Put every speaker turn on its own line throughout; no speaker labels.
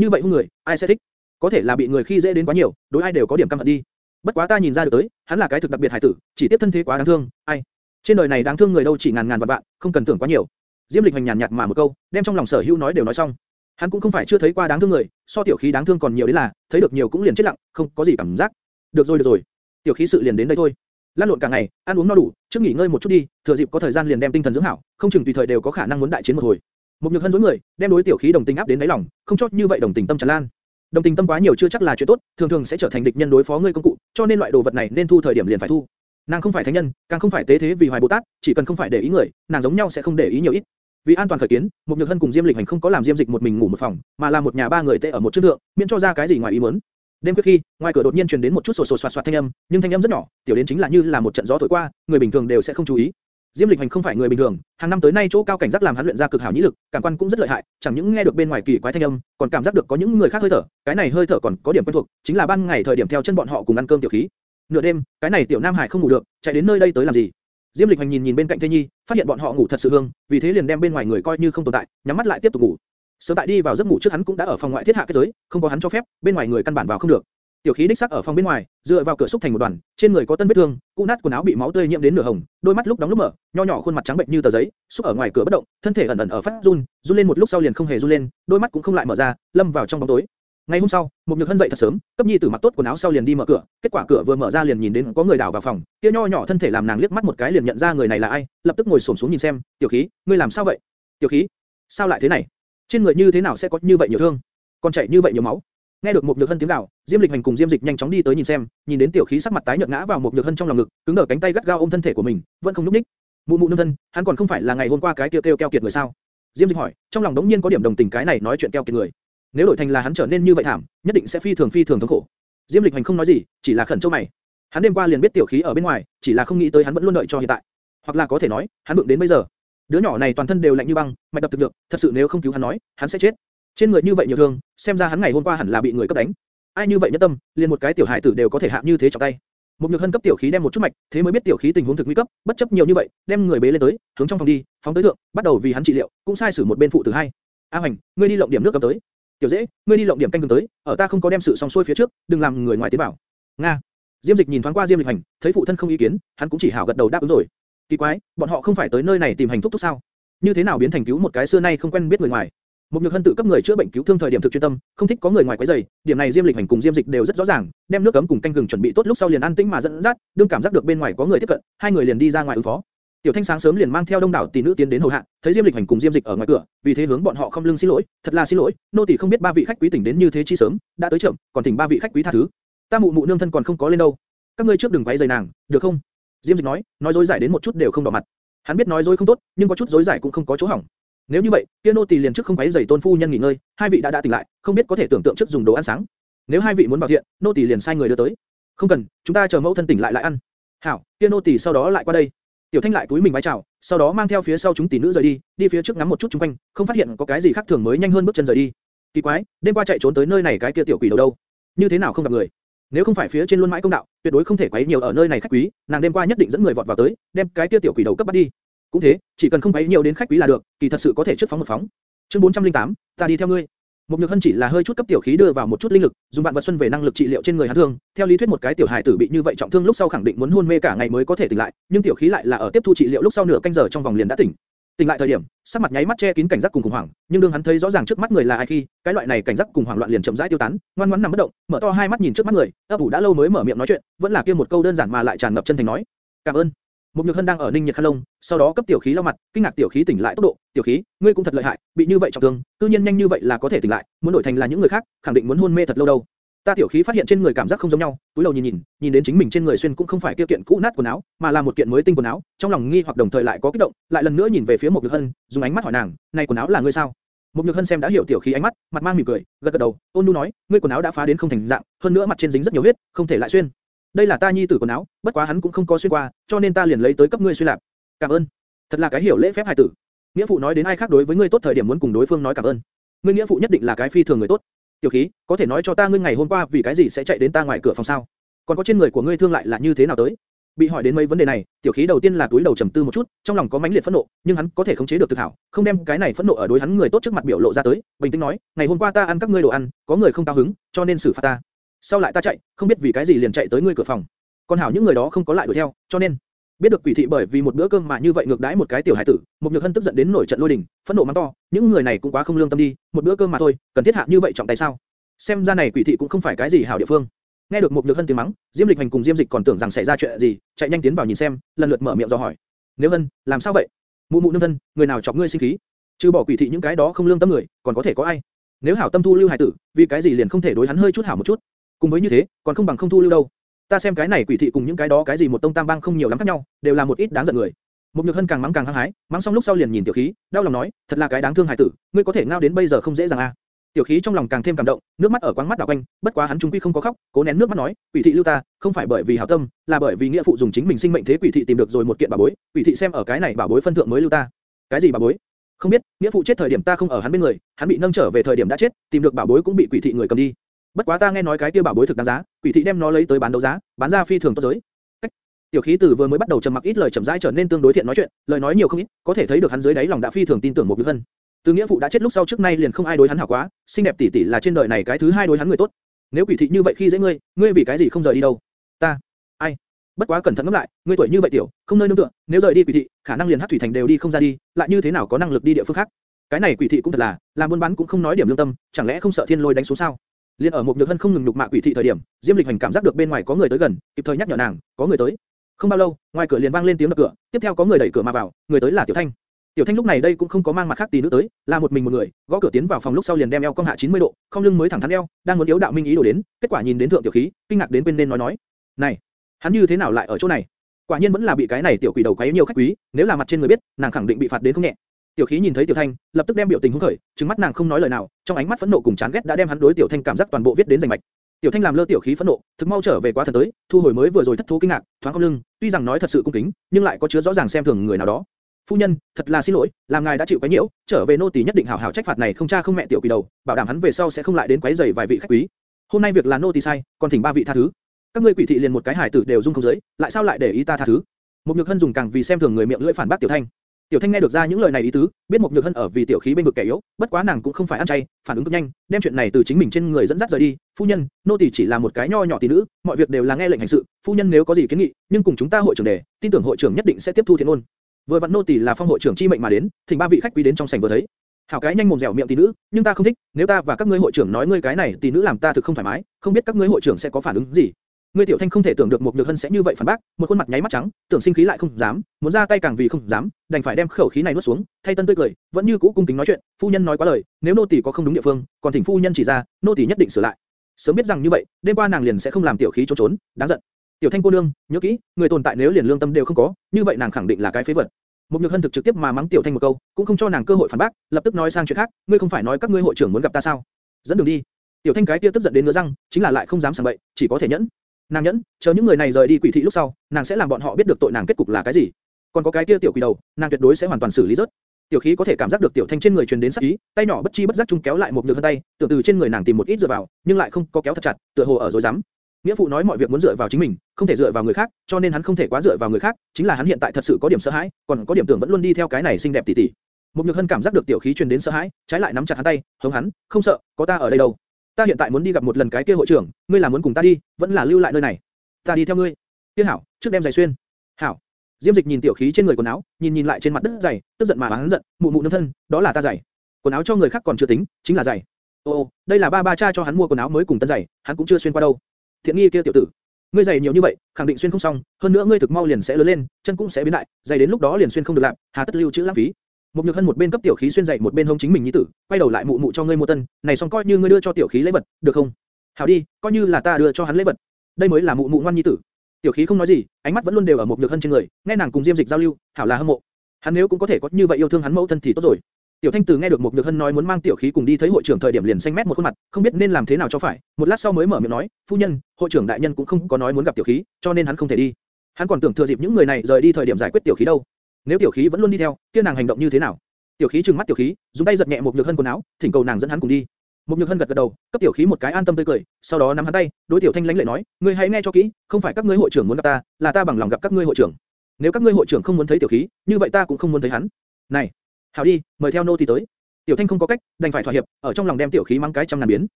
Như vậy hung người, ai sẽ thích? Có thể là bị người khi dễ đến quá nhiều, đối ai đều có điểm căm hận đi. Bất quá ta nhìn ra được tới, hắn là cái thực đặc biệt hải tử, chỉ tiếp thân thế quá đáng thương, ai? Trên đời này đáng thương người đâu chỉ ngàn ngàn vạn vạn, không cần tưởng quá nhiều. Diêm Lịch hành nhàn nhạt mà một câu, đem trong lòng sở hữu nói đều nói xong. Hắn cũng không phải chưa thấy qua đáng thương người, so tiểu khí đáng thương còn nhiều đấy là, thấy được nhiều cũng liền chết lặng, không có gì cảm giác. Được rồi được rồi, tiểu khí sự liền đến đây thôi. Lan lộn cả ngày, ăn uống no đủ, trước nghỉ ngơi một chút đi, thừa dịp có thời gian liền đem tinh thần dưỡng hảo, không chừng tùy thời đều có khả năng muốn đại chiến một hồi. Một nhược hân dối người, đem đối tiểu khí đồng tình áp đến đáy lòng, không cho như vậy đồng tình tâm tràn lan. Đồng tình tâm quá nhiều chưa chắc là chuyện tốt, thường thường sẽ trở thành địch nhân đối phó ngươi công cụ, cho nên loại đồ vật này nên thu thời điểm liền phải thu. Nàng không phải thánh nhân, càng không phải tế thế vì hoài bồ tát, chỉ cần không phải để ý người, nàng giống nhau sẽ không để ý nhiều ít. Vì an toàn khởi kiến, một nhược hân cùng Diêm Lịch Hành không có làm Diêm Dịch một mình ngủ một phòng, mà là một nhà ba người tê ở một chiếc thượng, miễn cho ra cái gì ngoài ý muốn. Đêm khuya khi, ngoài cửa đột nhiên truyền đến một chút sột sột soạt soạt thanh âm, nhưng thanh âm rất nhỏ, tiểu đến chính là như là một trận gió thổi qua, người bình thường đều sẽ không chú ý. Diêm Lịch Hành không phải người bình thường, hàng năm tới nay chỗ cao cảnh giác làm hắn luyện ra cực hảo nhĩ lực, cảm quan cũng rất lợi hại, chẳng những nghe được bên ngoài kỳ quái thanh âm, còn cảm giác được có những người khác hơi thở, cái này hơi thở còn có điểm quen thuộc, chính là ban ngày thời điểm theo chân bọn họ cùng ăn cơm tiểu khí. Nửa đêm, cái này tiểu Nam Hải không ngủ được, chạy đến nơi đây tới làm gì? Diêm Lịch Hành nhìn nhìn bên cạnh Thê Nhi, phát hiện bọn họ ngủ thật sự hương, vì thế liền đem bên ngoài người coi như không tồn tại, nhắm mắt lại tiếp tục ngủ. Sớm tại đi vào giấc ngủ trước hắn cũng đã ở phòng ngoại thiết hạ cái giới, không có hắn cho phép, bên ngoài người căn bản vào không được. Tiểu khí đích sắc ở phòng bên ngoài, dựa vào cửa xúc thành một đoàn, trên người có tân vết thương, cũ nát quần áo bị máu tươi nhiễm đến nửa hồng, đôi mắt lúc đóng lúc mở, nho nhỏ khuôn mặt trắng bệnh như tờ giấy, xúc ở ngoài cửa bất động, thân thể ẩn ẩn ở phát run, run lên một lúc sau liền không hề run lên, đôi mắt cũng không lại mở ra, lâm vào trong bóng tối. Ngày hôm sau, một nhược hân dậy thật sớm, cấp nhi tử mặc tốt quần áo sau liền đi mở cửa, kết quả cửa vừa mở ra liền nhìn đến có người đảo vào phòng, kia nho nhỏ thân thể làm nàng liếc mắt một cái liền nhận ra người này là ai, lập tức ngồi xổm xuống nhìn xem, tiểu khí, ngươi làm sao vậy? Tiểu khí, sao lại thế này? Trên người như thế nào sẽ có như vậy nhiều thương? Còn chảy như vậy nhiều máu? Nghe được một nhược hân tiếng gào, Diêm Lịch Hành cùng Diêm Dịch nhanh chóng đi tới nhìn xem, nhìn đến tiểu khí sắc mặt tái nhợt ngã vào một nhược hân trong lòng ngực, cứng đờ cánh tay gắt gao ôm thân thể của mình, vẫn không nhúc nhích. Mụ mụ nương thân, hắn còn không phải là ngày hôm qua cái kia kêu, keo kiệt người sao? Diêm Dịch hỏi, trong lòng đống nhiên có điểm đồng tình cái này nói chuyện keo kiệt người. Nếu đổi thành là hắn trở nên như vậy thảm, nhất định sẽ phi thường phi thường thống khổ. Diêm Lịch Hành không nói gì, chỉ là khẩn châu mày. Hắn đêm qua liền biết tiểu khí ở bên ngoài, chỉ là không nghĩ tới hắn vẫn luôn đợi cho hiện tại. Hoặc là có thể nói, hắn bực đến bây giờ. Đứa nhỏ này toàn thân đều lạnh như băng, mạch đập thực được, thật sự nếu không cứu hắn nói, hắn sẽ chết. Trên người như vậy nhiều thương, xem ra hắn ngày hôm qua hẳn là bị người cấp đánh. Ai như vậy nhẫn tâm, liền một cái tiểu hải tử đều có thể hạ như thế trong tay. Một nhược hân cấp tiểu khí đem một chút mạch, thế mới biết tiểu khí tình huống thực nguy cấp, bất chấp nhiều như vậy, đem người bế lên tới, hướng trong phòng đi, phóng tới thượng, bắt đầu vì hắn trị liệu, cũng sai sử một bên phụ tử hai. A Hoành, ngươi đi lộng điểm nước cầm tới. Tiểu Dễ, ngươi đi lộng điểm canh gừng tới, ở ta không có đem sự xong xuôi phía trước, đừng làm người ngoài tiến vào. Nga. Diêm Dịch nhìn thoáng qua Diêm Lịch Hành, thấy phụ thân không ý kiến, hắn cũng chỉ hảo gật đầu đáp ứng rồi. Kỳ quái, bọn họ không phải tới nơi này tìm hành thúc thúc sao? Như thế nào biến thành cứu một cái xưa nay không quen biết người ngoài? Một nhược hân tự cấp người chữa bệnh cứu thương thời điểm thực chuyên tâm, không thích có người ngoài quấy rầy, điểm này Diêm Lịch Hành cùng Diêm Dịch đều rất rõ ràng, đem nước cấm cùng canh gừng chuẩn bị tốt lúc sau liền an tĩnh mà dẫn dắt, đương cảm giác được bên ngoài có người tiếp cận, hai người liền đi ra ngoài ứng phó. Tiểu Thanh sáng sớm liền mang theo đông đảo tỷ nữ tiến đến hầu hạ, thấy Diêm Lịch Hành cùng Diêm Dịch ở ngoài cửa, vì thế hướng bọn họ không lưng xin lỗi, thật là xin lỗi, nô tỳ không biết ba vị khách quý tỉnh đến như thế chi sớm, đã tới chậm, còn thỉnh ba vị khách quý tha thứ. Ta mụ mụ nương thân còn không có lên đâu, các ngươi trước đừng quấy rầy nàng, được không? Diêm Dịch nói, nói dối giải đến một chút đều không đỏ mặt. Hắn biết nói dối không tốt, nhưng có chút dối giải cũng không có chỗ hỏng. Nếu như vậy, kia nô tỳ liền trước không quấy rầy tôn phu nhân nghỉ ngơi, hai vị đã đã tỉnh lại, không biết có thể tưởng tượng trước dùng đồ ăn sáng. Nếu hai vị muốn bảo thiện, nô tỳ liền sai người đưa tới. Không cần, chúng ta chờ mẫu thân tỉnh lại lại ăn. Hảo, kia nô tỳ sau đó lại qua đây. Tiểu Thanh lại túi mình vái chào, sau đó mang theo phía sau chúng tỷ nữ rời đi, đi phía trước ngắm một chút xung quanh, không phát hiện có cái gì khác thường mới nhanh hơn bước chân rời đi. Kỳ quái, đêm qua chạy trốn tới nơi này cái kia tiểu quỷ đầu đâu? Như thế nào không gặp người? Nếu không phải phía trên luôn mãi công đạo, tuyệt đối không thể quấy nhiều ở nơi này khách quý, nàng đêm qua nhất định dẫn người vọt vào tới, đem cái kia tiểu quỷ đầu cấp bắt đi. Cũng thế, chỉ cần không quấy nhiều đến khách quý là được, kỳ thật sự có thể trước phóng một phóng. Chương 408, ta đi theo ngươi. Một nhược hân chỉ là hơi chút cấp tiểu khí đưa vào một chút linh lực, dùng vạn vật xuân về năng lực trị liệu trên người hắn thương. Theo lý thuyết một cái tiểu hài tử bị như vậy trọng thương lúc sau khẳng định muốn hôn mê cả ngày mới có thể tỉnh lại, nhưng tiểu khí lại là ở tiếp thu trị liệu lúc sau nửa canh giờ trong vòng liền đã tỉnh. Tỉnh lại thời điểm, sắc mặt nháy mắt che kín cảnh giác cùng khủng hoảng, nhưng đương hắn thấy rõ ràng trước mắt người là ai khi, cái loại này cảnh giác cùng hoảng loạn liền chậm rãi tiêu tán, ngoan ngoãn nằm bất động, mở to hai mắt nhìn trước mắt người, ấp ủ đã lâu mới mở miệng nói chuyện, vẫn là kia một câu đơn giản mà lại tràn ngập chân thành nói, cảm ơn. Một nhược hân đang ở ninh nhiệt khăn lông, sau đó cấp tiểu khí lau mặt, kinh ngạc tiểu khí tỉnh lại tốc độ, tiểu khí, ngươi cũng thật lợi hại, bị như vậy trọng thương, tự nhiên nhanh như vậy là có thể tỉnh lại, muốn đổi thành là những người khác, khẳng định muốn hôn mê thật lâu đâu. Ta tiểu khí phát hiện trên người cảm giác không giống nhau, túi đầu nhìn nhìn, nhìn đến chính mình trên người xuyên cũng không phải kia kiện cũ nát quần áo, mà là một kiện mới tinh quần áo, trong lòng nghi hoặc đồng thời lại có kích động, lại lần nữa nhìn về phía Mục nhược hân, dùng ánh mắt hỏi nàng, này quần áo là ngươi sao? Mục nhược hân xem đã hiểu tiểu khí ánh mắt, mặt mang mỉm cười, gật gật đầu, ôn nhu nói, ngươi quần áo đã phá đến không thành dạng, hơn nữa mặt trên dính rất nhiều huyết, không thể lại xuyên. Đây là ta nhi tử quần áo, bất quá hắn cũng không có xuyên qua, cho nên ta liền lấy tới cấp ngươi xuyên lạp. Cảm ơn. Thật là cái hiểu lễ phép hài tử. Nghĩa phụ nói đến ai khác đối với ngươi tốt thời điểm muốn cùng đối phương nói cảm ơn. Ngươi nghĩa phụ nhất định là cái phi thường người tốt. Tiểu khí, có thể nói cho ta ngươi ngày hôm qua vì cái gì sẽ chạy đến ta ngoài cửa phòng sao? Còn có trên người của ngươi thương lại là như thế nào tới? Bị hỏi đến mấy vấn đề này, tiểu khí đầu tiên là túi đầu trầm tư một chút, trong lòng có mãnh liệt phẫn nộ, nhưng hắn có thể khống chế được thực hảo, không đem cái này phẫn nộ ở đối hắn người tốt trước mặt biểu lộ ra tới, bình tĩnh nói, ngày hôm qua ta ăn các ngươi đồ ăn, có người không cao hứng, cho nên xử phạt ta. Sau lại ta chạy, không biết vì cái gì liền chạy tới ngươi cửa phòng. Còn hảo những người đó không có lại đuổi theo, cho nên biết được quỷ thị bởi vì một bữa cơm mà như vậy ngược đãi một cái tiểu hải tử, một nhược hân tức giận đến nổi trận lôi đình, phẫn nộ mắng to, những người này cũng quá không lương tâm đi, một bữa cơm mà thôi, cần thiết hạ như vậy trọng tay sao? Xem ra này quỷ thị cũng không phải cái gì hảo địa phương. Nghe được một nhược hân tiếng mắng, Diêm Lịch Hành cùng Diêm Dịch còn tưởng rằng xảy ra chuyện gì, chạy nhanh tiến vào nhìn xem, lần lượt mở miệng do hỏi. Nếu hân, làm sao vậy? Mụ mụ nương thân, người nào chọc ngươi sinh khí? Trừ bỏ quỷ thị những cái đó không lương tâm người, còn có thể có ai? Nếu hảo tâm thu lưu hải tử, vì cái gì liền không thể đối hắn hơi chút hảo một chút? Cùng với như thế, còn không bằng không thu lưu đâu. Ta xem cái này quỷ thị cùng những cái đó cái gì một tông tam bang không nhiều lắm khác nhau, đều là một ít đáng giận người. Một nhược hân càng mắng càng hăng hái, mắng xong lúc sau liền nhìn tiểu khí, đau lòng nói, thật là cái đáng thương hải tử, ngươi có thể ngao đến bây giờ không dễ dàng à. Tiểu khí trong lòng càng thêm cảm động, nước mắt ở quáng mắt đảo quanh, bất quá hắn trung quy không có khóc, cố nén nước mắt nói, quỷ thị lưu ta, không phải bởi vì hảo tâm, là bởi vì nghĩa phụ dùng chính mình sinh mệnh thế quỷ thị tìm được rồi một kiện bảo bối, quỷ thị xem ở cái này bảo bối phân thượng mới lưu ta. Cái gì bảo bối? Không biết, nghĩa phụ chết thời điểm ta không ở hắn bên người, hắn bị nâng trở về thời điểm đã chết, tìm được bảo bối cũng bị quỷ thị người cầm đi. Bất quá ta nghe nói cái kia bảo bối thực đáng giá, quỷ thị đem nó lấy tới bán đấu giá, bán ra phi thường tốt giới. Cách. Tiểu khí tử vừa mới bắt đầu trầm mặc ít lời chậm rãi trở nên tương đối thiện nói chuyện, lời nói nhiều không ít, có thể thấy được hắn dưới đáy lòng đã phi thường tin tưởng một nữ Hân. Từ nghĩa phụ đã chết lúc sau trước nay liền không ai đối hắn hảo quá, xinh đẹp tỷ tỷ là trên đời này cái thứ hai đối hắn người tốt. Nếu quỷ thị như vậy khi dễ ngươi, ngươi vì cái gì không rời đi đâu? Ta, ai? Bất quá cẩn thận ngẫm lại, ngươi tuổi như vậy tiểu, không nơi nương tựa, nếu rời đi quỷ thị, khả năng liền hắc thủy thành đều đi không ra đi, lại như thế nào có năng lực đi địa phương khác? Cái này quỷ thị cũng thật là, làm buôn bán cũng không nói điểm lương tâm, chẳng lẽ không sợ thiên lôi đánh xuống sao? Liên ở một nhược hân không ngừng nhục mạ quỷ thị thời điểm, Diêm Lịch Hành cảm giác được bên ngoài có người tới gần, kịp thời nhắc nhở nàng, có người tới. Không bao lâu, ngoài cửa liền vang lên tiếng đập cửa, tiếp theo có người đẩy cửa mà vào, người tới là Tiểu Thanh. Tiểu Thanh lúc này đây cũng không có mang mặt khác tỷ nữ tới, là một mình một người, gõ cửa tiến vào phòng lúc sau liền đem eo cong hạ 90 độ, không lưng mới thẳng thắn eo, đang muốn yếu đạo minh ý đồ đến, kết quả nhìn đến thượng tiểu khí, kinh ngạc đến bên nên nói nói, này, hắn như thế nào lại ở chỗ này? Quả nhiên vẫn là bị cái này tiểu quỷ đầu quấy nhiều khách quý, nếu là mặt trên người biết, nàng khẳng định bị phạt đến không nhẹ. Tiểu khí nhìn thấy Tiểu Thanh, lập tức đem biểu tình hung khởi, trừng mắt nàng không nói lời nào, trong ánh mắt phẫn nộ cùng chán ghét đã đem hắn đối Tiểu Thanh cảm giác toàn bộ viết đến rành mạch. Tiểu Thanh làm lơ tiểu khí phẫn nộ, thực mau trở về quá thần tới, thu hồi mới vừa rồi thất thú kinh ngạc, thoáng không lưng, tuy rằng nói thật sự cung kính, nhưng lại có chứa rõ ràng xem thường người nào đó. Phu nhân, thật là xin lỗi, làm ngài đã chịu cái nhiễu, trở về nô tỳ nhất định hảo hảo trách phạt này không cha không mẹ tiểu quỷ đầu, bảo đảm hắn về sau sẽ không lại đến quấy rầy vài vị khách quý. Hôm nay việc là nô tỳ sai, còn thỉnh ba vị tha thứ. Các ngươi quỷ thị liền một cái hải tử đều dung không dưới, lại sao lại để ý ta tha thứ? Một nhược hân dùng càng vì xem thường người miệng lưỡi phản bác tiểu thanh. Tiểu Thanh nghe được ra những lời này ý tứ, biết một nhược hân ở vì tiểu khí bên vực kẻ yếu, bất quá nàng cũng không phải ăn chay, phản ứng cực nhanh, đem chuyện này từ chính mình trên người dẫn dắt rời đi. Phu nhân, nô tỳ chỉ là một cái nho nhỏ tỷ nữ, mọi việc đều là nghe lệnh hành sự. Phu nhân nếu có gì kiến nghị, nhưng cùng chúng ta hội trưởng đề, tin tưởng hội trưởng nhất định sẽ tiếp thu thiện ôn. Vừa vặn nô tỳ là phong hội trưởng chi mệnh mà đến, thỉnh ba vị khách quý đến trong sảnh vừa thấy. Hảo cái nhanh mồm dẻo miệng tỷ nữ, nhưng ta không thích, nếu ta và các ngươi hội trưởng nói ngươi cái này tỷ nữ làm ta thực không thoải mái, không biết các ngươi hội trưởng sẽ có phản ứng gì. Ngươi tiểu thanh không thể tưởng được một nhược hân sẽ như vậy phản bác, một khuôn mặt nháy mắt trắng, tưởng sinh khí lại không dám, muốn ra tay càng vì không dám, đành phải đem khẩu khí này nuốt xuống, thay tân tươi cười, vẫn như cũ cung kính nói chuyện, phu nhân nói quá lời, nếu nô tỳ có không đúng địa phương, còn thỉnh phu nhân chỉ ra, nô tỳ nhất định sửa lại. Sớm biết rằng như vậy, đêm qua nàng liền sẽ không làm tiểu khí trốn trốn, đáng giận. Tiểu thanh cô nương, nhớ kỹ, người tồn tại nếu liền lương tâm đều không có, như vậy nàng khẳng định là cái phế vật. Một nhược hân thực trực tiếp mà mắng tiểu thanh một câu, cũng không cho nàng cơ hội phản bác, lập tức nói sang chuyện khác, ngươi không phải nói các ngươi hội trưởng muốn gặp ta sao? Dẫn đường đi. Tiểu thanh cái kia tức giận đến nửa răng, chính là lại không dám sảng bậy, chỉ có thể nhẫn. Nàng nhẫn, chờ những người này rời đi quỷ thị lúc sau, nàng sẽ làm bọn họ biết được tội nàng kết cục là cái gì. Còn có cái kia tiểu quỷ đầu, nàng tuyệt đối sẽ hoàn toàn xử lý rớt. Tiểu khí có thể cảm giác được tiểu thanh trên người truyền đến sát ý, tay nhỏ bất chi bất giác chung kéo lại một nhược thân tay, tưởng từ trên người nàng tìm một ít dựa vào, nhưng lại không có kéo thật chặt, tựa hồ ở dối rắm. Nghĩa phụ nói mọi việc muốn dựa vào chính mình, không thể dựa vào người khác, cho nên hắn không thể quá dựa vào người khác, chính là hắn hiện tại thật sự có điểm sợ hãi, còn có điểm tưởng vẫn luôn đi theo cái này xinh đẹp tỷ tỷ. Một nhược hân cảm giác được tiểu khí truyền đến sợ hãi, trái lại nắm chặt hắn tay, hống hắn, không sợ, có ta ở đây đâu. Ta hiện tại muốn đi gặp một lần cái kia hội trưởng, ngươi là muốn cùng ta đi, vẫn là lưu lại nơi này? Ta đi theo ngươi. Tiết hảo, trước đem giày xuyên. Hảo. Diêm Dịch nhìn tiểu khí trên người quần áo, nhìn nhìn lại trên mặt đất giày, tức giận mà hắn giận, mụ mụ nương thân, đó là ta giày. Quần áo cho người khác còn chưa tính, chính là giày. Ô ô, đây là ba ba cha cho hắn mua quần áo mới cùng tân giày, hắn cũng chưa xuyên qua đâu. Thiện nghi kia tiểu tử, ngươi giày nhiều như vậy, khẳng định xuyên không xong, hơn nữa ngươi thực mau liền sẽ lớn lên, chân cũng sẽ biến đại, giày đến lúc đó liền xuyên không được làm, hà tất lưu trữ lãng phí. Một nhược hân một bên cấp tiểu khí xuyên dậy, một bên hông chính mình nhi tử, quay đầu lại mụ mụ cho ngươi mua tân, này xong coi như ngươi đưa cho tiểu khí lễ vật, được không? Hảo đi, coi như là ta đưa cho hắn lễ vật. Đây mới là mụ mụ ngoan nhi tử. Tiểu khí không nói gì, ánh mắt vẫn luôn đều ở một nhược hân trên người, nghe nàng cùng diêm dịch giao lưu, hảo là hâm mộ. Hắn nếu cũng có thể có như vậy yêu thương hắn mẫu thân thì tốt rồi. Tiểu Thanh Từ nghe được một nhược hân nói muốn mang tiểu khí cùng đi thấy hội trưởng thời điểm liền xanh mét một khuôn mặt, không biết nên làm thế nào cho phải. Một lát sau mới mở miệng nói, phu nhân, hội trưởng đại nhân cũng không có nói muốn gặp tiểu khí, cho nên hắn không thể đi. Hắn còn tưởng thừa dịp những người này rời đi thời điểm giải quyết tiểu khí đâu. Nếu tiểu khí vẫn luôn đi theo, kia nàng hành động như thế nào? Tiểu khí trừng mắt tiểu khí, dùng tay giật nhẹ một nhược hân quần áo, thỉnh cầu nàng dẫn hắn cùng đi. Một Nhược Hân gật gật đầu, cấp tiểu khí một cái an tâm tươi cười, sau đó nắm hắn tay, đối tiểu thanh lãnh lệ nói, ngươi hãy nghe cho kỹ, không phải các ngươi hội trưởng muốn gặp ta, là ta bằng lòng gặp các ngươi hội trưởng. Nếu các ngươi hội trưởng không muốn thấy tiểu khí, như vậy ta cũng không muốn thấy hắn. Này, hảo đi, mời theo nô tỳ tới. Tiểu thanh không có cách, đành phải thỏa hiệp, ở trong lòng đem tiểu khí mang cái trăm ngàn biến.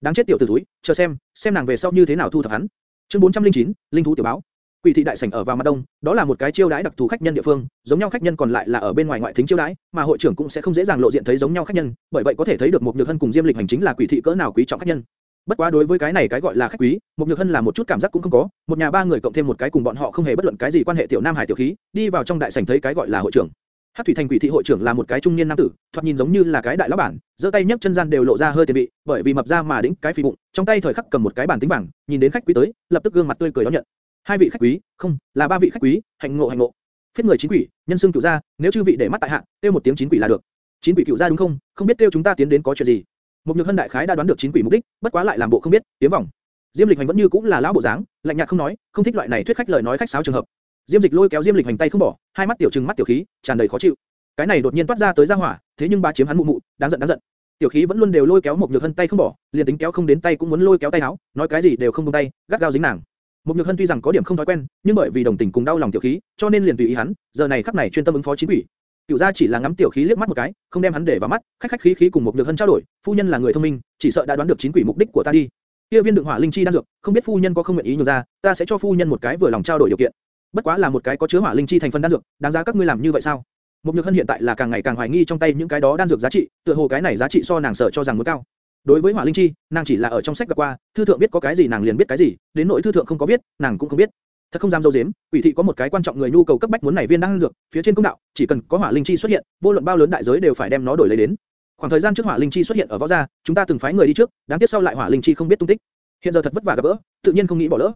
Đáng chết tiểu tử túi, chờ xem, xem nàng về sau như thế nào thu thập hắn. Chương 409, linh thú tiểu báo. Quỷ thị đại sảnh ở vào mặt đông, đó là một cái chiêu đãi đặc thù khách nhân địa phương, giống nhau khách nhân còn lại là ở bên ngoài ngoại thính chiêu đãi, mà hội trưởng cũng sẽ không dễ dàng lộ diện thấy giống nhau khách nhân, bởi vậy có thể thấy được một nhược hân cùng Diêm Lịch hành chính là quỷ thị cỡ nào quý trọng khách nhân. Bất quá đối với cái này cái gọi là khách quý, một nhược hân là một chút cảm giác cũng không có, một nhà ba người cộng thêm một cái cùng bọn họ không hề bất luận cái gì quan hệ tiểu nam hải tiểu khí, đi vào trong đại sảnh thấy cái gọi là hội trưởng. Hắc thủy thành quỷ thị hội trưởng là một cái trung niên nam tử, thoạt nhìn giống như là cái đại lão bản, giơ tay nhấc chân gian đều lộ ra hơi tiền vị, bởi vì mập ra mà đĩnh cái phì bụng, trong tay thời khắc cầm một cái bàn tính vàng, nhìn đến khách quý tới, lập tức gương mặt tươi cười đón nhận. Hai vị khách quý, không, là ba vị khách quý, hạnh ngộ hạnh ngộ. Phết người chín quỷ, nhân xương cửu gia, nếu chư vị để mắt tại hạ, tiêu một tiếng chín quỷ là được. Chín quỷ cửu gia đúng không? Không biết tiêu chúng ta tiến đến có chuyện gì? Một nhược hân đại khái đã đoán được chín quỷ mục đích, bất quá lại làm bộ không biết, tiến vòng. Diêm Lịch Hành vẫn như cũng là lão bộ dáng, lạnh nhạt không nói, không thích loại này thuyết khách lời nói khách sáo trường hợp. Diêm Dịch lôi kéo Diêm Lịch Hành tay không bỏ, hai mắt tiểu trừng mắt tiểu khí, tràn đầy khó chịu. Cái này đột nhiên toát ra tới ra hỏa, thế nhưng ba chiếm hắn mụ mụ, đáng giận đáng giận. Tiểu khí vẫn luôn đều lôi kéo một nhược hân tay không bỏ, liền tính kéo không đến tay cũng muốn lôi kéo tay áo, nói cái gì đều không buông tay, gắt gao dính nàng. Mục nhược hân tuy rằng có điểm không thói quen, nhưng bởi vì đồng tình cùng đau lòng tiểu khí, cho nên liền tùy ý hắn, giờ này khắc này chuyên tâm ứng phó chính quỷ. Cửu gia chỉ là ngắm tiểu khí liếc mắt một cái, không đem hắn để vào mắt, khách khách khí khí cùng Mục nhược hân trao đổi, phu nhân là người thông minh, chỉ sợ đã đoán được chính quỷ mục đích của ta đi. Kia viên đựng hỏa linh chi đan dược, không biết phu nhân có không nguyện ý nhường ra, ta sẽ cho phu nhân một cái vừa lòng trao đổi điều kiện. Bất quá là một cái có chứa hỏa linh chi thành phần đan dược, đáng giá các ngươi làm như vậy sao? Mục nhược hân hiện tại là càng ngày càng hoài nghi trong tay những cái đó đan dược giá trị, tựa hồ cái này giá trị so nàng sợ cho rằng muốn cao. Đối với hỏa linh chi, nàng chỉ là ở trong sách gặp qua, thư thượng biết có cái gì nàng liền biết cái gì, đến nỗi thư thượng không có viết, nàng cũng không biết. Thật không dám dâu dếm, quỷ thị có một cái quan trọng người nhu cầu cấp bách muốn này viên đan dược, phía trên công đạo, chỉ cần có hỏa linh chi xuất hiện, vô luận bao lớn đại giới đều phải đem nó đổi lấy đến. Khoảng thời gian trước hỏa linh chi xuất hiện ở võ gia, chúng ta từng phái người đi trước, đáng tiếc sau lại hỏa linh chi không biết tung tích. Hiện giờ thật vất vả gặp gỡ, tự nhiên không nghĩ bỏ lỡ.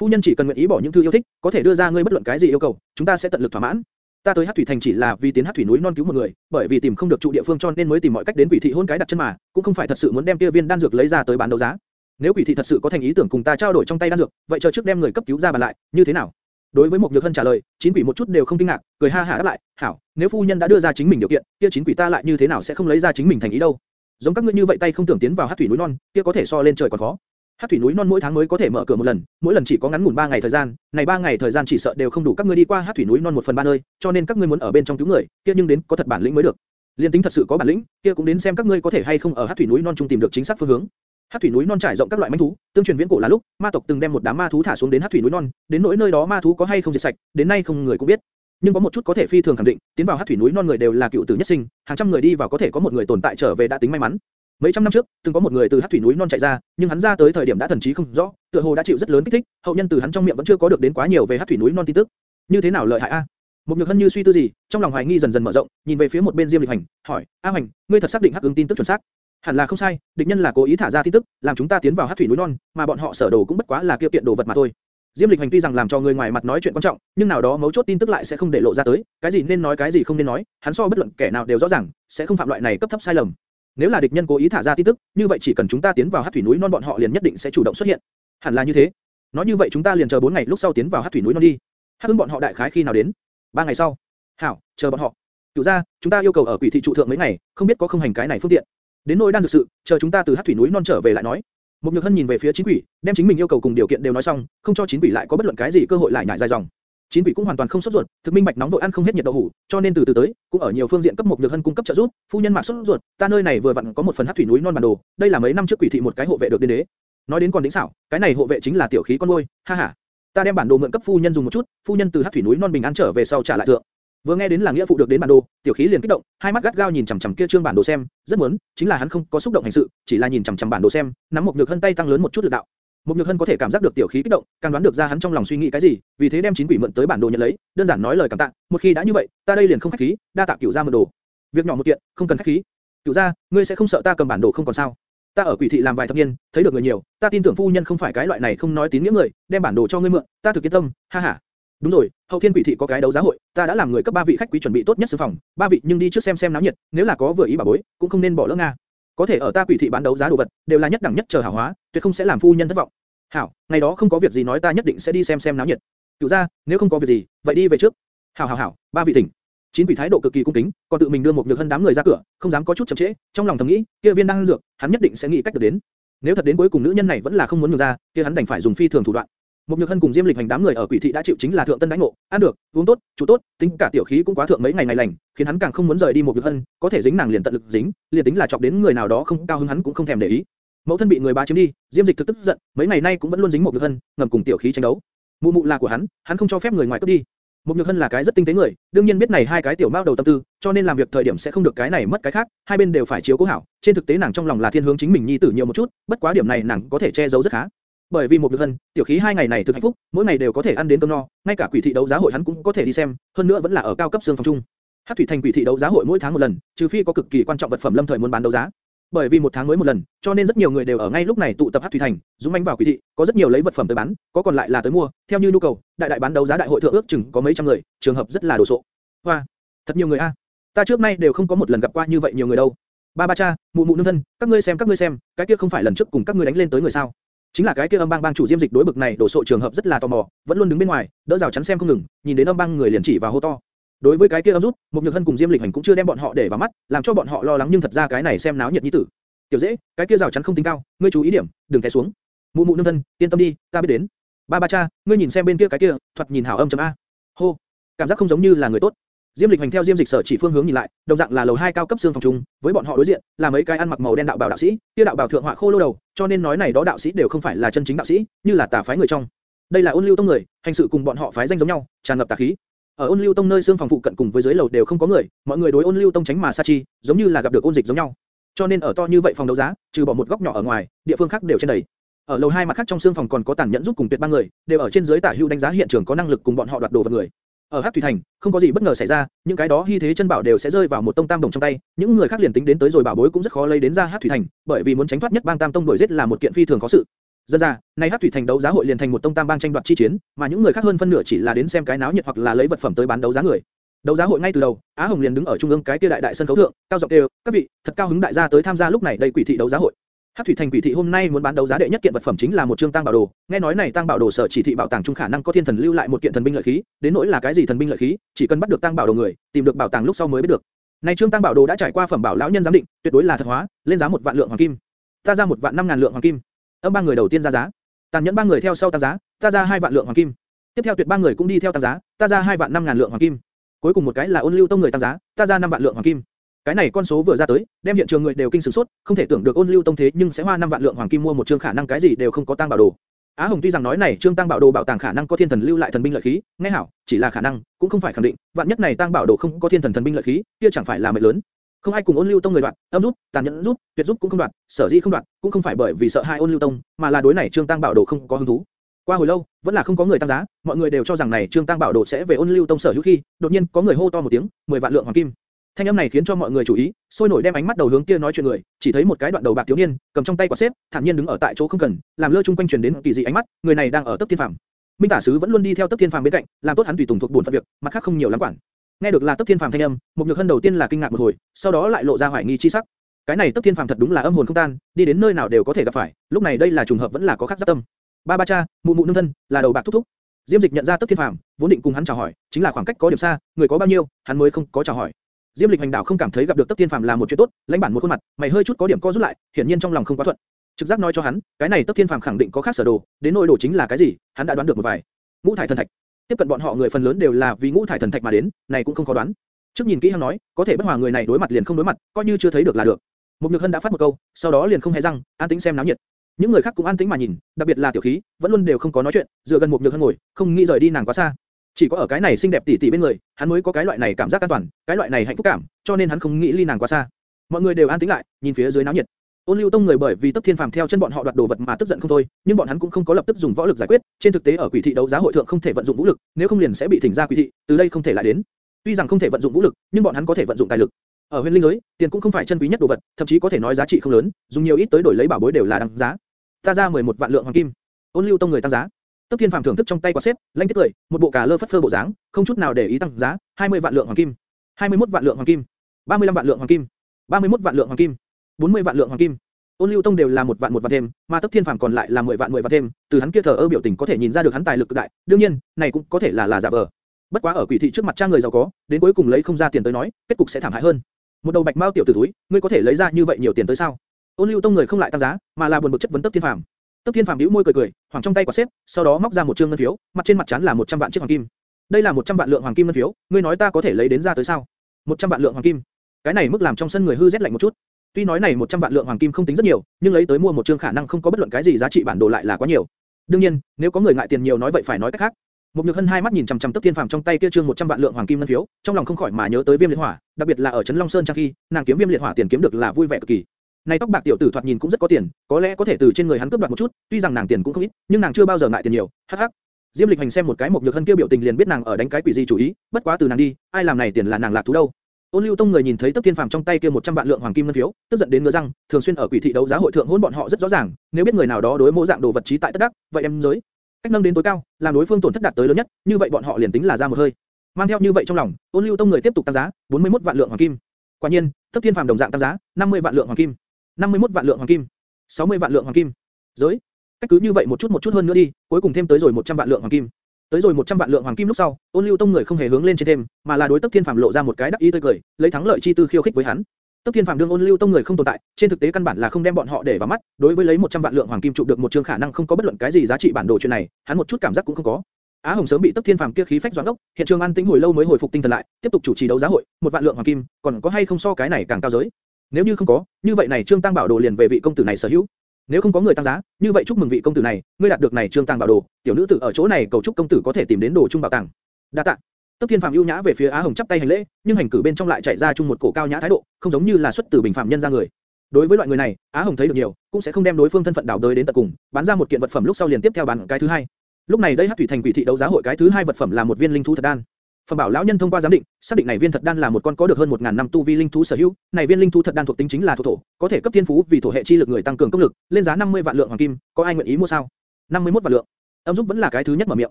Phu nhân chỉ cần nguyện ý bỏ những thứ yêu thích, có thể đưa ra ngươi bất luận cái gì yêu cầu, chúng ta sẽ tận lực thỏa mãn. Ta tới Hắc Thủy Thành chỉ là vì tiến Hắc Thủy núi non cứu một người, bởi vì tìm không được trụ địa phương cho nên mới tìm mọi cách đến quỷ thị hôn cái đặt chân mà, cũng không phải thật sự muốn đem kia viên đan dược lấy ra tới bán đấu giá. Nếu quỷ thị thật sự có thành ý tưởng cùng ta trao đổi trong tay đan dược, vậy chờ trước đem người cấp cứu ra bàn lại, như thế nào? Đối với một nhược hân trả lời, chín quỷ một chút đều không kinh ngạc, cười ha hả đáp lại, hảo, nếu phu nhân đã đưa ra chính mình điều kiện, kia chín quỷ ta lại như thế nào sẽ không lấy ra chính mình thành ý đâu? Giống các ngươi như vậy tay không tưởng tiến vào Hắc Thủy núi non, kia có thể so lên trời còn khó. Hát thủy núi non mỗi tháng mới có thể mở cửa một lần, mỗi lần chỉ có ngắn ngủn 3 ngày thời gian, này 3 ngày thời gian chỉ sợ đều không đủ các ngươi đi qua Hát thủy núi non một phần ba nơi, cho nên các ngươi muốn ở bên trong cứu người, kia nhưng đến có thật bản lĩnh mới được. Liên tính thật sự có bản lĩnh, kia cũng đến xem các ngươi có thể hay không ở Hát thủy núi non trung tìm được chính xác phương hướng. Hát thủy núi non trải rộng các loại manh thú, tương truyền viễn cổ là lúc, ma tộc từng đem một đám ma thú thả xuống đến Hát thủy núi non, đến nỗi nơi đó ma thú có hay không diệt sạch, đến nay không người cũng biết. Nhưng có một chút có thể phi thường khẳng định, tiến vào Hát thủy núi non người đều là cựu tử nhất sinh, hàng trăm người đi vào có thể có một người tồn tại trở về đã tính may mắn. Mấy trăm năm trước, từng có một người từ Hắc thủy núi non chạy ra, nhưng hắn ra tới thời điểm đã thần trí không rõ, tựa hồ đã chịu rất lớn kích thích, hậu nhân từ hắn trong miệng vẫn chưa có được đến quá nhiều về Hắc thủy núi non tin tức. Như thế nào lợi hại a? Một nhược hân như suy tư gì, trong lòng hoài nghi dần dần mở rộng, nhìn về phía một bên Diêm Lịch Hành, hỏi: A Hành, ngươi thật xác định Hắc ứng tin tức chuẩn xác? Hẳn là không sai, địch nhân là cố ý thả ra tin tức, làm chúng ta tiến vào Hắc thủy núi non, mà bọn họ sở đồ cũng bất quá là kia kiện đồ vật mà thôi. Diêm Lịch Hành tuy rằng làm cho người ngoài mặt nói chuyện quan trọng, nhưng nào đó mấu chốt tin tức lại sẽ không để lộ ra tới, cái gì nên nói cái gì không nên nói, hắn so bất luận kẻ nào đều rõ ràng, sẽ không phạm loại này cấp thấp sai lầm. Nếu là địch nhân cố ý thả ra tin tức, như vậy chỉ cần chúng ta tiến vào Hắc thủy núi non bọn họ liền nhất định sẽ chủ động xuất hiện. Hẳn là như thế. Nói như vậy chúng ta liền chờ 4 ngày lúc sau tiến vào Hắc thủy núi non đi. Hắc ứng bọn họ đại khái khi nào đến? 3 ngày sau. Hảo, chờ bọn họ. Cửu gia, chúng ta yêu cầu ở quỷ thị trụ thượng mấy ngày, không biết có không hành cái này phương tiện. Đến nỗi đang thực sự, chờ chúng ta từ Hắc thủy núi non trở về lại nói. Một Nhược Hân nhìn về phía Chín Quỷ, đem chính mình yêu cầu cùng điều kiện đều nói xong, không cho Chín Quỷ lại có bất luận cái gì cơ hội lại nhại dài dòng. Chín Quỷ cũng hoàn toàn không sốt ruột, thực minh bạch nóng vội ăn không hết nhiệt đậu hủ, cho nên từ từ tới, cũng ở nhiều phương diện cấp một Nhược Hân cung cấp trợ giúp. Phu nhân mạc sốt ruột, ta nơi này vừa vặn có một phần hắc thủy núi non bản đồ, đây là mấy năm trước quỷ thị một cái hộ vệ được đến đế. Nói đến còn đỉnh xảo, cái này hộ vệ chính là tiểu khí con nuôi, ha ha. Ta đem bản đồ mượn cấp phu nhân dùng một chút, phu nhân từ hắc thủy núi non bình an trở về sau trả lại thượng. Vừa nghe đến là nghĩa phụ được đến bản đồ, tiểu khí liền kích động, hai mắt gắt gao nhìn chằm chằm kia trương bản đồ xem, rất muốn, chính là hắn không có xúc động hành sự, chỉ là nhìn chằm chằm bản đồ xem, nắm một nhược hân tay tăng lớn một chút lực đạo. Một nhược hân có thể cảm giác được tiểu khí kích động, càng đoán được ra hắn trong lòng suy nghĩ cái gì, vì thế đem chín quỷ mượn tới bản đồ nhận lấy, đơn giản nói lời cảm tạ. Một khi đã như vậy, ta đây liền không khách khí, đa tạ cửu gia mượn đồ. Việc nhỏ một kiện, không cần khách khí. Cửu gia, ngươi sẽ không sợ ta cầm bản đồ không còn sao? Ta ở quỷ thị làm vài thập niên, thấy được người nhiều, ta tin tưởng phu nhân không phải cái loại này không nói tín nghĩa người, đem bản đồ cho ngươi mượn, ta thực yên tâm, ha ha. Đúng rồi, hậu thiên quỷ thị có cái đấu giá hội, ta đã làm người cấp ba vị khách quý chuẩn bị tốt nhất sư phòng, ba vị nhưng đi trước xem xem náo nhiệt, nếu là có vừa ý bà bối, cũng không nên bỏ lỡ nga. Có thể ở ta quỷ thị bán đấu giá đồ vật, đều là nhất đẳng nhất chờ hảo hóa, tuyệt không sẽ làm phu nhân thất vọng. Hảo, ngày đó không có việc gì nói ta nhất định sẽ đi xem xem náo nhiệt. Cửu gia, nếu không có việc gì, vậy đi về trước. Hảo hảo hảo, ba vị thỉnh. Chín quỷ thái độ cực kỳ cung kính, còn tự mình đưa một nhược hân đám người ra cửa, không dám có chút chậm trễ, trong lòng thầm nghĩ, kia viên đang dược, hắn nhất định sẽ nghĩ cách được đến. Nếu thật đến cuối cùng nữ nhân này vẫn là không muốn nhường ra, kia hắn đành phải dùng phi thường thủ đoạn. Một nhược hân cùng Diêm Lịch hành đám người ở quỷ thị đã chịu chính là thượng tân đánh ngộ, ăn được, uống tốt, chủ tốt, tính cả tiểu khí cũng quá thượng mấy ngày ngày lành, khiến hắn càng không muốn rời đi một nhược hân, có thể dính nàng liền tận lực dính, liền tính là chọc đến người nào đó không cao hứng hắn cũng không thèm để ý. Mẫu thân bị người bá chiếm đi, Diêm Dịch thực tức giận, mấy ngày nay cũng vẫn luôn dính một nhược hân, ngầm cùng tiểu khí tranh đấu. Mụ mụ là của hắn, hắn không cho phép người ngoài cướp đi. Một Nhược Hân là cái rất tinh tế người, đương nhiên biết này hai cái tiểu mao đầu tâm tư, cho nên làm việc thời điểm sẽ không được cái này mất cái khác, hai bên đều phải chiếu cố hảo. Trên thực tế nàng trong lòng là thiên hướng chính mình nhi tử nhiều một chút, bất quá điểm này nàng có thể che giấu rất khá. Bởi vì một được Hân, tiểu khí hai ngày này thực hạnh phúc, mỗi ngày đều có thể ăn đến cơm no, ngay cả quỷ thị đấu giá hội hắn cũng có thể đi xem, hơn nữa vẫn là ở cao cấp xương phòng chung. Hắc thủy thành quỷ thị đấu giá hội mỗi tháng một lần, trừ phi có cực kỳ quan trọng vật phẩm lâm thời muốn bán đấu giá, bởi vì một tháng mới một lần, cho nên rất nhiều người đều ở ngay lúc này tụ tập Hắc Thủy Thành, dũng mãnh vào quỷ thị, có rất nhiều lấy vật phẩm tới bán, có còn lại là tới mua, theo như nhu cầu, đại đại bán đấu giá đại hội thượng ước chừng có mấy trăm người, trường hợp rất là đồ sộ. Hoa, thật nhiều người a. Ta trước nay đều không có một lần gặp qua như vậy nhiều người đâu. Ba ba cha, mụ mụ nương thân, các ngươi xem các ngươi xem, cái kia không phải lần trước cùng các ngươi đánh lên tới người sao? Chính là cái kia âm bang bang chủ diêm dịch đối bực này đổ sộ trường hợp rất là tò mò, vẫn luôn đứng bên ngoài, đỡ rào chắn xem không ngừng, nhìn đến âm bang người liền chỉ vào hô to. Đối với cái kia âm rút, một nhược hân cùng diêm lịch hành cũng chưa đem bọn họ để vào mắt, làm cho bọn họ lo lắng nhưng thật ra cái này xem náo nhiệt như tử. Tiểu dễ, cái kia rào chắn không tính cao, ngươi chú ý điểm, đừng té xuống. Mụ mụ nương thân, yên tâm đi, ta biết đến. Ba ba cha, ngươi nhìn xem bên kia cái kia, thuật nhìn hảo âm chấm a. Hô, cảm giác không giống như là người tốt. Diêm Lịch hành theo Diêm Dịch sở chỉ phương hướng nhìn lại, đồng dạng là lầu hai cao cấp xương phòng trung, với bọn họ đối diện là mấy cái ăn mặc màu đen đạo bảo đạo sĩ, kia đạo bảo thượng họa khô lô đầu, cho nên nói này đó đạo sĩ đều không phải là chân chính đạo sĩ, như là tà phái người trong. Đây là ôn lưu tông người, hành sự cùng bọn họ phái danh giống nhau, tràn ngập tà khí. Ở ôn lưu tông nơi xương phòng phụ cận cùng với dưới lầu đều không có người, mọi người đối ôn lưu tông tránh mà xa chi, giống như là gặp được ôn dịch giống nhau. Cho nên ở to như vậy phòng đấu giá, trừ bỏ một góc nhỏ ở ngoài, địa phương khác đều trên đầy. Ở lầu hai mặt khác trong xương phòng còn có tàn nhẫn giúp cùng tuyệt ba người, đều ở trên dưới tả hữu đánh giá hiện trường có năng lực cùng bọn họ đoạt đồ vật người. Ở Hắc Thủy Thành, không có gì bất ngờ xảy ra, những cái đó hy thế chân bảo đều sẽ rơi vào một tông tam đồng trong tay, những người khác liền tính đến tới rồi bảo bối cũng rất khó lấy đến ra Hắc Thủy Thành, bởi vì muốn tránh thoát nhất bang tam tông đuổi giết là một kiện phi thường khó sự. Dân ra, nay Hắc Thủy Thành đấu giá hội liền thành một tông tam bang tranh đoạt chi chiến, mà những người khác hơn phân nửa chỉ là đến xem cái náo nhiệt hoặc là lấy vật phẩm tới bán đấu giá người. Đấu giá hội ngay từ đầu, Á Hồng liền đứng ở trung ương cái kia đại đại sân khấu thượng, cao giọng kêu, "Các vị, thật cao hứng đại gia tới tham gia lúc này đây quỷ thị đấu giá hội." Hắc Thủy Thành quỷ thị hôm nay muốn bán đấu giá đệ nhất kiện vật phẩm chính là một trương tăng bảo đồ, nghe nói này tăng bảo đồ sở chỉ thị bảo tàng trung khả năng có thiên thần lưu lại một kiện thần binh lợi khí, đến nỗi là cái gì thần binh lợi khí, chỉ cần bắt được tăng bảo đồ người, tìm được bảo tàng lúc sau mới biết được. Này trương tăng bảo đồ đã trải qua phẩm bảo lão nhân giám định, tuyệt đối là thật hóa, lên giá một vạn lượng hoàng kim. Ta ra một vạn năm ngàn lượng hoàng kim. Âm ba người đầu tiên ra giá, tàn nhẫn ba người theo sau tăng giá, ta ra hai vạn lượng hoàng kim. Tiếp theo tuyệt ba người cũng đi theo tăng giá, ta ra hai vạn năm ngàn lượng hoàng kim. Cuối cùng một cái là ôn lưu tông người tăng giá, ta ra năm vạn lượng hoàng kim. Cái này con số vừa ra tới, đem hiện trường người đều kinh sửng sốt, không thể tưởng được ôn lưu tông thế nhưng sẽ hoa 5 vạn lượng hoàng kim mua một trương khả năng cái gì đều không có tăng bảo đồ. Á Hồng tuy rằng nói này trương tăng bảo đồ bảo tàng khả năng có thiên thần lưu lại thần binh lợi khí, nghe hảo, chỉ là khả năng, cũng không phải khẳng định, vạn nhất này tăng bảo đồ không có thiên thần thần binh lợi khí, kia chẳng phải là mệnh lớn. Không ai cùng ôn lưu tông người đoạn, âm rút, tàn nhẫn rút, tuyệt rút cũng không đoạn, sở dĩ không đoạn, cũng không phải bởi vì sợ hai ôn lưu tông, mà là đối này trương tăng bảo đồ không có hứng thú. Qua hồi lâu, vẫn là không có người tăng giá, mọi người đều cho rằng này trương tăng bảo đồ sẽ về ôn lưu tông sở hữu khi, đột nhiên có người hô to một tiếng, 10 vạn lượng hoàng kim. Thanh âm này khiến cho mọi người chú ý, sôi nổi đem ánh mắt đầu hướng kia nói chuyện người, chỉ thấy một cái đoạn đầu bạc thiếu niên, cầm trong tay quả xếp, thản nhiên đứng ở tại chỗ không cần, làm lơ chung quanh truyền đến kỳ dị ánh mắt, người này đang ở tấp thiên phàm. Minh tả sứ vẫn luôn đi theo tấp thiên phàm bên cạnh, làm tốt hắn tùy tùng thuộc buồn phận việc, mặt khác không nhiều lắm quản. Nghe được là tấp thiên phàm thanh âm, một nhược hân đầu tiên là kinh ngạc một hồi, sau đó lại lộ ra hoài nghi chi sắc. Cái này tấp thiên phàm thật đúng là âm hồn không tan, đi đến nơi nào đều có thể gặp phải, lúc này đây là trùng hợp vẫn là có khác giáp tâm. Ba ba cha, mụ mụ nương thân, là đầu bạc thúc thúc. Diêm Dịch nhận ra tấp thiên phàm, vốn định cùng hắn chào hỏi, chính là khoảng cách có điểm xa, người có bao nhiêu, hắn mới không có chào hỏi. Diêm Lịch hành đạo không cảm thấy gặp được Tấp Thiên Phàm là một chuyện tốt, lãnh bản một khuôn mặt, mày hơi chút có điểm co rút lại, hiển nhiên trong lòng không quá thuận. Trực giác nói cho hắn, cái này Tấp Thiên Phàm khẳng định có khác sở đồ, đến nội đồ chính là cái gì, hắn đã đoán được một vài. Ngũ thải thần thạch. Tiếp cận bọn họ người phần lớn đều là vì ngũ thải thần thạch mà đến, này cũng không khó đoán. Trước nhìn kỹ hắn nói, có thể bất hòa người này đối mặt liền không đối mặt, coi như chưa thấy được là được. Mục Nhược Hân đã phát một câu, sau đó liền không hề răng, an tĩnh xem náo nhiệt. Những người khác cũng an tĩnh mà nhìn, đặc biệt là Tiểu Khí, vẫn luôn đều không có nói chuyện, dựa gần Mục Nhược Hân ngồi, không nghĩ rời đi nàng quá xa. Chỉ có ở cái này xinh đẹp tỷ tỷ bên người, hắn mới có cái loại này cảm giác an toàn, cái loại này hạnh phúc cảm, cho nên hắn không nghĩ ly nàng quá xa. Mọi người đều an tĩnh lại, nhìn phía dưới náo nhiệt. Ôn Lưu Tông người bởi vì Tấp Thiên Phàm theo chân bọn họ đoạt đồ vật mà tức giận không thôi, nhưng bọn hắn cũng không có lập tức dùng võ lực giải quyết. Trên thực tế ở quỷ thị đấu giá hội thượng không thể vận dụng vũ lực, nếu không liền sẽ bị thỉnh ra quỷ thị, từ đây không thể lại đến. Tuy rằng không thể vận dụng vũ lực, nhưng bọn hắn có thể vận dụng tài lực. Ở huyền linh giới, tiền cũng không phải chân quý nhất đồ vật, thậm chí có thể nói giá trị không lớn, dùng nhiều ít tới đổi lấy bảo bối đều là đáng giá. Ta ra 11 vạn lượng hoàng kim. Ôn Lưu Tông người tăng giá. Tấp Thiên Phàm thưởng thức trong tay quả xếp, lanh tiếc cười, một bộ cà lơ phất phơ bộ dáng, không chút nào để ý tăng giá, 20 vạn lượng hoàng kim, 21 vạn lượng hoàng kim, 35 vạn lượng hoàng kim, 31 vạn lượng hoàng kim, 40 vạn lượng hoàng kim. Ôn Lưu Tông đều là một vạn một vạn thêm, mà Tấp Thiên Phàm còn lại là 10 vạn 10 vạn thêm, từ hắn kia thờ ơ biểu tình có thể nhìn ra được hắn tài lực cực đại, đương nhiên, này cũng có thể là là giả vờ. Bất quá ở quỷ thị trước mặt cha người giàu có, đến cuối cùng lấy không ra tiền tới nói, kết cục sẽ thảm hại hơn. Một đầu bạch mao tiểu tử túi, ngươi có thể lấy ra như vậy nhiều tiền tới sao? Ôn Lưu Tông người không lại tăng giá, mà là buồn bực chất vấn Tấp Thiên Phàm. Tấp Thiên Phàm nhíu môi cười cười, hoàng trong tay quả xếp, sau đó móc ra một trương ngân phiếu, mặt trên mặt chán là 100 vạn chiếc hoàng kim. Đây là 100 vạn lượng hoàng kim ngân phiếu, ngươi nói ta có thể lấy đến ra tới sao? 100 vạn lượng hoàng kim. Cái này mức làm trong sân người hư rét lạnh một chút. Tuy nói này 100 vạn lượng hoàng kim không tính rất nhiều, nhưng lấy tới mua một trương khả năng không có bất luận cái gì giá trị bản đồ lại là quá nhiều. đương nhiên, nếu có người ngại tiền nhiều nói vậy phải nói cách khác. Một nhược hân hai mắt nhìn chằm chằm Tấp Thiên Phàm trong tay kia trương 100 vạn lượng hoàng kim ngân phiếu, trong lòng không khỏi mà nhớ tới Viêm Liệt Hỏa, đặc biệt là ở trấn Long Sơn trang khi, nàng kiếm Viêm Liệt Hỏa tiền kiếm được là vui vẻ cực kỳ. Này tóc bạc tiểu tử thoạt nhìn cũng rất có tiền, có lẽ có thể từ trên người hắn cướp đoạt một chút, tuy rằng nàng tiền cũng không ít, nhưng nàng chưa bao giờ ngại tiền nhiều. Hắc hắc. Diêm Lịch Hành xem một cái một nhược hân kia biểu tình liền biết nàng ở đánh cái quỷ gì chủ ý, bất quá từ nàng đi, ai làm này tiền là nàng lạc thú đâu. Ôn Lưu Tông người nhìn thấy Tấp Thiên Phàm trong tay kia 100 vạn lượng hoàng kim ngân phiếu, tức giận đến ngửa răng, thường xuyên ở quỷ thị đấu giá hội thượng hỗn bọn họ rất rõ ràng, nếu biết người nào đó đối mỗi dạng đồ vật trí tại tất đắc, vậy em giới cách nâng đến tối cao, làm đối phương tổn thất đạt tới lớn nhất, như vậy bọn họ liền tính là ra một hơi. Mang theo như vậy trong lòng, Ôn Lưu Tông người tiếp tục tăng giá, 41 vạn lượng hoàng kim. Quả nhiên, Tấp Thiên Phàm đồng dạng tăng giá, 50 vạn lượng hoàng kim, 51 vạn lượng hoàng kim, 60 vạn lượng hoàng kim. Giới, cách cứ như vậy một chút một chút hơn nữa đi, cuối cùng thêm tới rồi 100 vạn lượng hoàng kim. Tới rồi 100 vạn lượng hoàng kim lúc sau, Ôn Lưu Tông người không hề hướng lên trên thêm, mà là đối Tấp Thiên Phàm lộ ra một cái đắc ý tươi cười, lấy thắng lợi chi tư khiêu khích với hắn. Tấp Thiên Phàm đương ôn lưu tông người không tồn tại, trên thực tế căn bản là không đem bọn họ để vào mắt, đối với lấy 100 vạn lượng hoàng kim trụ được một chương khả năng không có bất luận cái gì giá trị bản đồ chuyện này, hắn một chút cảm giác cũng không có. Á Hồng sớm bị Tấp Thiên Phàm kia khí phách doãn đốc, hiện trường an tĩnh hồi lâu mới hồi phục tinh thần lại, tiếp tục chủ trì đấu giá hội, một vạn lượng hoàng kim, còn có hay không so cái này càng cao giới? Nếu như không có, như vậy này trương tăng bảo đồ liền về vị công tử này sở hữu. Nếu không có người tăng giá, như vậy chúc mừng vị công tử này, ngươi đạt được này trương tăng bảo đồ, tiểu nữ tử ở chỗ này cầu chúc công tử có thể tìm đến đồ trung bảo tàng. Đa tạ. Tấp Thiên Phàm ưu nhã về phía Á Hồng chắp tay hành lễ, nhưng hành cử bên trong lại chạy ra chung một cổ cao nhã thái độ, không giống như là xuất từ bình phạm nhân ra người. Đối với loại người này, Á Hồng thấy được nhiều, cũng sẽ không đem đối phương thân phận đảo đời đến tận cùng, bán ra một kiện vật phẩm lúc sau liền tiếp theo bán cái thứ hai. Lúc này đây Hắc Thủy Thành quỷ thị đấu giá hội cái thứ hai vật phẩm là một viên linh thú thật đan. Phẩm bảo lão nhân thông qua giám định, xác định này viên thật đan là một con có được hơn 1000 năm tu vi linh thú sở hữu, này viên linh thú thật đan thuộc tính chính là thổ thổ, có thể cấp thiên phú vì thổ hệ chi lực người tăng cường công lực, lên giá 50 vạn lượng hoàng kim, có ai nguyện ý mua sao? 51 vạn lượng. Âm giúp vẫn là cái thứ nhất mở miệng.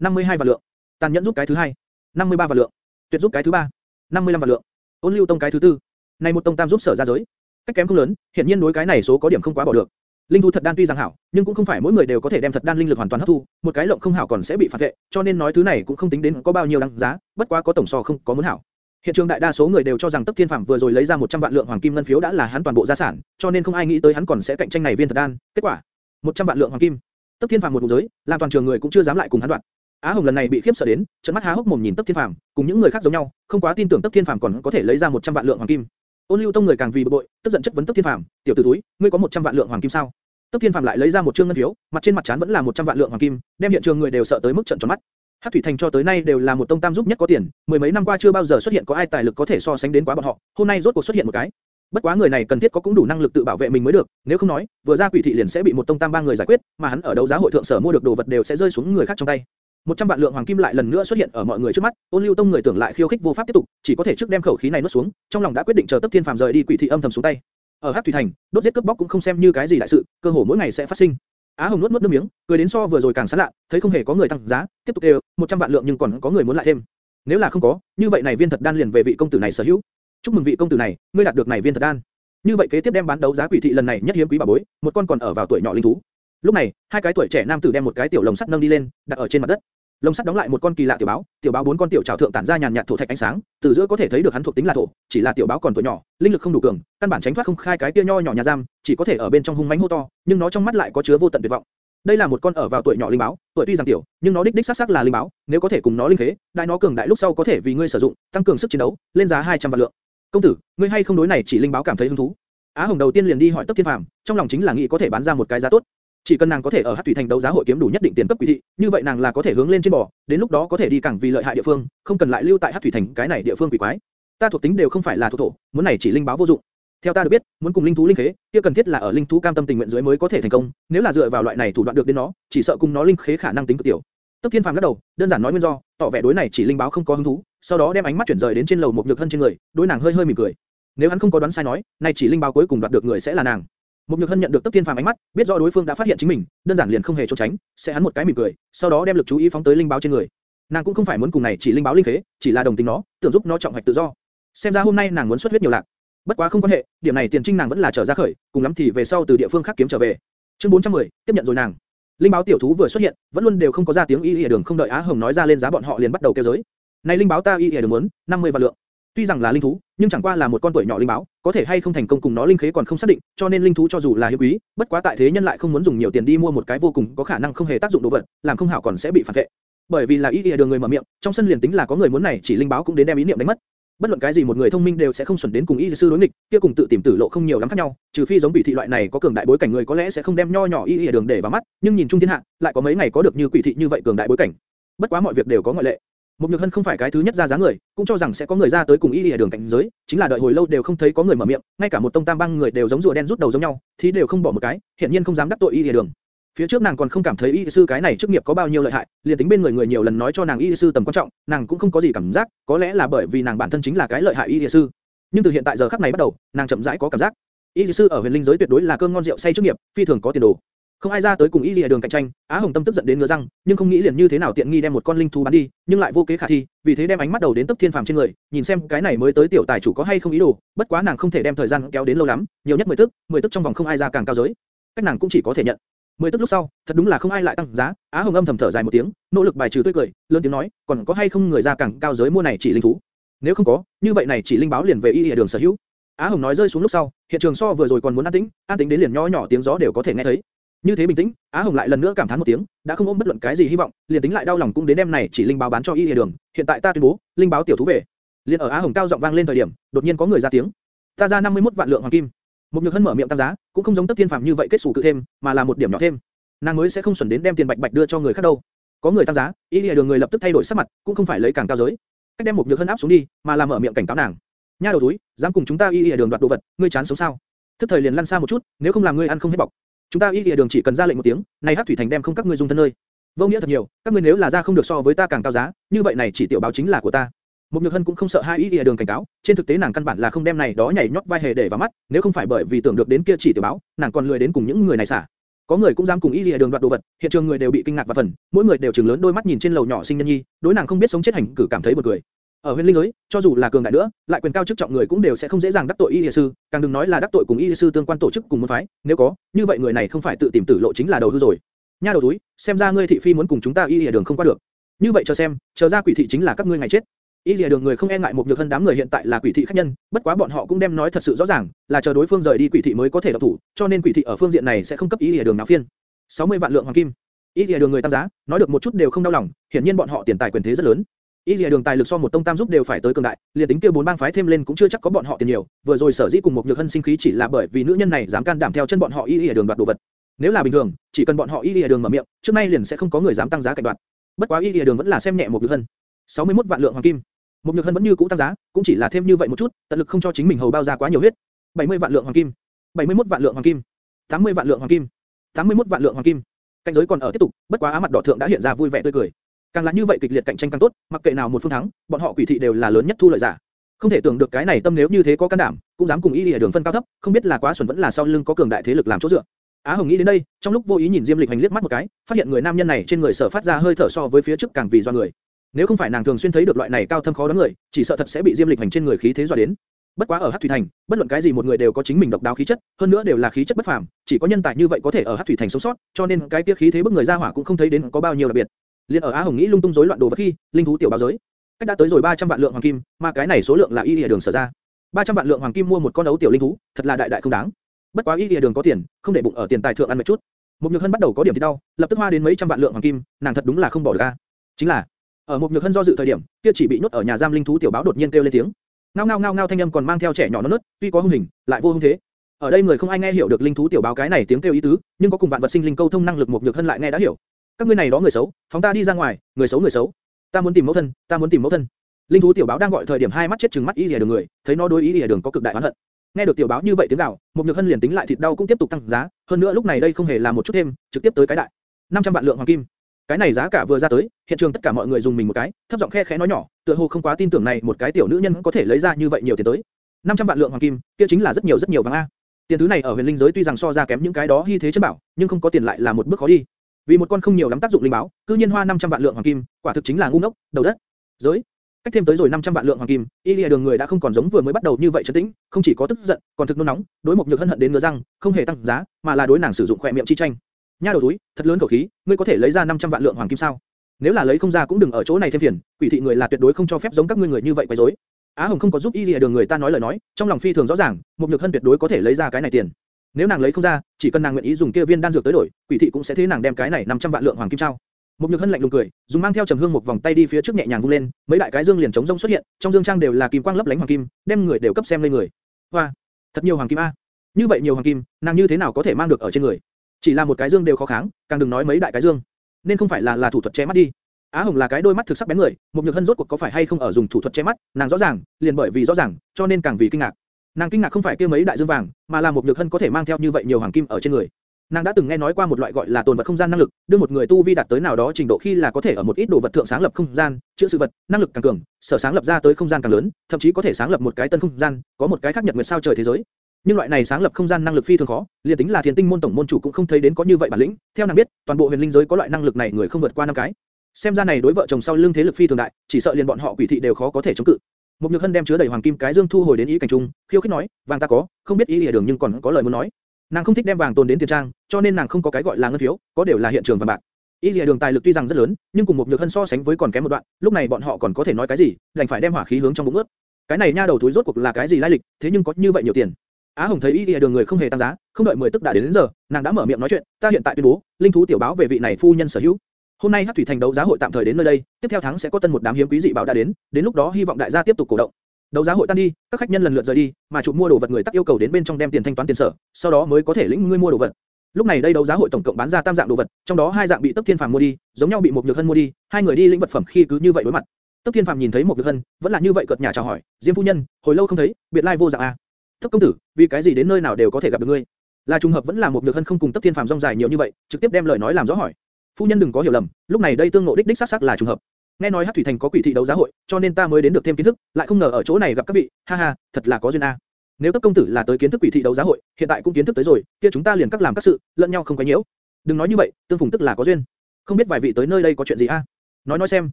52 vạn lượng. Tàn nhẫn giúp cái thứ hai. 53 vạn lượng tuyệt giúp cái thứ ba, 55 vạn lượng, ôn lưu tông cái thứ tư, này một tông tam giúp sở ra giới, cách kém không lớn, hiện nhiên đối cái này số có điểm không quá bỏ được. Linh thú thật đan tuy rằng hảo, nhưng cũng không phải mỗi người đều có thể đem thật đan linh lực hoàn toàn hấp thu, một cái lộng không hảo còn sẽ bị phản vệ, cho nên nói thứ này cũng không tính đến có bao nhiêu đáng giá, bất quá có tổng so không có muốn hảo. Hiện trường đại đa số người đều cho rằng Tấp Thiên Phàm vừa rồi lấy ra 100 vạn lượng hoàng kim ngân phiếu đã là hắn toàn bộ gia sản, cho nên không ai nghĩ tới hắn còn sẽ cạnh tranh này viên thật đan. Kết quả, 100 vạn lượng hoàng kim. Tấp Thiên Phàm một vùng giới, làm toàn trường người cũng chưa dám lại cùng hắn đoạn. Á Hồng lần này bị khiếp sợ đến, trợn mắt há hốc mồm nhìn Tấp Thiên Phàm, cùng những người khác giống nhau, không quá tin tưởng Tấp Thiên Phàm còn có thể lấy ra 100 vạn lượng hoàng kim. Ôn Lưu Tông người càng vì bực bội, tức giận chất vấn Tấp Thiên Phàm, "Tiểu tử túi, ngươi có 100 vạn lượng hoàng kim sao?" Tấp Thiên Phàm lại lấy ra một trương ngân phiếu, mặt trên mặt trán vẫn là 100 vạn lượng hoàng kim, đem hiện trường người đều sợ tới mức trợn tròn mắt. Hắc Thủy Thành cho tới nay đều là một tông tam giúp nhất có tiền, mười mấy năm qua chưa bao giờ xuất hiện có ai tài lực có thể so sánh đến quá bọn họ, hôm nay rốt cuộc xuất hiện một cái. Bất quá người này cần thiết có cũng đủ năng lực tự bảo vệ mình mới được, nếu không nói, vừa ra quỷ thị liền sẽ bị một tông tam ba người giải quyết, mà hắn ở đấu giá hội thượng sở mua được đồ vật đều sẽ rơi xuống người khác trong tay. 100 vạn lượng hoàng kim lại lần nữa xuất hiện ở mọi người trước mắt, Ôn Lưu Tông người tưởng lại khiêu khích vô pháp tiếp tục, chỉ có thể trước đem khẩu khí này nuốt xuống, trong lòng đã quyết định chờ Tấp Thiên Phàm rời đi quỷ thị âm thầm xuống tay. Ở Hắc Thủy Thành, đốt giết cướp bóc cũng không xem như cái gì đại sự, cơ hồ mỗi ngày sẽ phát sinh. Á Hồng nuốt nuốt nước miếng, cười đến so vừa rồi càng sán lạ, thấy không hề có người tăng giá, tiếp tục đều, 100 vạn lượng nhưng còn có người muốn lại thêm. Nếu là không có, như vậy này viên thật đan liền về vị công tử này sở hữu. Chúc mừng vị công tử này, ngươi đạt được này viên thật đan. Như vậy kế tiếp đem bán đấu giá quỷ thị lần này nhất hiếm quý bảo bối, một con còn ở vào tuổi nhỏ linh thú. Lúc này, hai cái tuổi trẻ nam tử đem một cái tiểu lồng sắt nâng đi lên, đặt ở trên mặt đất. Lồng sắt đóng lại một con kỳ lạ tiểu báo, tiểu báo bốn con tiểu trảo thượng tản ra nhàn nhạt thổ thạch ánh sáng, từ giữa có thể thấy được hắn thuộc tính là thổ, chỉ là tiểu báo còn tuổi nhỏ, linh lực không đủ cường, căn bản tránh thoát không khai cái kia nho nhỏ nhà giam, chỉ có thể ở bên trong hung mãnh hô to, nhưng nó trong mắt lại có chứa vô tận tuyệt vọng. Đây là một con ở vào tuổi nhỏ linh báo, tuổi tuy rằng tiểu, nhưng nó đích đích xác xác là linh báo, nếu có thể cùng nó linh khế, đại nó cường đại lúc sau có thể vì ngươi sử dụng, tăng cường sức chiến đấu, lên giá 200 vạn lượng. Công tử, ngươi hay không đối này chỉ linh báo cảm thấy hứng thú? Á Hồng đầu tiên liền đi hỏi Tấp Thiên Phàm, trong lòng chính là nghĩ có thể bán ra một cái giá tốt. Chỉ cần nàng có thể ở Hắc Thủy Thành đấu giá hội kiếm đủ nhất định tiền cấp quý thị, như vậy nàng là có thể hướng lên trên bò, đến lúc đó có thể đi càng vì lợi hại địa phương, không cần lại lưu tại Hắc Thủy Thành cái này địa phương quỷ quái. Ta thuộc tính đều không phải là thuộc thổ, muốn này chỉ linh báo vô dụng. Theo ta được biết, muốn cùng linh thú linh khế, kia cần thiết là ở linh thú cam tâm tình nguyện dưới mới có thể thành công, nếu là dựa vào loại này thủ đoạn được đến nó, chỉ sợ cùng nó linh khế khả năng tính cực tiểu. Tức Thiên Phàm lắc đầu, đơn giản nói nguyên do, tỏ vẻ đối này chỉ linh báo không có hứng thú, sau đó đem ánh mắt chuyển rời đến trên lầu một nhược thân trên người, đối nàng hơi hơi mỉm cười. Nếu hắn không có đoán sai nói, này chỉ linh báo cuối cùng đoạt được người sẽ là nàng. Một Nhược Hân nhận được Tức Thiên Phàm ánh mắt, biết rõ đối phương đã phát hiện chính mình, đơn giản liền không hề trốn tránh, sẽ hắn một cái mỉm cười, sau đó đem lực chú ý phóng tới linh báo trên người. Nàng cũng không phải muốn cùng này chỉ linh báo linh khế, chỉ là đồng tình nó, tưởng giúp nó trọng hoạch tự do. Xem ra hôm nay nàng muốn xuất huyết nhiều lạc. Bất quá không quan hệ, điểm này tiền trinh nàng vẫn là trở ra khởi, cùng lắm thì về sau từ địa phương khác kiếm trở về. Chương 410, tiếp nhận rồi nàng. Linh báo tiểu thú vừa xuất hiện, vẫn luôn đều không có ra tiếng y y đường không đợi Á Hồng nói ra lên giá bọn họ liền bắt đầu kêu giới. Này linh báo ta y y đường muốn, 50 vạn lượng. Tuy rằng là linh thú, nhưng chẳng qua là một con tuổi nhỏ linh báo, có thể hay không thành công cùng nó linh khế còn không xác định, cho nên linh thú cho dù là hiếm quý, bất quá tại thế nhân lại không muốn dùng nhiều tiền đi mua một cái vô cùng có khả năng không hề tác dụng đồ vật, làm không hảo còn sẽ bị phản vệ. Bởi vì là ý ý đường người mở miệng, trong sân liền tính là có người muốn này chỉ linh báo cũng đến đem ý niệm đánh mất. Bất luận cái gì một người thông minh đều sẽ không xuẩn đến cùng y sư đối nghịch, kia cùng tự tìm tử lộ không nhiều lắm khác nhau, trừ phi giống bị thị loại này có cường đại bối cảnh người có lẽ sẽ không đem nho nhỏ y y đường để vào mắt, nhưng nhìn chung thiên hạ, lại có mấy ngày có được như quỷ thị như vậy cường đại bối cảnh. Bất quá mọi việc đều có ngoại lệ. Một Nhược Hân không phải cái thứ nhất ra giá người, cũng cho rằng sẽ có người ra tới cùng y lìa đường cảnh giới, chính là đợi hồi lâu đều không thấy có người mở miệng, ngay cả một tông tam bang người đều giống rùa đen rút đầu giống nhau, thì đều không bỏ một cái, hiện nhiên không dám đắc tội y lìa đường. Phía trước nàng còn không cảm thấy y sư cái này chức nghiệp có bao nhiêu lợi hại, liền tính bên người người nhiều lần nói cho nàng y sư tầm quan trọng, nàng cũng không có gì cảm giác, có lẽ là bởi vì nàng bản thân chính là cái lợi hại y sư. Nhưng từ hiện tại giờ khắc này bắt đầu, nàng chậm rãi có cảm giác, y sư ở huyền linh giới tuyệt đối là cơm ngon rượu say chức nghiệp, phi thường có tiền đồ. Không ai ra tới cùng Y Lìa Đường cạnh tranh, Á Hồng Tâm tức giận đến ngứa răng, nhưng không nghĩ liền như thế nào tiện nghi đem một con linh thú bán đi, nhưng lại vô kế khả thi, vì thế đem ánh mắt đầu đến Tốc Thiên Phàm trên người, nhìn xem cái này mới tới tiểu tài chủ có hay không ý đồ, bất quá nàng không thể đem thời gian kéo đến lâu lắm, nhiều nhất 10 tức, 10 tức trong vòng không ai ra càng cao giới. Cách nàng cũng chỉ có thể nhận. 10 tức lúc sau, thật đúng là không ai lại tăng giá, Á Hồng Âm thầm thở dài một tiếng, nỗ lực bài trừ tươi cười, lớn tiếng nói, còn có hay không người ra càng cao giới mua này chỉ linh thú? Nếu không có, như vậy này chỉ linh báo liền về Y Lìa Đường sở hữu. Á Hồng nói rơi xuống lúc sau, hiện trường so vừa rồi còn muốn an tĩnh, an tĩnh đến liền nho nhỏ tiếng gió đều có thể nghe thấy. Như thế bình tĩnh, Á Hồng lại lần nữa cảm thán một tiếng, đã không ôm bất luận cái gì hy vọng, liền tính lại đau lòng cũng đến đêm này chỉ linh báo bán cho y y đường. Hiện tại ta tuyên bố, linh báo tiểu thú về. Liên ở Á Hồng cao giọng vang lên thời điểm, đột nhiên có người ra tiếng. Ta ra 51 vạn lượng hoàng kim. Một nhược hân mở miệng tăng giá, cũng không giống tất tiên phàm như vậy kết sủ cự thêm, mà là một điểm nhỏ thêm. Nàng mới sẽ không xuẩn đến đem tiền bạch bạch đưa cho người khác đâu. Có người tăng giá, y y đường người lập tức thay đổi sắc mặt, cũng không phải lấy càng cao giới, cách đem một nhược hân áp xuống đi, mà là mở miệng cảnh cáo nàng. Nha đầu túi, dám cùng chúng ta y y đường đoạt đồ vật, ngươi chán sống sao? Thức thời liền lăn xa một chút, nếu không làm ngươi ăn không hết bọc. Chúng ta y địa đường chỉ cần ra lệnh một tiếng, này hắc thủy thành đem không các ngươi dung thân nơi. Vô nghĩa thật nhiều, các ngươi nếu là ra không được so với ta càng cao giá, như vậy này chỉ tiểu báo chính là của ta. Một nhược hân cũng không sợ hai y địa đường cảnh cáo, trên thực tế nàng căn bản là không đem này đó nhảy nhót vai hề để vào mắt, nếu không phải bởi vì tưởng được đến kia chỉ tiểu báo, nàng còn lười đến cùng những người này xả. Có người cũng dám cùng y địa đường đoạt đồ vật, hiện trường người đều bị kinh ngạc và phần, mỗi người đều trừng lớn đôi mắt nhìn trên lầu nhỏ sinh nhân nhi, đối nàng không biết sống chết hành cử cảm thấy buồn cười. Ở huyền linh giới, cho dù là cường đại nữa, lại quyền cao chức trọng người cũng đều sẽ không dễ dàng đắc tội y y sư, càng đừng nói là đắc tội cùng y y sư tương quan tổ chức cùng môn phái, nếu có, như vậy người này không phải tự tìm tử lộ chính là đầu hư rồi. Nha đầu túi, xem ra ngươi thị phi muốn cùng chúng ta y y đường không qua được. Như vậy chờ xem, chờ ra quỷ thị chính là các ngươi ngày chết. Y lìa đường người không e ngại một nhược hơn đám người hiện tại là quỷ thị khách nhân, bất quá bọn họ cũng đem nói thật sự rõ ràng, là chờ đối phương rời đi quỷ thị mới có thể độc thủ, cho nên quỷ thị ở phương diện này sẽ không cấp y lìa đường nào phiên. 60 vạn lượng hoàng kim. Y lìa đường người tăng giá, nói được một chút đều không đau lòng, hiển nhiên bọn họ tiền tài quyền thế rất lớn. Y Lìa Đường tài lực so một tông tam giúp đều phải tới cường đại, liền tính kia bốn bang phái thêm lên cũng chưa chắc có bọn họ tiền nhiều. Vừa rồi sở dĩ cùng một nhược hân sinh khí chỉ là bởi vì nữ nhân này dám can đảm theo chân bọn họ Y Lìa Đường đoạt đồ vật. Nếu là bình thường, chỉ cần bọn họ Y Lìa Đường mở miệng, trước nay liền sẽ không có người dám tăng giá cạnh đoạt. Bất quá Y Lìa Đường vẫn là xem nhẹ một nhược hân. 61 vạn lượng hoàng kim. Một nhược hân vẫn như cũ tăng giá, cũng chỉ là thêm như vậy một chút, tận lực không cho chính mình hầu bao ra quá nhiều huyết. 70 vạn lượng hoàng kim. 71 vạn lượng hoàng kim. 80 vạn lượng hoàng kim. 81 vạn lượng hoàng kim. Cạnh giới còn ở tiếp tục, bất quá á mặt đỏ thượng đã hiện ra vui vẻ tươi cười. Càng là như vậy kịch liệt cạnh tranh càng tốt, mặc kệ nào một phương thắng, bọn họ quỷ thị đều là lớn nhất thu lợi giả. Không thể tưởng được cái này tâm nếu như thế có can đảm, cũng dám cùng y lìa đường phân cao thấp, không biết là quá xuẩn vẫn là sau lưng có cường đại thế lực làm chỗ dựa. Á Hồng nghĩ đến đây, trong lúc vô ý nhìn Diêm Lịch Hành liếc mắt một cái, phát hiện người nam nhân này trên người sở phát ra hơi thở so với phía trước càng vì do người. Nếu không phải nàng thường xuyên thấy được loại này cao thâm khó đoán người, chỉ sợ thật sẽ bị Diêm Lịch Hành trên người khí thế dọa đến. Bất quá ở Hắc Thủy Thành, bất luận cái gì một người đều có chính mình độc đáo khí chất, hơn nữa đều là khí chất bất phàm, chỉ có nhân tài như vậy có thể ở Hắc Thủy Thành sống sót, cho nên cái kia khí thế bức người ra hỏa cũng không thấy đến có bao nhiêu đặc biệt. Liên ở Á Hồng nghĩ lung tung rối loạn đồ vật khi, linh thú tiểu báo giới, cách đã tới rồi 300 vạn lượng hoàng kim, mà cái này số lượng là y lìa đường sở ra. 300 vạn lượng hoàng kim mua một con đấu tiểu linh thú, thật là đại đại không đáng. Bất quá y lìa đường có tiền, không để bụng ở tiền tài thượng ăn một chút. Một nhược hân bắt đầu có điểm thì đau, lập tức hoa đến mấy trăm vạn lượng hoàng kim, nàng thật đúng là không bỏ được a. Chính là, ở một nhược hân do dự thời điểm, kia chỉ bị nhốt ở nhà giam linh thú tiểu báo đột nhiên kêu lên tiếng. Ngao ngao ngao ngao thanh âm còn mang theo trẻ nhỏ nó nứt, tuy có hung hình, lại vô hung thế. Ở đây người không ai nghe hiểu được linh thú tiểu báo cái này tiếng kêu ý tứ, nhưng có cùng vạn vật sinh linh câu thông năng lực một nhược hân lại nghe đã hiểu, các ngươi này đó người xấu, phóng ta đi ra ngoài, người xấu người xấu. Ta muốn tìm mẫu thân, ta muốn tìm mẫu thân. Linh thú tiểu báo đang gọi thời điểm hai mắt chết trừng mắt ý lìa đường người, thấy nó đối ý lìa đường có cực đại oán hận. Nghe được tiểu báo như vậy tiếng gào, một nhược hân liền tính lại thịt đau cũng tiếp tục tăng giá, hơn nữa lúc này đây không hề làm một chút thêm, trực tiếp tới cái đại. 500 vạn lượng hoàng kim. Cái này giá cả vừa ra tới, hiện trường tất cả mọi người dùng mình một cái, thấp giọng khe khẽ nói nhỏ, tựa hồ không quá tin tưởng này một cái tiểu nữ nhân có thể lấy ra như vậy nhiều tiền tới. 500 vạn lượng hoàng kim, kia chính là rất nhiều rất nhiều vàng a. Tiền thứ này ở huyền linh giới tuy rằng so ra kém những cái đó hy thế chân bảo, nhưng không có tiền lại là một bước khó đi. Vì một con không nhiều lắm tác dụng linh báo, cư nhiên hoa 500 vạn lượng hoàng kim, quả thực chính là ngu ngốc, đầu đất. Giới. Cách thêm tới rồi 500 vạn lượng hoàng kim, Ilya đường người đã không còn giống vừa mới bắt đầu như vậy trấn tĩnh, không chỉ có tức giận, còn thực nôn nóng, đối một nhược hân hận đến ngứa răng, không hề tăng giá, mà là đối nàng sử dụng khỏe miệng chi tranh. Nha đầu túi, thật lớn khẩu khí, ngươi có thể lấy ra 500 vạn lượng hoàng kim sao? Nếu là lấy không ra cũng đừng ở chỗ này thêm phiền, quỷ thị người là tuyệt đối không cho phép giống các ngươi người như vậy quấy rối. Á Hồng không có giúp Y Lìa Đường người ta nói lời nói, trong lòng phi thường rõ ràng, một nhược hân tuyệt đối có thể lấy ra cái này tiền. Nếu nàng lấy không ra, chỉ cần nàng nguyện ý dùng kia viên đan dược tới đổi, quỷ thị cũng sẽ thế nàng đem cái này 500 vạn lượng hoàng kim trao. Một nhược hân lạnh lùng cười, dùng mang theo trầm hương một vòng tay đi phía trước nhẹ nhàng vung lên, mấy đại cái dương liền chống rông xuất hiện, trong dương trang đều là kim quang lấp lánh hoàng kim, đem người đều cấp xem lên người. Hoa, thật nhiều hoàng kim a! Như vậy nhiều hoàng kim, nàng như thế nào có thể mang được ở trên người? Chỉ là một cái dương đều khó kháng, càng đừng nói mấy đại cái dương. Nên không phải là là thủ thuật che mắt đi. Á Hồng là cái đôi mắt thực sắc bén người, một nhược hân rốt cuộc có phải hay không ở dùng thủ thuật che mắt, nàng rõ ràng, liền bởi vì rõ ràng, cho nên càng vì kinh ngạc. Nàng kinh ngạc không phải kia mấy đại dương vàng, mà là một nhược hân có thể mang theo như vậy nhiều hoàng kim ở trên người. Nàng đã từng nghe nói qua một loại gọi là tồn vật không gian năng lực, đưa một người tu vi đạt tới nào đó trình độ khi là có thể ở một ít đồ vật thượng sáng lập không gian, chữa sự vật, năng lực càng cường, sở sáng lập ra tới không gian càng lớn, thậm chí có thể sáng lập một cái tân không gian, có một cái khác nhật nguyệt sao trời thế giới. Nhưng loại này sáng lập không gian năng lực phi thường khó, liền tính là thiên tinh môn tổng môn chủ cũng không thấy đến có như vậy bản lĩnh. Theo nàng biết, toàn bộ huyền linh giới có loại năng lực này người không vượt qua năm cái. Xem ra này đối vợ chồng sau lưng thế lực phi thường đại, chỉ sợ liền bọn họ quỷ thị đều khó có thể chống cự. Một nhược hân đem chứa đầy hoàng kim cái dương thu hồi đến ý cảnh trung, khiêu khích nói, vàng ta có, không biết ý lìa đường nhưng còn có lời muốn nói. Nàng không thích đem vàng tồn đến tiền trang, cho nên nàng không có cái gọi là ngân phiếu, có đều là hiện trường vàng bạc. Ý lìa đường tài lực tuy rằng rất lớn, nhưng cùng một nhược hân so sánh với còn kém một đoạn, lúc này bọn họ còn có thể nói cái gì, đành phải đem hỏa khí hướng trong bụng ướt. Cái này nha đầu túi rốt cuộc là cái gì lai lịch, thế nhưng có như vậy nhiều tiền. Á Hồng thấy ý lìa đường người không hề tăng giá, không đợi mười tức đã đến, đến giờ, nàng đã mở miệng nói chuyện, ta hiện tại tuyên bố, linh thú tiểu báo về vị này phu nhân sở hữu. Hôm nay Hắc Thủy Thành đấu giá hội tạm thời đến nơi đây, tiếp theo tháng sẽ có tân một đám hiếm quý dị bảo đã đến, đến lúc đó hy vọng đại gia tiếp tục cổ động. Đấu giá hội tan đi, các khách nhân lần lượt rời đi, mà chủ mua đồ vật người tắc yêu cầu đến bên trong đem tiền thanh toán tiền sở, sau đó mới có thể lĩnh ngươi mua đồ vật. Lúc này đây đấu giá hội tổng cộng bán ra tam dạng đồ vật, trong đó hai dạng bị Tấp Thiên Phàm mua đi, giống nhau bị một Nhược Hân mua đi, hai người đi lĩnh vật phẩm khi cứ như vậy đối mặt. Tấp Thiên Phàm nhìn thấy một Nhược Hân, vẫn là như vậy cợt nhà chào hỏi, Diêm phu nhân, hồi lâu không thấy, biệt lai vô dạng à. Thấp công tử, vì cái gì đến nơi nào đều có thể gặp được ngươi? Là trùng hợp vẫn là một Nhược Hân không cùng Tấp Thiên Phàm rong dài nhiều như vậy, trực tiếp đem lời nói làm rõ hỏi. Phu nhân đừng có hiểu lầm, lúc này đây tương ngộ đích đích xác xác là trùng hợp. Nghe nói Hắc Thủy Thành có quỷ thị đấu giá hội, cho nên ta mới đến được thêm kiến thức, lại không ngờ ở chỗ này gặp các vị, ha ha, thật là có duyên a. Nếu cấp công tử là tới kiến thức quỷ thị đấu giá hội, hiện tại cũng kiến thức tới rồi, kia chúng ta liền các làm các sự, lẫn nhau không quấy nhiễu. Đừng nói như vậy, tương phùng tức là có duyên. Không biết vài vị tới nơi đây có chuyện gì a? Nói nói xem,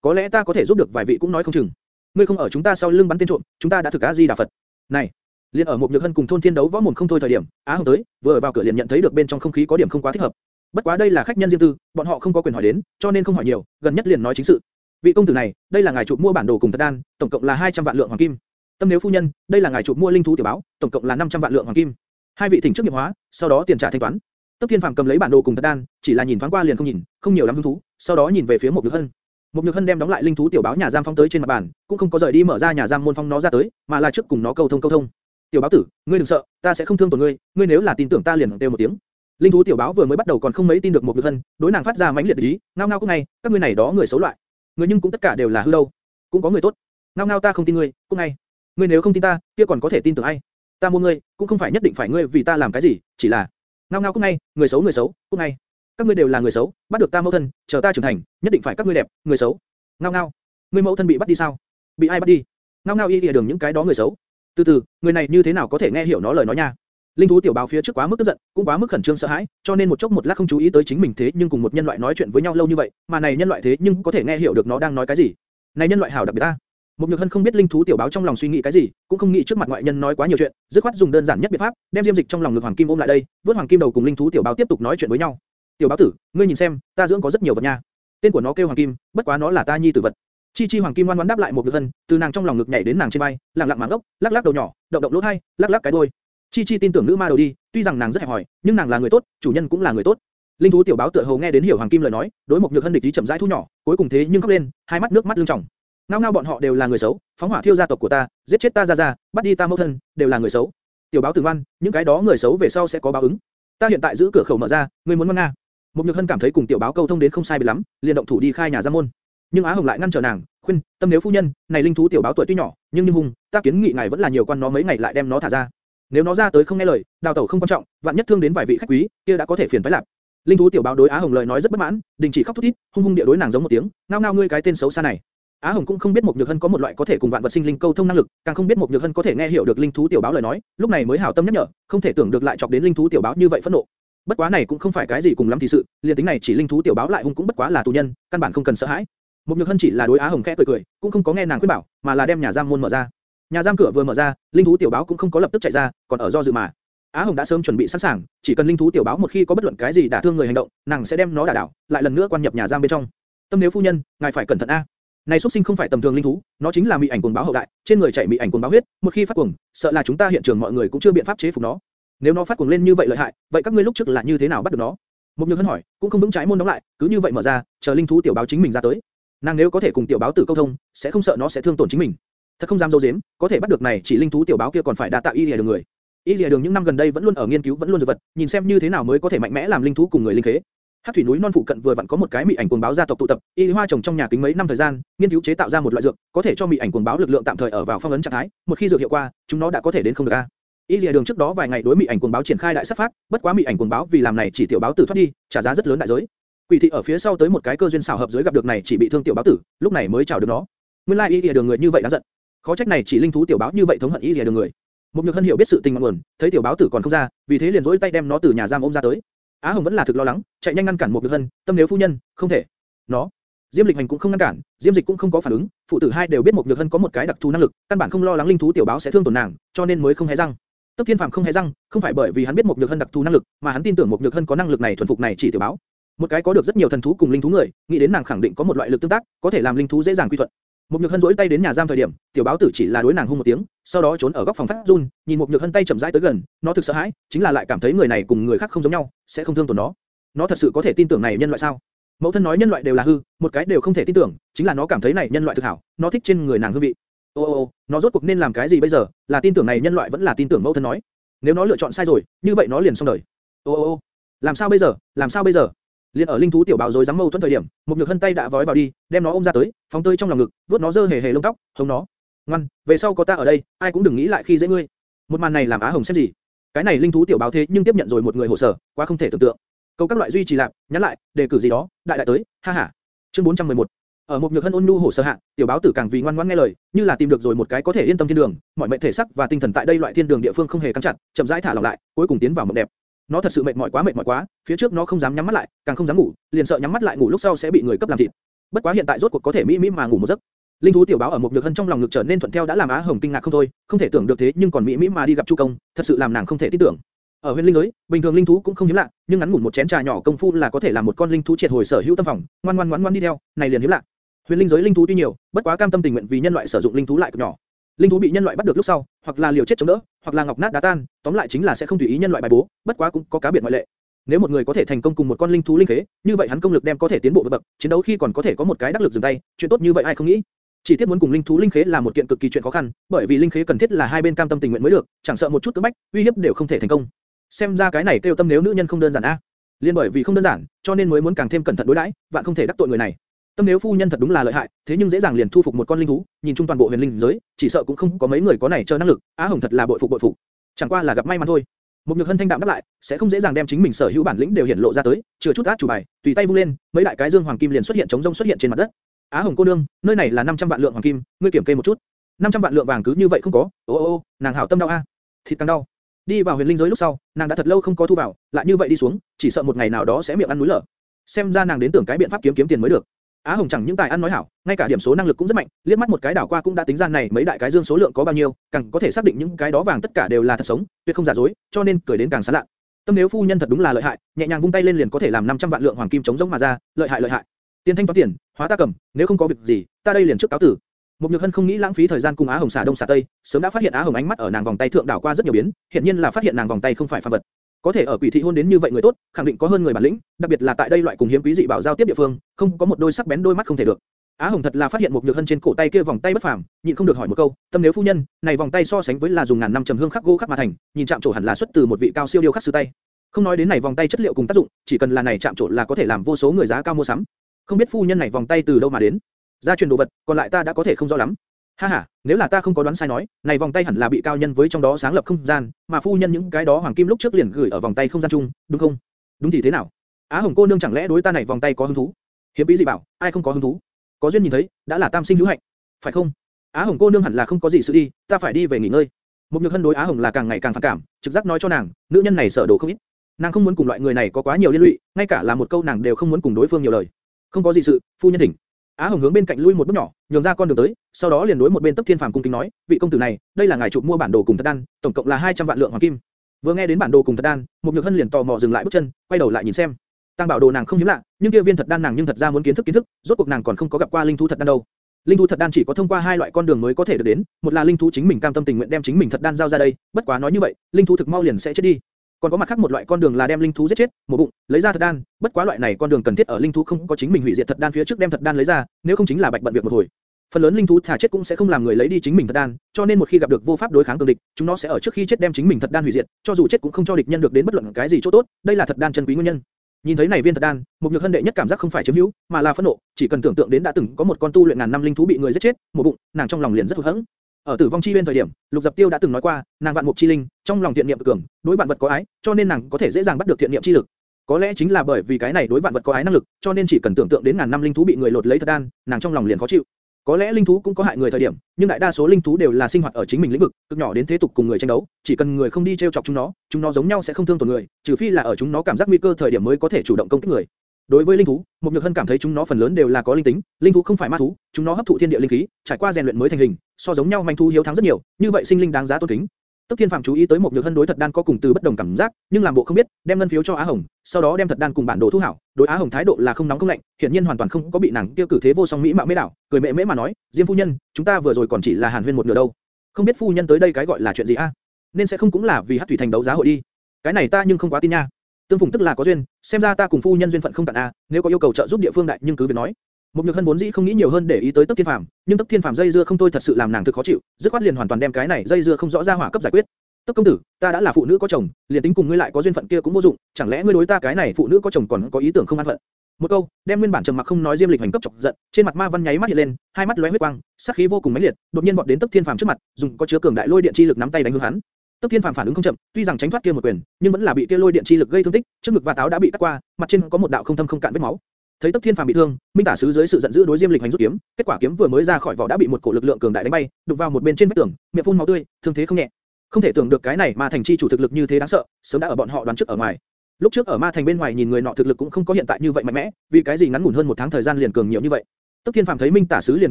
có lẽ ta có thể giúp được vài vị cũng nói không chừng. Ngươi không ở chúng ta sau lưng bắn tên trộm, chúng ta đã thực á di đà Phật. Này, liền ở một nhược hân cùng thôn thiên đấu võ mồm không thôi thời điểm, á hồng tới, vừa vào cửa liền nhận thấy được bên trong không khí có điểm không quá thích hợp. Bất quá đây là khách nhân riêng tư, bọn họ không có quyền hỏi đến, cho nên không hỏi nhiều, gần nhất liền nói chính sự. Vị công tử này, đây là ngài chụp mua bản đồ cùng thật đan, tổng cộng là 200 vạn lượng hoàng kim. Tâm nếu phu nhân, đây là ngài chụp mua linh thú tiểu báo, tổng cộng là 500 vạn lượng hoàng kim. Hai vị thỉnh trước nghiệp hóa, sau đó tiền trả thanh toán. Tốc Thiên Phàm cầm lấy bản đồ cùng thật đan, chỉ là nhìn thoáng qua liền không nhìn, không nhiều lắm hứng thú, sau đó nhìn về phía một Nhược Hân. Một Nhược Hân đem đóng lại linh thú tiểu báo nhà giam phong tới trên mặt bàn, cũng không có rời đi mở ra nhà giam môn phong nó ra tới, mà là trước cùng nó câu thông câu thông. Tiểu báo tử, ngươi đừng sợ, ta sẽ không thương tổn ngươi, ngươi nếu là tin tưởng ta liền kêu một tiếng. Linh thú tiểu báo vừa mới bắt đầu còn không mấy tin được một Nhược Hân, đối nàng phát ra mãnh liệt ý, ngao ngao cũng ngay, các ngươi này đó người xấu loại. Người nhưng cũng tất cả đều là hư đâu, cũng có người tốt. Ngao ngao ta không tin ngươi, cũng ngay. Ngươi nếu không tin ta, kia còn có thể tin tưởng ai? Ta mua ngươi, cũng không phải nhất định phải ngươi vì ta làm cái gì, chỉ là ngao ngao cũng ngay, người xấu người xấu, cũng ngay. Các ngươi đều là người xấu, bắt được ta mẫu thân, chờ ta trưởng thành, nhất định phải các ngươi đẹp, người xấu. Ngao ngao, ngươi mẫu thân bị bắt đi sao? Bị ai bắt đi? Ngao ngao y lìa đường những cái đó người xấu. Từ từ, người này như thế nào có thể nghe hiểu nó lời nói nha? Linh thú tiểu báo phía trước quá mức tức giận, cũng quá mức khẩn trương sợ hãi, cho nên một chốc một lát không chú ý tới chính mình thế nhưng cùng một nhân loại nói chuyện với nhau lâu như vậy, mà này nhân loại thế nhưng có thể nghe hiểu được nó đang nói cái gì. Này nhân loại hảo đặc biệt ta. Mục nhược hân không biết linh thú tiểu báo trong lòng suy nghĩ cái gì, cũng không nghĩ trước mặt ngoại nhân nói quá nhiều chuyện, dứt khoát dùng đơn giản nhất biện pháp, đem diêm dịch trong lòng ngực hoàng kim ôm lại đây, vớt hoàng kim đầu cùng linh thú tiểu báo tiếp tục nói chuyện với nhau. Tiểu báo tử, ngươi nhìn xem, ta dưỡng có rất nhiều vật nha. Tên của nó kêu hoàng kim, bất quá nó là ta nhi tử vật. Chi Chi Hoàng Kim ngoan ngoãn đáp lại một nhược hân, từ nàng trong lòng ngực nhảy đến nàng trên vai, lặng lặng máng ốc, lắc lắc đầu nhỏ, động động lỗ tai, lắc lắc cái đuôi. Chi Chi tin tưởng nữ ma đầu đi, tuy rằng nàng rất hẹp hòi, nhưng nàng là người tốt, chủ nhân cũng là người tốt. Linh thú tiểu báo tựa hồ nghe đến hiểu Hoàng Kim lời nói, đối một nhược hân địch ý chậm rãi thu nhỏ, cuối cùng thế nhưng khóc lên, hai mắt nước mắt lưng tròng. Ngao ngao bọn họ đều là người xấu, phóng hỏa thiêu gia tộc của ta, giết chết ta gia gia, bắt đi ta mẫu thân, đều là người xấu. Tiểu báo từng văn, những cái đó người xấu về sau sẽ có báo ứng. Ta hiện tại giữ cửa khẩu mở ra, ngươi muốn ngoan nga. Một nhược hân cảm thấy cùng tiểu báo câu thông đến không sai biệt lắm, liền động thủ đi khai nhà gia môn. Nhưng Á Hồng lại ngăn trở nàng, khuyên, tâm nếu phu nhân, này linh thú tiểu báo tuổi tuy nhỏ, nhưng nhưng hung, ta kiến nghị ngài vẫn là nhiều quan nó mấy ngày lại đem nó thả ra. Nếu nó ra tới không nghe lời, đào tẩu không quan trọng, vạn nhất thương đến vài vị khách quý, kia đã có thể phiền phải lạc. Linh thú tiểu báo đối Á Hồng lời nói rất bất mãn, đình chỉ khóc thút thít, hung hung địa đối nàng giống một tiếng, ngao ngao ngươi cái tên xấu xa này. Á Hồng cũng không biết một nhược hân có một loại có thể cùng vạn vật sinh linh câu thông năng lực, càng không biết một nhược hân có thể nghe hiểu được linh thú tiểu báo lời nói, lúc này mới hảo tâm nhắc nhở, không thể tưởng được lại chọc đến linh thú tiểu báo như vậy phẫn nộ. Bất quá này cũng không phải cái gì cùng lắm thì sự, liền tính này chỉ linh thú tiểu báo lại hung cũng bất quá là tù nhân, căn bản không cần sợ hãi. Một nhược hân chỉ là đối Á Hồng khẽ cười cười, cũng không có nghe nàng khuyên bảo, mà là đem nhà giam môn mở ra. Nhà giam cửa vừa mở ra, linh thú tiểu báo cũng không có lập tức chạy ra, còn ở do dự mà. Á Hồng đã sớm chuẩn bị sẵn sàng, chỉ cần linh thú tiểu báo một khi có bất luận cái gì đả thương người hành động, nàng sẽ đem nó đả đảo, lại lần nữa quan nhập nhà giam bên trong. Tâm nếu phu nhân, ngài phải cẩn thận a. Này xuất sinh không phải tầm thường linh thú, nó chính là mị ảnh cuồng báo hậu đại, trên người chảy mị ảnh cuồng báo huyết, một khi phát cuồng, sợ là chúng ta hiện trường mọi người cũng chưa biện pháp chế phục nó. Nếu nó phát cuồng lên như vậy lợi hại, vậy các ngươi lúc trước là như thế nào bắt được nó? Một nhược hân hỏi, cũng không vững trái môn đóng lại, cứ như vậy mở ra, chờ linh thú tiểu báo chính mình ra tới. Nàng nếu có thể cùng tiểu báo tử câu thông, sẽ không sợ nó sẽ thương tổn chính mình. Thật không dám dâu dếm, có thể bắt được này chỉ linh thú tiểu báo kia còn phải đa tạo y lìa đường người. Y lìa đường những năm gần đây vẫn luôn ở nghiên cứu vẫn luôn dược vật, nhìn xem như thế nào mới có thể mạnh mẽ làm linh thú cùng người linh khế. Hắc thủy núi non phụ cận vừa vặn có một cái mị ảnh cuồng báo gia tộc tụ tập, y hoa trồng trong nhà kính mấy năm thời gian, nghiên cứu chế tạo ra một loại dược, có thể cho mị ảnh cuồng báo lực lượng tạm thời ở vào phong ấn trạng thái, một khi dược hiệu qua, chúng nó đã có thể đến không được a. Y lìa đường trước đó vài ngày đối mị ảnh cuồng báo triển khai đại sát phát, bất quá mị ảnh cuồng báo vì làm này chỉ tiểu báo tử thoát đi, trả giá rất lớn đại giới. Quỷ thị ở phía sau tới một cái cơ duyên xảo hợp dưới gặp được này chỉ bị thương tiểu báo tử, lúc này mới chào được nó. Nguyên lai like y lìa đường người như vậy đáng giận. Khó trách này chỉ linh thú tiểu báo như vậy thống hận ý gì đường người. Một nhược hân hiểu biết sự tình ngọn nguồn, thấy tiểu báo tử còn không ra, vì thế liền dỗi tay đem nó từ nhà giam ôm ra tới. Á Hồng vẫn là thực lo lắng, chạy nhanh ngăn cản một nhược hân, tâm nếu phu nhân, không thể. Nó, Diêm Lịch Hành cũng không ngăn cản, Diêm Dịch cũng không có phản ứng, phụ tử hai đều biết một nhược hân có một cái đặc thù năng lực, căn bản không lo lắng linh thú tiểu báo sẽ thương tổn nàng, cho nên mới không hé răng. Tấp Thiên Phàm không hé răng, không phải bởi vì hắn biết một nhược hân đặc thù năng lực, mà hắn tin tưởng một nhược hân có năng lực này thuần phục này chỉ tiểu báo. Một cái có được rất nhiều thần thú cùng linh thú người, nghĩ đến nàng khẳng định có một loại lực tương tác, có thể làm linh thú dễ dàng quy thuận. Một nhược hân duỗi tay đến nhà giam thời điểm, tiểu báo tử chỉ là đối nàng hung một tiếng, sau đó trốn ở góc phòng phát run, nhìn một nhược hân tay chậm rãi tới gần, nó thực sợ hãi, chính là lại cảm thấy người này cùng người khác không giống nhau, sẽ không thương tổn nó. Nó thật sự có thể tin tưởng này nhân loại sao? Mẫu thân nói nhân loại đều là hư, một cái đều không thể tin tưởng, chính là nó cảm thấy này nhân loại thực hảo, nó thích trên người nàng hương vị. Ô ô ô, nó rốt cuộc nên làm cái gì bây giờ? Là tin tưởng này nhân loại vẫn là tin tưởng mẫu thân nói? Nếu nó lựa chọn sai rồi, như vậy nó liền xong đời. Ô ô ô, làm sao bây giờ? Làm sao bây giờ? Liền ở linh thú tiểu báo rồi dám mâu thuẫn thời điểm, một nhược hân tay đã vói vào đi, đem nó ôm ra tới, phóng tơi trong lòng ngực, vuốt nó dơ hề hề lông tóc, hống nó. ngoan, về sau có ta ở đây, ai cũng đừng nghĩ lại khi dễ ngươi. một màn này làm á hồng xem gì? cái này linh thú tiểu báo thế nhưng tiếp nhận rồi một người hộ sở, quá không thể tưởng tượng. câu các loại duy trì làm nhắn lại, đề cử gì đó, đại đại tới, ha ha. chương 411 ở một nhược hân ôn nhu hổ sơ hạ, tiểu báo tử càng vì ngoan ngoãn nghe lời, như là tìm được rồi một cái có thể yên tâm thiên đường, mọi mệnh thể sắc và tinh thần tại đây loại thiên đường địa phương không hề căng chặt, chậm rãi thả lỏng lại, cuối cùng tiến vào mộng đẹp. Nó thật sự mệt mỏi quá mệt mỏi quá, phía trước nó không dám nhắm mắt lại, càng không dám ngủ, liền sợ nhắm mắt lại ngủ lúc sau sẽ bị người cấp làm thịt. Bất quá hiện tại rốt cuộc có thể mỹ mỹ mà ngủ một giấc. Linh thú tiểu báo ở một nhược hân trong lòng ngực trở nên thuận theo đã làm Á Hồng kinh ngạc không thôi, không thể tưởng được thế nhưng còn mỹ mỹ mà đi gặp Chu Công, thật sự làm nàng không thể tin tưởng. Ở huyền linh giới, bình thường linh thú cũng không hiếm lạ, nhưng ngắn ngủn một chén trà nhỏ công phu là có thể làm một con linh thú triệt hồi sở hữu tâm phòng, ngoan ngoan ngoan ngoan đi theo, này liền hiếm lạ. Huyền linh giới linh thú tuy nhiều, bất quá cam tâm tình nguyện vì nhân loại sử dụng linh thú lại cực nhỏ. Linh thú bị nhân loại bắt được lúc sau, hoặc là liều chết chống đỡ, hoặc là ngọc nát đá tan, tóm lại chính là sẽ không tùy ý nhân loại bài bố, bất quá cũng có cá biệt ngoại lệ. Nếu một người có thể thành công cùng một con linh thú linh khế, như vậy hắn công lực đem có thể tiến bộ vượt bậc, chiến đấu khi còn có thể có một cái đắc lực dừng tay, chuyện tốt như vậy ai không nghĩ. Chỉ tiếc muốn cùng linh thú linh khế là một kiện cực kỳ chuyện khó khăn, bởi vì linh khế cần thiết là hai bên cam tâm tình nguyện mới được, chẳng sợ một chút cưỡng bách, uy hiếp đều không thể thành công. Xem ra cái này kêu tâm nếu nữ nhân không đơn giản a. Liên bởi vì không đơn giản, cho nên mới muốn càng thêm cẩn thận đối đãi, vạn không thể đắc tội người này. Tâm nếu phu nhân thật đúng là lợi hại, thế nhưng dễ dàng liền thu phục một con linh thú, nhìn chung toàn bộ huyền linh giới, chỉ sợ cũng không có mấy người có này chờ năng lực, Á Hồng thật là bội phục bội phục. Chẳng qua là gặp may mắn thôi. Một nhược hân thanh đạm đáp lại, sẽ không dễ dàng đem chính mình sở hữu bản lĩnh đều hiển lộ ra tới, chừa chút át chủ bài, tùy tay vung lên, mấy đại cái dương hoàng kim liền xuất hiện chống rông xuất hiện trên mặt đất. Á Hồng cô nương, nơi này là 500 vạn lượng hoàng kim, ngươi kiểm kê một chút. 500 vạn lượng vàng cứ như vậy không có, ô ô ô, nàng hảo tâm đau a, thịt càng đau. Đi vào huyền linh giới lúc sau, nàng đã thật lâu không có thu vào, lại như vậy đi xuống, chỉ sợ một ngày nào đó sẽ miệng ăn núi lở. Xem ra nàng đến tưởng cái biện pháp kiếm kiếm tiền mới được. Á Hồng chẳng những tài ăn nói hảo, ngay cả điểm số năng lực cũng rất mạnh, liếc mắt một cái đảo qua cũng đã tính ra này mấy đại cái dương số lượng có bao nhiêu, càng có thể xác định những cái đó vàng tất cả đều là thật sống, tuyệt không giả dối, cho nên cười đến càng sán lạ. Tâm nếu phu nhân thật đúng là lợi hại, nhẹ nhàng vung tay lên liền có thể làm 500 vạn lượng hoàng kim chống giống mà ra, lợi hại lợi hại. Tiền thanh toán tiền, hóa ta cầm, nếu không có việc gì, ta đây liền trước cáo tử. Một Nhược Hân không nghĩ lãng phí thời gian cùng Á Hồng xả đông xả tây, sớm đã phát hiện Á Hồng ánh mắt ở nàng vòng tay thượng đảo qua rất nhiều biến, hiện nhiên là phát hiện nàng vòng tay không phải phàm vật. Có thể ở quỷ thị hôn đến như vậy người tốt, khẳng định có hơn người bản lĩnh, đặc biệt là tại đây loại cùng hiếm quý dị bảo giao tiếp địa phương, không có một đôi sắc bén đôi mắt không thể được. Á Hồng thật là phát hiện một nhược hân trên cổ tay kia vòng tay bất phàm, nhịn không được hỏi một câu, tâm nếu phu nhân, này vòng tay so sánh với là dùng ngàn năm trầm hương khắc gỗ khắc mà thành, nhìn chạm trổ hẳn là xuất từ một vị cao siêu điêu khắc sư tay. Không nói đến này vòng tay chất liệu cùng tác dụng, chỉ cần là này chạm trổ là có thể làm vô số người giá cao mua sắm. Không biết phu nhân này vòng tay từ đâu mà đến? Gia truyền đồ vật, còn lại ta đã có thể không rõ lắm. Ha ha, nếu là ta không có đoán sai nói, này vòng tay hẳn là bị cao nhân với trong đó sáng lập không gian, mà phu nhân những cái đó hoàng kim lúc trước liền gửi ở vòng tay không gian chung, đúng không? Đúng thì thế nào? Á Hồng cô nương chẳng lẽ đối ta này vòng tay có hứng thú? Hiếm bí gì bảo, ai không có hứng thú? Có duyên nhìn thấy, đã là tam sinh hữu hạnh, phải không? Á Hồng cô nương hẳn là không có gì sự đi, ta phải đi về nghỉ ngơi. Một nhược hân đối Á Hồng là càng ngày càng phản cảm, trực giác nói cho nàng, nữ nhân này sợ đồ không ít. Nàng không muốn cùng loại người này có quá nhiều liên lụy, ngay cả là một câu nàng đều không muốn cùng đối phương nhiều lời. Không có gì sự, phu nhân thỉnh. Á Hồng hướng bên cạnh lui một bước nhỏ, nhường ra con đường tới, sau đó liền đối một bên Tấp Thiên Phàm cung kính nói, vị công tử này, đây là ngài chụp mua bản đồ cùng thật đan, tổng cộng là 200 vạn lượng hoàng kim. Vừa nghe đến bản đồ cùng thật đan, một nhược hân liền tò mò dừng lại bước chân, quay đầu lại nhìn xem. Tăng bảo đồ nàng không hiếm lạ, nhưng kia viên thật đan nàng nhưng thật ra muốn kiến thức kiến thức, rốt cuộc nàng còn không có gặp qua linh thú thật đan đâu. Linh thú thật đan chỉ có thông qua hai loại con đường mới có thể được đến, một là linh thú chính mình cam tâm tình nguyện đem chính mình thật đan giao ra đây, bất quá nói như vậy, linh thú thực mau liền sẽ chết đi. Còn có mặt khác một loại con đường là đem linh thú giết chết, một bụng, lấy ra thật đan, bất quá loại này con đường cần thiết ở linh thú không có chính mình hủy diệt thật đan phía trước đem thật đan lấy ra, nếu không chính là bạch bận việc một hồi. Phần lớn linh thú thả chết cũng sẽ không làm người lấy đi chính mình thật đan, cho nên một khi gặp được vô pháp đối kháng cường địch, chúng nó sẽ ở trước khi chết đem chính mình thật đan hủy diệt, cho dù chết cũng không cho địch nhân được đến bất luận cái gì chỗ tốt, đây là thật đan chân quý nguyên nhân. Nhìn thấy này viên thật đan, một nhược hân đệ nhất cảm giác không phải chiếm hữu, mà là phẫn nộ, chỉ cần tưởng tượng đến đã từng có một con tu luyện ngàn năm linh thú bị người giết chết, một bụng, nàng trong lòng liền rất hụt hẫng. Ở tử vong chi nguyên thời điểm, Lục Dập Tiêu đã từng nói qua, nàng vạn mục chi linh, trong lòng thiện niệm cực cường, đối vạn vật có ái, cho nên nàng có thể dễ dàng bắt được thiện niệm chi lực. Có lẽ chính là bởi vì cái này đối vạn vật có ái năng lực, cho nên chỉ cần tưởng tượng đến ngàn năm linh thú bị người lột lấy thật đan, nàng trong lòng liền khó chịu. Có lẽ linh thú cũng có hại người thời điểm, nhưng đại đa số linh thú đều là sinh hoạt ở chính mình lĩnh vực, cực nhỏ đến thế tục cùng người tranh đấu, chỉ cần người không đi treo chọc chúng nó, chúng nó giống nhau sẽ không thương tổn người, trừ phi là ở chúng nó cảm giác nguy cơ thời điểm mới có thể chủ động công kích người. Đối với linh thú, một nhược hân cảm thấy chúng nó phần lớn đều là có linh tính, linh thú không phải ma thú, chúng nó hấp thụ thiên địa linh khí, trải qua rèn luyện mới thành hình, so giống nhau manh thú hiếu thắng rất nhiều, như vậy sinh linh đáng giá tôn kính. Tức Thiên Phàm chú ý tới một nhược hân đối thật đan có cùng từ bất đồng cảm giác, nhưng làm bộ không biết, đem ngân phiếu cho Á Hồng, sau đó đem thật đan cùng bản đồ thu hảo, đối Á Hồng thái độ là không nóng không lạnh, hiển nhiên hoàn toàn không có bị nàng kia cử thế vô song mỹ mạo mê đảo, cười mẹ mễ mà nói, Diêm phu nhân, chúng ta vừa rồi còn chỉ là hàn huyên một nửa đâu, không biết phu nhân tới đây cái gọi là chuyện gì a? Nên sẽ không cũng là vì Hắc Thủy Thành đấu giá hội đi. Cái này ta nhưng không quá tin nha. Tương phùng tức là có duyên, xem ra ta cùng phu nhân duyên phận không tận a, à, nếu có yêu cầu trợ giúp địa phương đại nhưng cứ việc nói. Mục nhược hân vốn dĩ không nghĩ nhiều hơn để ý tới Tấp Thiên Phàm, nhưng Tấp Thiên Phàm dây dưa không thôi thật sự làm nàng thực khó chịu, dứt khoát liền hoàn toàn đem cái này dây dưa không rõ ra hỏa cấp giải quyết. Tấp công tử, ta đã là phụ nữ có chồng, liền tính cùng ngươi lại có duyên phận kia cũng vô dụng, chẳng lẽ ngươi đối ta cái này phụ nữ có chồng còn có ý tưởng không an phận? Một câu, đem nguyên bản trầm mặc không nói Diêm Lịch hành cấp chọc giận, trên mặt Ma Văn nháy mắt hiện lên, hai mắt lóe huyết quang, sát khí vô cùng mãnh liệt, đột nhiên vọt đến Tấp Thiên Phàm trước mặt, dùng có chứa cường đại lôi điện chi lực nắm tay đánh hướng hắn. Tấp Thiên Phàm phản ứng không chậm, tuy rằng tránh thoát kia một quyền, nhưng vẫn là bị kia lôi điện chi lực gây thương tích, trước ngực và táo đã bị cắt qua, mặt trên có một đạo không thâm không cạn vết máu. Thấy Tấp Thiên Phàm bị thương, Minh Tả sứ dưới sự giận dữ đối Diêm Lịch hành rút kiếm, kết quả kiếm vừa mới ra khỏi vỏ đã bị một cổ lực lượng cường đại đánh bay, đụng vào một bên trên vách tường, miệng phun máu tươi, thương thế không nhẹ. Không thể tưởng được cái này mà thành chi chủ thực lực như thế đáng sợ, sớm đã ở bọn họ đoán trước ở ngoài. Lúc trước ở ma thành bên ngoài nhìn người nọ thực lực cũng không có hiện tại như vậy mạnh mẽ, vì cái gì ngắn ngủn hơn một tháng thời gian liền cường nhiều như vậy. Tức Thiên Phàm thấy Minh Tả sứ liền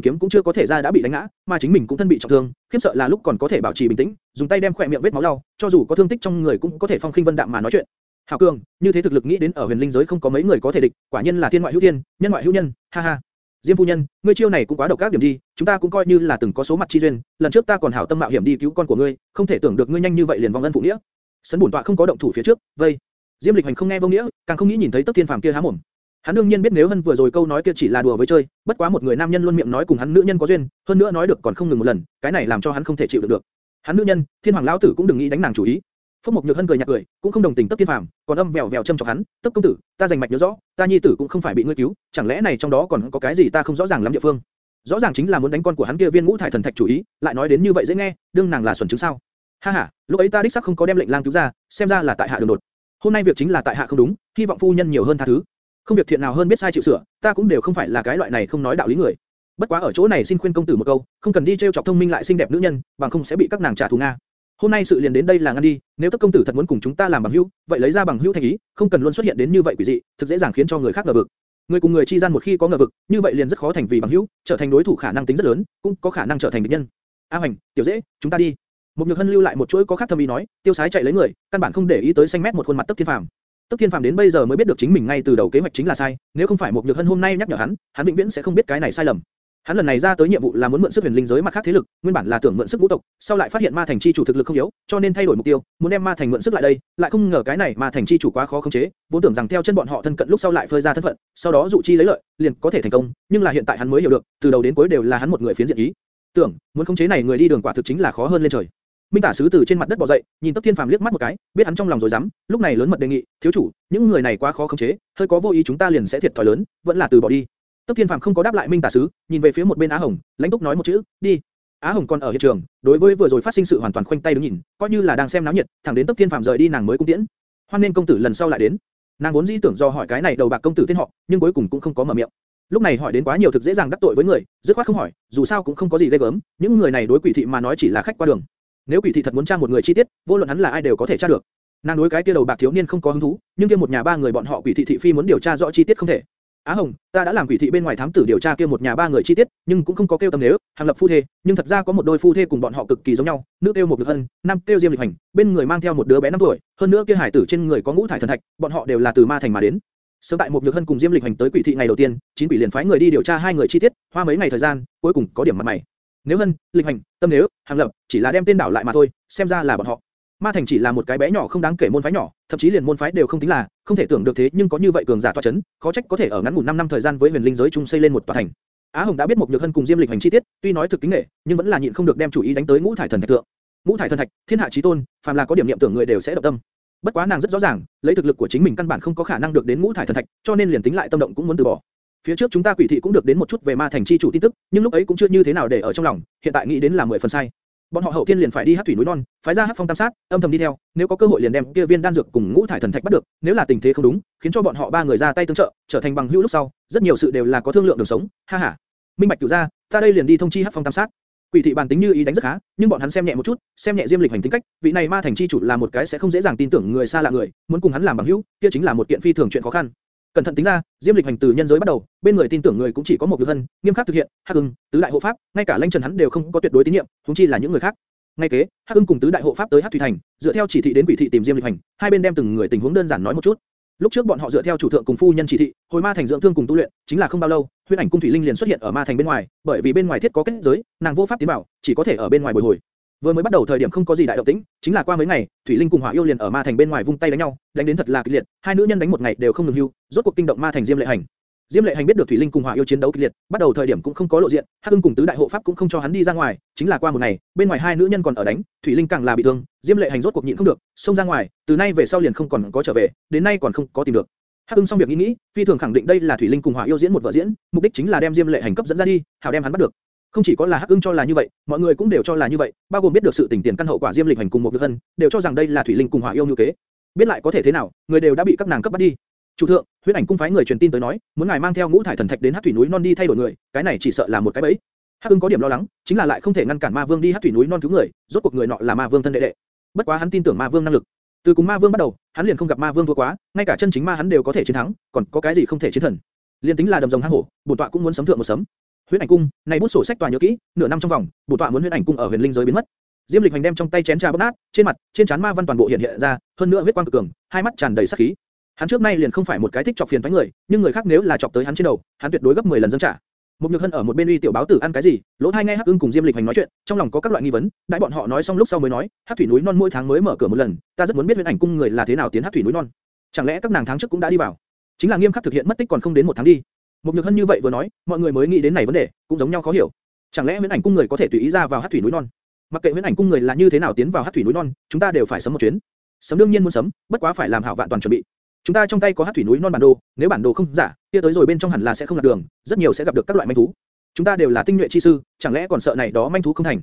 kiếm cũng chưa có thể ra đã bị đánh ngã, mà chính mình cũng thân bị trọng thương, khiếp sợ là lúc còn có thể bảo trì bình tĩnh, dùng tay đem khỏe miệng vết máu lau, cho dù có thương tích trong người cũng có thể phong khinh vân đạm mà nói chuyện. Hảo cường, như thế thực lực nghĩ đến ở huyền linh giới không có mấy người có thể địch, quả nhiên là thiên ngoại hữu thiên, nhân ngoại hữu nhân, ha ha. Diêm phu nhân, ngươi chiêu này cũng quá độc ác điểm đi, chúng ta cũng coi như là từng có số mặt chi duyên, lần trước ta còn hảo tâm mạo hiểm đi cứu con của ngươi, không thể tưởng được ngươi nhanh như vậy liền vong ân phụ nghĩa. Sấn bổn tọa không có động thủ phía trước, vây. Diêm Lịch Hành không nghe vô nghĩa, càng không nghĩ nhìn thấy Tấp Thiên Phàm kia há mồm. Hắn đương nhiên biết nếu Hân vừa rồi câu nói kia chỉ là đùa với chơi, bất quá một người nam nhân luôn miệng nói cùng hắn nữ nhân có duyên, hơn nữa nói được còn không ngừng một lần, cái này làm cho hắn không thể chịu được được. Hắn nữ nhân, Thiên Hoàng lão tử cũng đừng nghĩ đánh nàng chủ ý. Phúc Mộc Nhược Hân cười nhạt cười, cũng không đồng tình Tấp Thiên Phàm, còn âm vèo vèo châm chọc hắn, "Tấp công tử, ta dành mạch nhớ rõ, ta nhi tử cũng không phải bị ngươi cứu, chẳng lẽ này trong đó còn có cái gì ta không rõ ràng lắm địa phương?" Rõ ràng chính là muốn đánh con của hắn kia viên ngũ thải thần thạch chủ ý, lại nói đến như vậy dễ nghe, đương nàng là xuẩn chứng sao? Ha ha, lúc ấy ta đích xác không có đem lệnh lang cứu ra, xem ra là tại hạ đường đột. Hôm nay việc chính là tại hạ không đúng, hy vọng phu nhân nhiều hơn tha thứ. Không việc thiện nào hơn biết sai chịu sửa, ta cũng đều không phải là cái loại này không nói đạo lý người. Bất quá ở chỗ này xin khuyên công tử một câu, không cần đi trêu chọc thông minh lại xinh đẹp nữ nhân, bằng không sẽ bị các nàng trả thù nga. Hôm nay sự liền đến đây là ngăn đi, nếu tất công tử thật muốn cùng chúng ta làm bằng hữu, vậy lấy ra bằng hữu thành ý, không cần luôn xuất hiện đến như vậy quỷ dị, thực dễ dàng khiến cho người khác ngờ vực. Người cùng người chi gian một khi có ngờ vực, như vậy liền rất khó thành vì bằng hữu, trở thành đối thủ khả năng tính rất lớn, cũng có khả năng trở thành địch nhân. A Hoành, tiểu dễ, chúng ta đi. Một nhược hân lưu lại một chuỗi có khác thâm ý nói, tiêu sái chạy lấy người, căn bản không để ý tới xanh mét một khuôn mặt tức thiên phàm. Tức Thiên Phàm đến bây giờ mới biết được chính mình ngay từ đầu kế hoạch chính là sai, nếu không phải một nhược hân hôm nay nhắc nhở hắn, hắn vĩnh viễn sẽ không biết cái này sai lầm. Hắn lần này ra tới nhiệm vụ là muốn mượn sức huyền linh giới mặt khác thế lực, nguyên bản là tưởng mượn sức ngũ tộc, sau lại phát hiện ma thành chi chủ thực lực không yếu, cho nên thay đổi mục tiêu, muốn đem ma thành mượn sức lại đây, lại không ngờ cái này ma thành chi chủ quá khó khống chế, vốn tưởng rằng theo chân bọn họ thân cận lúc sau lại phơi ra thân phận, sau đó dụ chi lấy lợi, liền có thể thành công, nhưng là hiện tại hắn mới hiểu được, từ đầu đến cuối đều là hắn một người phiến diện ý. Tưởng, muốn khống chế này người đi đường quả thực chính là khó hơn lên trời. Minh Tả sứ từ trên mặt đất bò dậy, nhìn Tấp Thiên Phàm liếc mắt một cái, biết hắn trong lòng rồi dám, lúc này lớn mật đề nghị, thiếu chủ, những người này quá khó khống chế, hơi có vô ý chúng ta liền sẽ thiệt thòi lớn, vẫn là từ bỏ đi. Tấp Thiên Phàm không có đáp lại Minh Tả sứ, nhìn về phía một bên Á Hồng, lãnh túc nói một chữ, đi. Á Hồng còn ở hiện trường, đối với vừa rồi phát sinh sự hoàn toàn khoanh tay đứng nhìn, coi như là đang xem náo nhiệt, thẳng đến Tấp Thiên Phàm rời đi nàng mới cung tiễn. Hoan nên công tử lần sau lại đến. Nàng vốn dĩ tưởng do hỏi cái này đầu bạc công tử tên họ, nhưng cuối cùng cũng không có mở miệng. Lúc này hỏi đến quá nhiều thực dễ dàng đắc tội với người, dứt khoát không hỏi, dù sao cũng không có gì ghê gớm, những người này đối quỷ thị mà nói chỉ là khách qua đường. Nếu quỷ thị thật muốn tra một người chi tiết, vô luận hắn là ai đều có thể tra được. Nàng đối cái kia đầu bạc thiếu niên không có hứng thú, nhưng kia một nhà ba người bọn họ quỷ thị thị phi muốn điều tra rõ chi tiết không thể. Á Hồng, ta đã làm quỷ thị bên ngoài thám tử điều tra kia một nhà ba người chi tiết, nhưng cũng không có kêu tâm nếu, hàng lập phu thê, nhưng thật ra có một đôi phu thê cùng bọn họ cực kỳ giống nhau, nữ kêu một được hân, nam kêu diêm lịch hành, bên người mang theo một đứa bé 5 tuổi, hơn nữa kia hải tử trên người có ngũ thải thần thạch, bọn họ đều là từ ma thành mà đến. Sớm tại một nhược hân cùng Diêm Lịch hành tới quỷ thị ngày đầu tiên, chín quỷ liền phái người đi điều tra hai người chi tiết, hoa mấy ngày thời gian, cuối cùng có điểm mặt mày. Nếu hân, Lịch hành, tâm nếu, hàng lập, chỉ là đem tên đảo lại mà thôi, xem ra là bọn họ. Ma Thành chỉ là một cái bé nhỏ không đáng kể môn phái nhỏ, thậm chí liền môn phái đều không tính là, không thể tưởng được thế nhưng có như vậy cường giả tọa chấn, khó trách có thể ở ngắn ngủn 5 năm thời gian với huyền linh giới chung xây lên một tòa thành. Á Hồng đã biết một nhược hân cùng Diêm Lịch hành chi tiết, tuy nói thực kính nể, nhưng vẫn là nhịn không được đem chủ ý đánh tới ngũ thải thần thạch tượng. Ngũ thải thần thạch, thiên hạ chí tôn, phàm là có điểm niệm tưởng người đều sẽ động tâm. Bất quá nàng rất rõ ràng, lấy thực lực của chính mình căn bản không có khả năng được đến ngũ thải thần thạch, cho nên liền tính lại tâm động cũng muốn từ bỏ. Phía trước chúng ta quỷ thị cũng được đến một chút về ma thành chi chủ tin tức, nhưng lúc ấy cũng chưa như thế nào để ở trong lòng, hiện tại nghĩ đến là mười phần sai. Bọn họ hậu thiên liền phải đi hắc thủy núi non, phái ra hắc phong tam sát, âm thầm đi theo, nếu có cơ hội liền đem kia viên đan dược cùng ngũ thải thần thạch bắt được, nếu là tình thế không đúng, khiến cho bọn họ ba người ra tay tương trợ, trở thành bằng hữu lúc sau, rất nhiều sự đều là có thương lượng đường sống, ha ha. Minh Bạch cửu gia, ta đây liền đi thông chi hắc phong tam sát. Quỷ thị bản tính như ý đánh rất khá, nhưng bọn hắn xem nhẹ một chút, xem nhẹ Diêm Lịch hành tính cách, vị này ma thành chi chủ là một cái sẽ không dễ dàng tin tưởng người xa lạ người, muốn cùng hắn làm bằng hữu, kia chính là một kiện phi thường chuyện khó khăn. Cẩn thận tính ra, Diêm Lịch hành từ nhân giới bắt đầu, bên người tin tưởng người cũng chỉ có một Nhược Hân, nghiêm khắc thực hiện, Hắc Ưng, tứ đại hộ pháp, ngay cả Lãnh Trần hắn đều không có tuyệt đối tín nhiệm, huống chi là những người khác. Ngay kế, Hắc Ưng cùng tứ đại hộ pháp tới Hắc Thủy Thành, dựa theo chỉ thị đến quỷ thị tìm Diêm Lịch hành, hai bên đem từng người tình huống đơn giản nói một chút. Lúc trước bọn họ dựa theo chủ thượng cùng phu nhân chỉ thị, hồi ma thành dưỡng thương cùng tu luyện, chính là không bao lâu, huyễn ảnh cung thủy linh liền xuất hiện ở ma thành bên ngoài, bởi vì bên ngoài thiết có kết giới, nàng vô pháp tiến vào, chỉ có thể ở bên ngoài bồi hồi. Vừa mới bắt đầu thời điểm không có gì đại động tĩnh, chính là qua mấy ngày, thủy linh cùng hỏa yêu liền ở ma thành bên ngoài vung tay đánh nhau, đánh đến thật là kịch liệt, hai nữ nhân đánh một ngày đều không ngừng hưu, rốt cuộc kinh động ma thành diêm lệ hành. Diêm Lệ Hành biết được Thủy Linh cùng Hỏa Yêu chiến đấu kịch liệt, bắt đầu thời điểm cũng không có lộ diện, Hắc Ưng cùng tứ đại hộ pháp cũng không cho hắn đi ra ngoài, chính là qua một ngày, bên ngoài hai nữ nhân còn ở đánh, Thủy Linh càng là bị thương, Diêm Lệ Hành rốt cuộc nhịn không được, xông ra ngoài, từ nay về sau liền không còn có trở về, đến nay còn không có tìm được. Hắc Ưng xong việc nghĩ nghĩ, phi thường khẳng định đây là Thủy Linh cùng Hỏa Yêu diễn một vở diễn, mục đích chính là đem Diêm Lệ Hành cấp dẫn ra đi, hảo đem hắn bắt được. Không chỉ có là Hắc Ưng cho là như vậy, mọi người cũng đều cho là như vậy, bao gồm biết được sự tình tiền căn hậu quả Diêm Lịch Hành cùng một Nhược Hân, đều cho rằng đây là Thủy Linh cùng Hỏa Yêu như kế. Biết lại có thể thế nào, người đều đã bị các nàng cấp bắt đi. Chủ thượng, huyết ảnh cung phái người truyền tin tới nói, muốn ngài mang theo ngũ thải thần thạch đến Hắc thủy núi non đi thay đổi người, cái này chỉ sợ là một cái bẫy. Hắc Ưng có điểm lo lắng, chính là lại không thể ngăn cản Ma Vương đi Hắc thủy núi non cứu người, rốt cuộc người nọ là Ma Vương thân đệ đệ. Bất quá hắn tin tưởng Ma Vương năng lực. Từ cùng Ma Vương bắt đầu, hắn liền không gặp Ma Vương thua quá, ngay cả chân chính ma hắn đều có thể chiến thắng, còn có cái gì không thể chiến thần? Liên tính là đầm rồng hang hổ, bổn tọa cũng muốn sấm thượng một sấm. Huyết ảnh cung, này bút sổ sách tòa nhớ kỹ, nửa năm trong vòng, bổ tọa muốn huyết ảnh cung ở huyền linh giới biến mất. Diêm Lịch Hành đem trong tay chén trà bóp nát, trên mặt, trên trán ma văn toàn bộ hiện hiện ra, hơn nữa huyết quang cực cường, hai mắt tràn đầy sát khí. Hắn trước nay liền không phải một cái thích chọc phiền toái người, nhưng người khác nếu là chọc tới hắn trên đầu, hắn tuyệt đối gấp 10 lần dâng trả. Một Nhược Hân ở một bên uy tiểu báo tử ăn cái gì, lỗ hai nghe Hắc Ưng cùng Diêm Lịch Hành nói chuyện, trong lòng có các loại nghi vấn, đại bọn họ nói xong lúc sau mới nói, Hắc thủy núi non mỗi tháng mới mở cửa một lần, ta rất muốn biết huyễn ảnh cung người là thế nào tiến Hắc thủy núi non. Chẳng lẽ các nàng tháng trước cũng đã đi vào? Chính là nghiêm khắc thực hiện mất tích còn không đến một tháng đi. Một Nhược Hân như vậy vừa nói, mọi người mới nghĩ đến này vấn đề, cũng giống nhau khó hiểu. Chẳng lẽ Huyễn ảnh cung người có thể tùy ý ra vào Hắc thủy núi non? Mặc kệ Huyễn ảnh cung người là như thế nào tiến vào Hắc thủy núi non, chúng ta đều phải sớm một chuyến. Sớm đương nhiên muốn sớm, bất quá phải làm hảo vạn toàn chuẩn bị. Chúng ta trong tay có Hắc thủy núi non bản đồ, nếu bản đồ không giả, kia tới rồi bên trong hẳn là sẽ không lạc đường, rất nhiều sẽ gặp được các loại manh thú. Chúng ta đều là tinh nhuệ chi sư, chẳng lẽ còn sợ này đó manh thú không thành?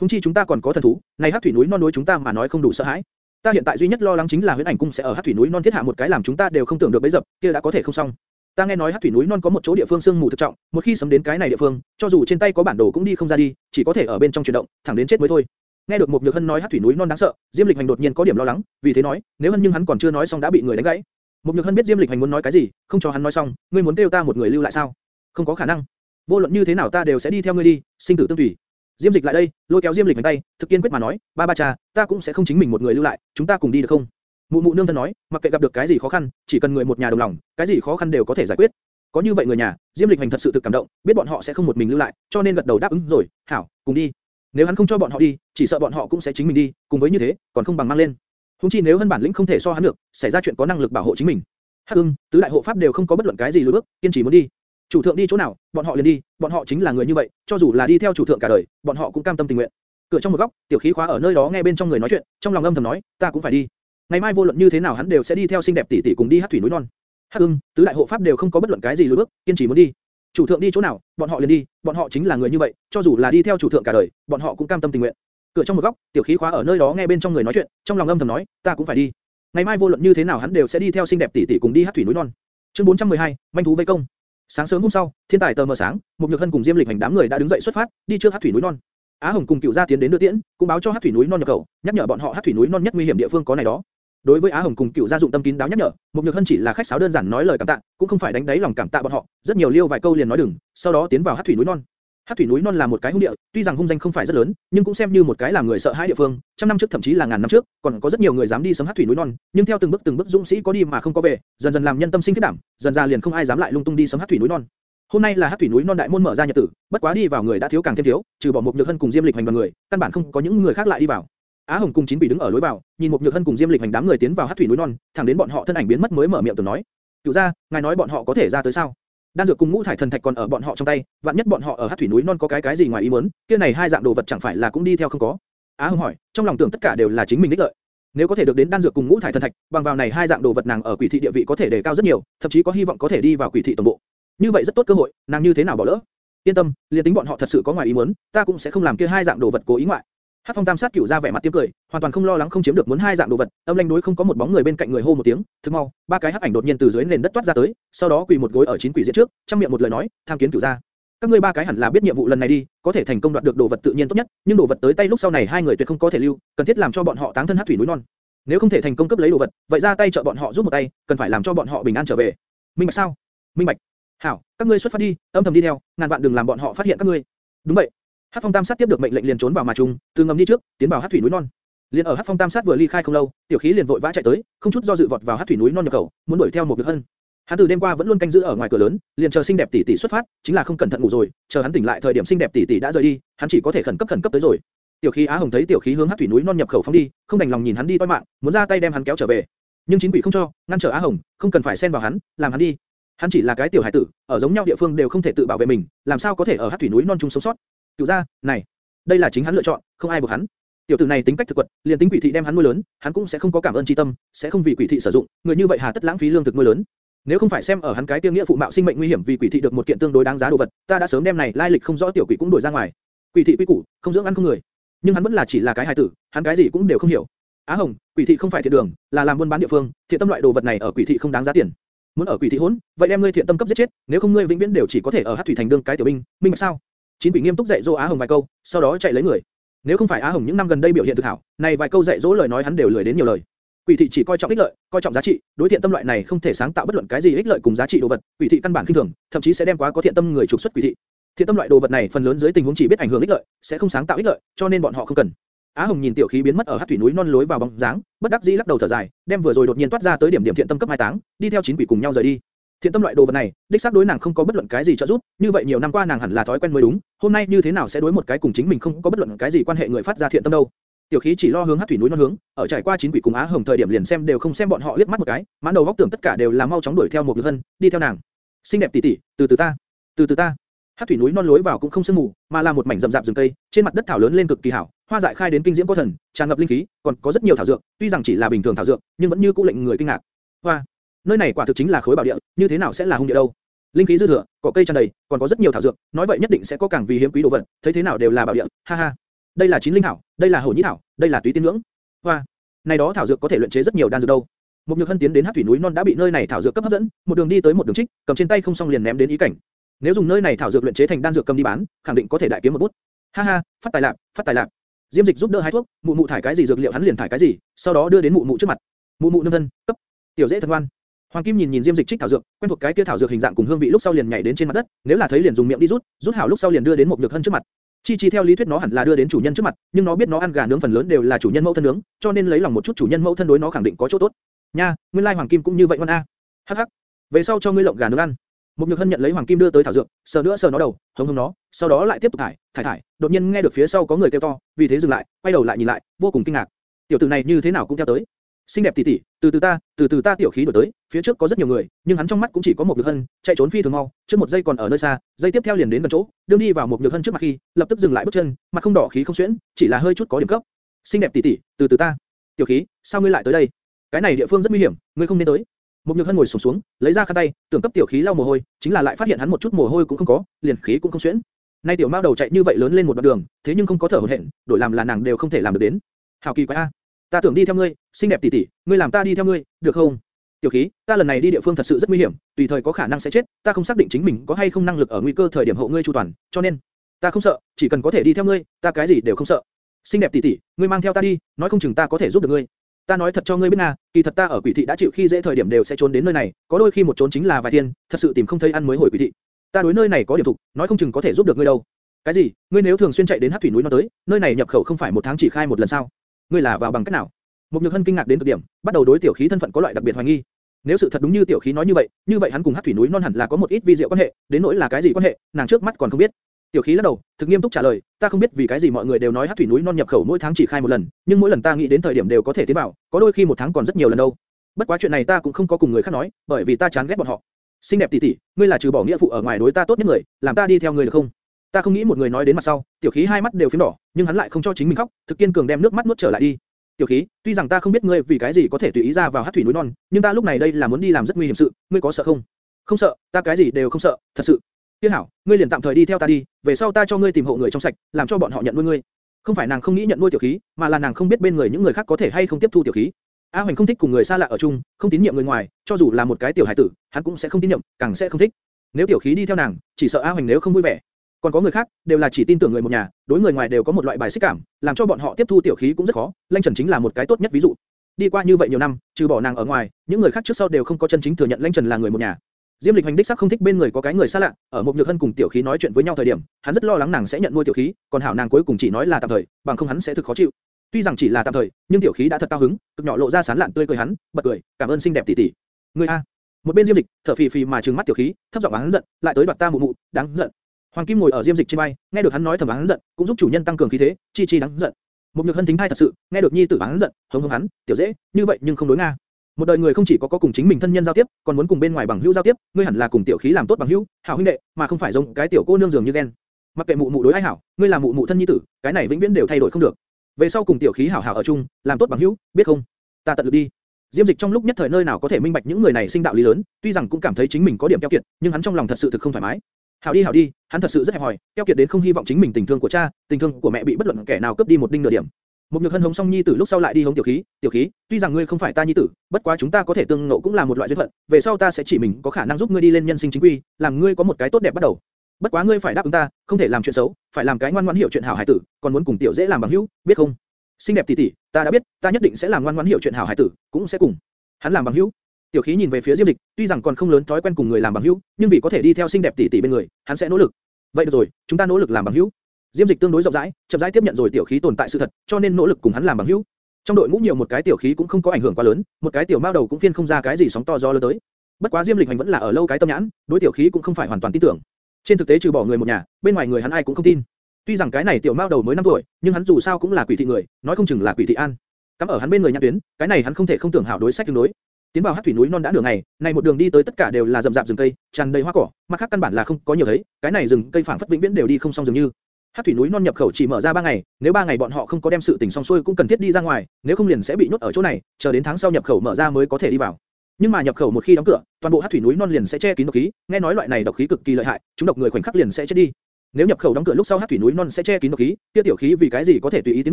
Hùng chi chúng ta còn có thần thú, này Hắc thủy núi non đối chúng ta mà nói không đủ sợ hãi. Ta hiện tại duy nhất lo lắng chính là huyễn ảnh cung sẽ ở Hắc thủy núi non thiết hạ một cái làm chúng ta đều không tưởng được bấy dập, kia đã có thể không xong. Ta nghe nói Hắc thủy núi non có một chỗ địa phương sương mù thực trọng, một khi sấm đến cái này địa phương, cho dù trên tay có bản đồ cũng đi không ra đi, chỉ có thể ở bên trong chuyển động, thẳng đến chết mới thôi. Nghe được một nhược hân nói Hắc thủy núi non đáng sợ, Diêm Lịch Hành đột nhiên có điểm lo lắng, vì thế nói, nếu hân nhưng hắn còn chưa nói xong đã bị người đánh gãy. Một nhược hân biết Diêm Lịch Hành muốn nói cái gì, không cho hắn nói xong, ngươi muốn kêu ta một người lưu lại sao? Không có khả năng. Vô luận như thế nào ta đều sẽ đi theo ngươi đi, sinh tử tương tùy. Diêm Dịch lại đây, lôi kéo Diêm Lịch Hành tay, thực kiên quyết mà nói, ba ba cha, ta cũng sẽ không chính mình một người lưu lại, chúng ta cùng đi được không? Mụ mụ nương thân nói, mặc kệ gặp được cái gì khó khăn, chỉ cần người một nhà đồng lòng, cái gì khó khăn đều có thể giải quyết. Có như vậy người nhà, Diêm Lịch Hành thật sự thực cảm động, biết bọn họ sẽ không một mình lưu lại, cho nên gật đầu đáp ứng rồi, hảo, cùng đi. Nếu hắn không cho bọn họ đi, chỉ sợ bọn họ cũng sẽ chính mình đi, cùng với như thế, còn không bằng mang lên. Hùng chi nếu hân bản lĩnh không thể so hắn được, xảy ra chuyện có năng lực bảo hộ chính mình. Hắc Ưng, tứ đại hộ pháp đều không có bất luận cái gì lùi bước, kiên trì muốn đi. Chủ thượng đi chỗ nào, bọn họ liền đi, bọn họ chính là người như vậy, cho dù là đi theo chủ thượng cả đời, bọn họ cũng cam tâm tình nguyện. Cửa trong một góc, tiểu khí khóa ở nơi đó nghe bên trong người nói chuyện, trong lòng âm thầm nói, ta cũng phải đi. Ngày mai vô luận như thế nào hắn đều sẽ đi theo xinh đẹp tỷ tỷ cùng đi hát thủy núi non. Hắc Ưng, tứ đại hộ pháp đều không có bất luận cái gì lùi bước, kiên trì muốn đi. Chủ thượng đi chỗ nào, bọn họ liền đi, bọn họ chính là người như vậy, cho dù là đi theo chủ thượng cả đời, bọn họ cũng cam tâm tình nguyện. Cửa trong một góc, tiểu khí khóa ở nơi đó nghe bên trong người nói chuyện, trong lòng âm thầm nói, ta cũng phải đi. Ngày mai vô luận như thế nào hắn đều sẽ đi theo xinh đẹp tỷ tỷ cùng đi hát thủy núi non. Chương 412, manh thú vây công. Sáng sớm hôm sau, thiên tài tờ mờ sáng, một nhược hân cùng diêm lịch hành đám người đã đứng dậy xuất phát, đi trước hát thủy núi non. Á Hồng cùng cửu Gia tiến đến đưa tiễn, cũng báo cho hát thủy núi non nhập khẩu, nhắc nhở bọn họ hát thủy núi non nhất nguy hiểm địa phương có này đó. Đối với Á Hồng cùng Cựu Gia dụng tâm kín đáo nhắc nhở, một nhược hân chỉ là khách sáo đơn giản nói lời cảm tạ, cũng không phải đánh đáy lòng cảm tạ bọn họ, rất nhiều liêu vài câu liền nói đừng, sau đó tiến vào hát thủy núi non. Hắc thủy núi non là một cái hung địa, tuy rằng hung danh không phải rất lớn, nhưng cũng xem như một cái làm người sợ hãi địa phương. Trăm năm trước thậm chí là ngàn năm trước, còn có rất nhiều người dám đi sấm Hắc thủy núi non, nhưng theo từng bước từng bước dũng sĩ có đi mà không có về, dần dần làm nhân tâm sinh khiếp đảm, dần ra liền không ai dám lại lung tung đi sấm Hắc thủy núi non. Hôm nay là Hắc thủy núi non đại môn mở ra nhật tử, bất quá đi vào người đã thiếu càng thêm thiếu, trừ bỏ một nhược hân cùng Diêm Lịch hành đoàn người, căn bản không có những người khác lại đi vào. Á Hồng cùng chín bị đứng ở lối vào, nhìn một nhược hân cùng Diêm Lịch hành đám người tiến vào Hắc thủy núi non, thẳng đến bọn họ thân ảnh biến mất mới mở miệng từ nói. Cửu gia, ngài nói bọn họ có thể ra tới sao? Đan dược cùng ngũ thải thần thạch còn ở bọn họ trong tay, vạn nhất bọn họ ở Hắc thủy núi non có cái cái gì ngoài ý muốn, kia này hai dạng đồ vật chẳng phải là cũng đi theo không có? Á Hồng hỏi, trong lòng tưởng tất cả đều là chính mình đích lợi. Nếu có thể được đến đan dược cùng ngũ thải thần thạch, bằng vào này hai dạng đồ vật nàng ở quỷ thị địa vị có thể đề cao rất nhiều, thậm chí có hy vọng có thể đi vào quỷ thị tổng bộ. Như vậy rất tốt cơ hội, nàng như thế nào bỏ lỡ? Yên tâm, liền tính bọn họ thật sự có ngoài ý muốn, ta cũng sẽ không làm kia hai dạng đồ vật cố ý ngoại. Hắc Phong Tam sát cửu ra vẻ mặt tiêm cười, hoàn toàn không lo lắng không chiếm được muốn hai dạng đồ vật, âm lãnh đối không có một bóng người bên cạnh người hô một tiếng, thức mau, ba cái hắc ảnh đột nhiên từ dưới nền đất toát ra tới, sau đó quỳ một gối ở chín quỷ diện trước, trong miệng một lời nói, tham kiến cửu gia. Các ngươi ba cái hẳn là biết nhiệm vụ lần này đi, có thể thành công đoạt được đồ vật tự nhiên tốt nhất, nhưng đồ vật tới tay lúc sau này hai người tuyệt không có thể lưu, cần thiết làm cho bọn họ táng thân hắc thủy núi non. Nếu không thể thành công cấp lấy đồ vật, vậy ra tay trợ bọn họ giúp một tay, cần phải làm cho bọn họ bình an trở về. Minh bạch sao? Minh bạch. Hảo, các ngươi xuất phát đi, âm thầm đi theo, ngàn vạn đừng làm bọn họ phát hiện các ngươi. Đúng vậy. Hắc Phong Tam Sát tiếp được mệnh lệnh liền trốn vào mà trung, từ ngầm đi trước, tiến vào Hắc thủy núi non. Liên ở Hắc Phong Tam Sát vừa ly khai không lâu, tiểu khí liền vội vã chạy tới, không chút do dự vọt vào Hắc thủy núi non nhập khẩu, muốn đuổi theo một Nhược Hân. Hắn từ đêm qua vẫn luôn canh giữ ở ngoài cửa lớn, liền chờ xinh đẹp tỷ tỷ xuất phát, chính là không cẩn thận ngủ rồi, chờ hắn tỉnh lại thời điểm xinh đẹp tỷ tỷ đã rời đi, hắn chỉ có thể khẩn cấp khẩn cấp tới rồi. Tiểu khí Á Hồng thấy tiểu khí hướng Hắc thủy núi non nhập khẩu phóng đi, không đành lòng nhìn hắn đi toi mạng, muốn ra tay đem hắn kéo trở về. Nhưng chính quỷ không cho, ngăn trở Á Hồng, không cần phải xen vào hắn, làm hắn đi. Hắn chỉ là cái tiểu hải tử, ở giống nhau địa phương đều không thể tự bảo vệ mình, làm sao có thể ở Hắc thủy núi non chung sống sót? Cửu gia, này, đây là chính hắn lựa chọn, không ai buộc hắn. Tiểu tử này tính cách thực quật, liền tính quỷ thị đem hắn nuôi lớn, hắn cũng sẽ không có cảm ơn tri tâm, sẽ không vì quỷ thị sử dụng, người như vậy hà tất lãng phí lương thực nuôi lớn. Nếu không phải xem ở hắn cái tiêu nghĩa phụ mạo sinh mệnh nguy hiểm vì quỷ thị được một kiện tương đối đáng giá đồ vật, ta đã sớm đem này lai lịch không rõ tiểu quỷ cũng đuổi ra ngoài. Quỷ thị quy củ, không dưỡng ăn không người. Nhưng hắn vẫn là chỉ là cái hài tử, hắn cái gì cũng đều không hiểu. Á Hồng, quỷ thị không phải thiện đường, là làm buôn bán địa phương, thiện tâm loại đồ vật này ở quỷ thị không đáng giá tiền. Muốn ở quỷ thị hỗn, vậy đem ngươi thiện tâm cấp giết chết, nếu không ngươi vĩnh viễn đều chỉ có thể ở Hắc thủy thành đương cái tiểu binh, minh bạch sao? Chín quỷ nghiêm túc dạy dỗ Á Hồng vài câu, sau đó chạy lấy người. Nếu không phải Á Hồng những năm gần đây biểu hiện thực hảo, này vài câu dạy dỗ lời nói hắn đều lười đến nhiều lời. Quỷ thị chỉ coi trọng ích lợi, coi trọng giá trị, đối thiện tâm loại này không thể sáng tạo bất luận cái gì ích lợi cùng giá trị đồ vật, quỷ thị căn bản khinh thường, thậm chí sẽ đem quá có thiện tâm người trục xuất quỷ thị. Thiện tâm loại đồ vật này phần lớn dưới tình huống chỉ biết ảnh hưởng ích lợi, sẽ không sáng tạo ích lợi, cho nên bọn họ không cần. Á Hồng nhìn tiểu khí biến mất ở hắc thủy núi non lối vào bóng dáng, bất đắc dĩ lắc đầu thở dài, đem vừa rồi đột nhiên toát ra tới điểm điểm thiện tâm cấp mai táng, đi theo chín quỷ cùng nhau rời đi. Thiện tâm loại đồ vật này, đích xác đối nàng không có bất luận cái gì trợ giúp, như vậy nhiều năm qua nàng hẳn là thói quen mới đúng, hôm nay như thế nào sẽ đối một cái cùng chính mình không có bất luận cái gì quan hệ người phát ra thiện tâm đâu? Tiểu khí chỉ lo hướng hắc thủy núi non hướng, ở trải qua chín quỷ cùng Á Hồng thời điểm liền xem đều không xem bọn họ liếc mắt một cái, mãn đầu góc tưởng tất cả đều là mau chóng đuổi theo một Nhược Hân, đi theo nàng. Xinh đẹp tỷ tỷ, từ từ ta, từ từ ta. Hắc thủy núi non lối vào cũng không sương mù, mà là một mảnh rậm rạp rừng cây, trên mặt đất thảo lớn lên cực kỳ hảo, hoa dại khai đến kinh diễm có thần, tràn ngập linh khí, còn có rất nhiều thảo dược, tuy rằng chỉ là bình thường thảo dược, nhưng vẫn như cũ lệnh người kinh ngạc. Hoa, nơi này quả thực chính là khối bảo địa, như thế nào sẽ là hung địa đâu? Linh khí dư thừa, cỏ cây tràn đầy, còn có rất nhiều thảo dược, nói vậy nhất định sẽ có càng vì hiếm quý đồ vật, thấy thế nào đều là bảo địa, ha ha. Đây là chín linh thảo, đây là hổ nhĩ thảo, đây là túy tiên ngưỡng. Hoa, này đó thảo dược có thể luyện chế rất nhiều đan dược đâu. Một nhược hân tiến đến hắc thủy núi non đã bị nơi này thảo dược cấp hấp dẫn, một đường đi tới một đường trích, cầm trên tay không xong liền ném đến ý cảnh. Nếu dùng nơi này thảo dược luyện chế thành đan dược cầm đi bán, khẳng định có thể đại kiếm một bút. Ha ha, phát tài lạc, phát tài lạc. Diêm Dịch giúp đỡ hái thuốc, mụ mụ thải cái gì dược liệu hắn liền thải cái gì, sau đó đưa đến mụ mụ trước mặt. Mụ mụ nương thân, cấp. Tiểu dễ thần ngoan. Hoàng Kim nhìn nhìn Diêm Dịch trích thảo dược, quen thuộc cái kia thảo dược hình dạng cùng hương vị lúc sau liền nhảy đến trên mặt đất, nếu là thấy liền dùng miệng đi rút, rút hảo lúc sau liền đưa đến một nhược hân trước mặt. Chi Chi theo lý thuyết nó hẳn là đưa đến chủ nhân trước mặt, nhưng nó biết nó ăn gà nướng phần lớn đều là chủ nhân mẫu thân nướng, cho nên lấy lòng một chút chủ nhân mẫu thân đối nó khẳng định có chỗ tốt. Nha, nguyên lai Hoàng Kim cũng như vậy ngoan a. Hắc hắc. Về sau cho ngươi lộng gà nướng ăn. Một Nhược Hân nhận lấy Hoàng Kim đưa tới thảo dược, sờ nữa sờ nó đầu, hống hống nó, sau đó lại tiếp tục thải, thải thải, đột nhiên nghe được phía sau có người kêu to, vì thế dừng lại, quay đầu lại nhìn lại, vô cùng kinh ngạc. Tiểu tử này như thế nào cũng theo tới. Xinh đẹp tỷ tỷ, từ từ ta, từ từ ta tiểu khí đổi tới, phía trước có rất nhiều người, nhưng hắn trong mắt cũng chỉ có một Nhược Hân, chạy trốn phi thường mau, trước một giây còn ở nơi xa, giây tiếp theo liền đến gần chỗ, đương đi vào một Nhược Hân trước mặt khi, lập tức dừng lại bước chân, mặt không đỏ khí không xuyễn, chỉ là hơi chút có điểm cấp. Xinh đẹp tỷ tỷ, từ từ ta. Tiểu khí, sao ngươi lại tới đây? Cái này địa phương rất nguy hiểm, ngươi không nên tới. Một nhược hân ngồi sụp xuống, xuống, lấy ra khăn tay, tưởng cấp tiểu khí lau mồ hôi, chính là lại phát hiện hắn một chút mồ hôi cũng không có, liền khí cũng không xuyễn. Nay tiểu mao đầu chạy như vậy lớn lên một đoạn đường, thế nhưng không có thở hổn hển, đổi làm là nàng đều không thể làm được đến. Hảo kỳ quái a, ta tưởng đi theo ngươi, xinh đẹp tỷ tỷ, ngươi làm ta đi theo ngươi, được không? Tiểu khí, ta lần này đi địa phương thật sự rất nguy hiểm, tùy thời có khả năng sẽ chết, ta không xác định chính mình có hay không năng lực ở nguy cơ thời điểm hộ ngươi chu toàn, cho nên ta không sợ, chỉ cần có thể đi theo ngươi, ta cái gì đều không sợ. Xinh đẹp tỷ tỷ, ngươi mang theo ta đi, nói không chừng ta có thể giúp được ngươi. Ta nói thật cho ngươi biết à, kỳ thật ta ở quỷ thị đã chịu khi dễ thời điểm đều sẽ trốn đến nơi này, có đôi khi một trốn chính là vài thiên, thật sự tìm không thấy ăn mới hồi quỷ thị. Ta đối nơi này có điểm thục, nói không chừng có thể giúp được ngươi đâu. Cái gì? Ngươi nếu thường xuyên chạy đến Hắc Thủy núi nó tới, nơi này nhập khẩu không phải một tháng chỉ khai một lần sao? Ngươi là vào bằng cách nào? Một Nhược Hân kinh ngạc đến cực điểm, bắt đầu đối tiểu khí thân phận có loại đặc biệt hoài nghi. Nếu sự thật đúng như tiểu khí nói như vậy, như vậy hắn cùng Hắc Thủy núi non hẳn là có một ít vi diệu quan hệ, đến nỗi là cái gì quan hệ, nàng trước mắt còn không biết. Tiểu khí lắc đầu, thực nghiêm túc trả lời, ta không biết vì cái gì mọi người đều nói Hắc Thủy núi non nhập khẩu mỗi tháng chỉ khai một lần, nhưng mỗi lần ta nghĩ đến thời điểm đều có thể tiến vào, có đôi khi một tháng còn rất nhiều lần đâu. Bất quá chuyện này ta cũng không có cùng người khác nói, bởi vì ta chán ghét bọn họ. Xinh đẹp tỷ tỷ, ngươi là trừ bỏ nghĩa phụ ở ngoài đối ta tốt nhất người, làm ta đi theo ngươi được không? Ta không nghĩ một người nói đến mặt sau, tiểu khí hai mắt đều phím đỏ, nhưng hắn lại không cho chính mình khóc, thực kiên cường đem nước mắt nuốt trở lại đi. Tiểu khí, tuy rằng ta không biết ngươi vì cái gì có thể tùy ý ra vào hát thủy núi non, nhưng ta lúc này đây là muốn đi làm rất nguy hiểm sự, ngươi có sợ không? Không sợ, ta cái gì đều không sợ, thật sự. Tiêu hảo, ngươi liền tạm thời đi theo ta đi, về sau ta cho ngươi tìm hộ người trong sạch, làm cho bọn họ nhận nuôi ngươi. Không phải nàng không nghĩ nhận nuôi tiểu khí, mà là nàng không biết bên người những người khác có thể hay không tiếp thu tiểu khí. A Hoành không thích cùng người xa lạ ở chung, không tín nhiệm người ngoài, cho dù là một cái tiểu hải tử, hắn cũng sẽ không tín nhiệm, càng sẽ không thích. Nếu tiểu khí đi theo nàng, chỉ sợ A Hoành nếu không vui vẻ. Còn có người khác, đều là chỉ tin tưởng người một nhà, đối người ngoài đều có một loại bài xích cảm, làm cho bọn họ tiếp thu tiểu khí cũng rất khó. Lanh Trần chính là một cái tốt nhất ví dụ. Đi qua như vậy nhiều năm, trừ bỏ nàng ở ngoài, những người khác trước sau đều không có chân chính thừa nhận Lanh Trần là người một nhà. Diêm Lịch Hành đích xác không thích bên người có cái người xa lạ, ở một nhược hân cùng tiểu khí nói chuyện với nhau thời điểm, hắn rất lo lắng nàng sẽ nhận nuôi tiểu khí, còn hảo nàng cuối cùng chỉ nói là tạm thời, bằng không hắn sẽ thực khó chịu. Tuy rằng chỉ là tạm thời, nhưng tiểu khí đã thật cao hứng, cực nhỏ lộ ra sán lạn tươi cười hắn, bật cười, cảm ơn xinh đẹp tỷ tỷ. Ngươi a. Một bên Diêm Lịch thở phì phì mà trừng mắt tiểu khí, thấp giọng hắn giận, lại tới đoạt ta mụ mụ, đáng giận. Hoàng Kim ngồi ở Diêm Dịch trên bay, nghe được hắn nói thầm hắn giận, cũng giúp chủ nhân tăng cường khí thế, chi chi đáng giận. Một nhược hân thính thai thật sự, nghe được nhi tử hắn giận, hống hống hắn, tiểu dễ, như vậy nhưng không đối nga. Một đời người không chỉ có có cùng chính mình thân nhân giao tiếp, còn muốn cùng bên ngoài bằng hữu giao tiếp, ngươi hẳn là cùng tiểu khí làm tốt bằng hữu, hảo huynh đệ, mà không phải giống cái tiểu cô nương dường như ghen. Mặc kệ mụ mụ đối ai hảo, ngươi là mụ mụ thân nhi tử, cái này vĩnh viễn đều thay đổi không được. Về sau cùng tiểu khí hảo hảo ở chung, làm tốt bằng hữu, biết không? Ta tận lực đi. Diêm Dịch trong lúc nhất thời nơi nào có thể minh bạch những người này sinh đạo lý lớn, tuy rằng cũng cảm thấy chính mình có điểm keo kiệt, nhưng hắn trong lòng thật sự thực không thoải mái. Hảo đi hảo đi, hắn thật sự rất hẹp hòi, keo kiệt đến không hy vọng chính mình tình thương của cha, tình thương của mẹ bị bất luận kẻ nào cướp đi một đinh nửa điểm. Một nhược hân hống xong nhi tử lúc sau lại đi hống tiểu khí, tiểu khí, tuy rằng ngươi không phải ta nhi tử, bất quá chúng ta có thể tương ngộ cũng là một loại duyên phận, về sau ta sẽ chỉ mình có khả năng giúp ngươi đi lên nhân sinh chính quy, làm ngươi có một cái tốt đẹp bắt đầu. Bất quá ngươi phải đáp ứng ta, không thể làm chuyện xấu, phải làm cái ngoan ngoãn hiểu chuyện hảo hải tử, còn muốn cùng tiểu dễ làm bằng hữu, biết không? Xinh đẹp tỷ tỷ, ta đã biết, ta nhất định sẽ làm ngoan ngoãn hiểu chuyện hảo hải tử, cũng sẽ cùng hắn làm bằng hữu. Tiểu khí nhìn về phía Diêm Lịch, tuy rằng còn không lớn thói quen cùng người làm bằng hữu, nhưng vì có thể đi theo xinh đẹp tỷ tỷ bên người, hắn sẽ nỗ lực. Vậy được rồi, chúng ta nỗ lực làm bằng hữu. Diêm Dịch tương đối rộng rãi, chậm rãi tiếp nhận rồi tiểu khí tồn tại sự thật, cho nên nỗ lực cùng hắn làm bằng hữu. Trong đội ngũ nhiều một cái tiểu khí cũng không có ảnh hưởng quá lớn, một cái tiểu mao đầu cũng phiên không ra cái gì sóng to gió lớn tới. Bất quá Diêm Lịch Hành vẫn là ở lâu cái tâm nhãn, đối tiểu khí cũng không phải hoàn toàn tin tưởng. Trên thực tế trừ bỏ người một nhà, bên ngoài người hắn ai cũng không tin. Tuy rằng cái này tiểu mao đầu mới 5 tuổi, nhưng hắn dù sao cũng là quỷ thị người, nói không chừng là quỷ thị an. Cắm ở hắn bên người nhãn tuyến, cái này hắn không thể không tưởng hảo đối sách tương đối. Tiến vào hắc thủy núi non đã nửa ngày, này một đường đi tới tất cả đều là rậm rạp rừng cây, tràn đầy hoa cỏ, mặt khác căn bản là không có nhiều thấy, cái này rừng cây phảng phất vĩnh viễn đều đi không xong dường như. Hắc thủy núi non nhập khẩu chỉ mở ra 3 ngày, nếu 3 ngày bọn họ không có đem sự tình xong xuôi cũng cần thiết đi ra ngoài, nếu không liền sẽ bị nhốt ở chỗ này, chờ đến tháng sau nhập khẩu mở ra mới có thể đi vào. Nhưng mà nhập khẩu một khi đóng cửa, toàn bộ hắc thủy núi non liền sẽ che kín độc khí, nghe nói loại này độc khí cực kỳ lợi hại, chúng độc người khoảnh khắc liền sẽ chết đi. Nếu nhập khẩu đóng cửa lúc sau hắc thủy núi non sẽ che kín độc khí, kia tiểu khí vì cái gì có thể tùy ý tiến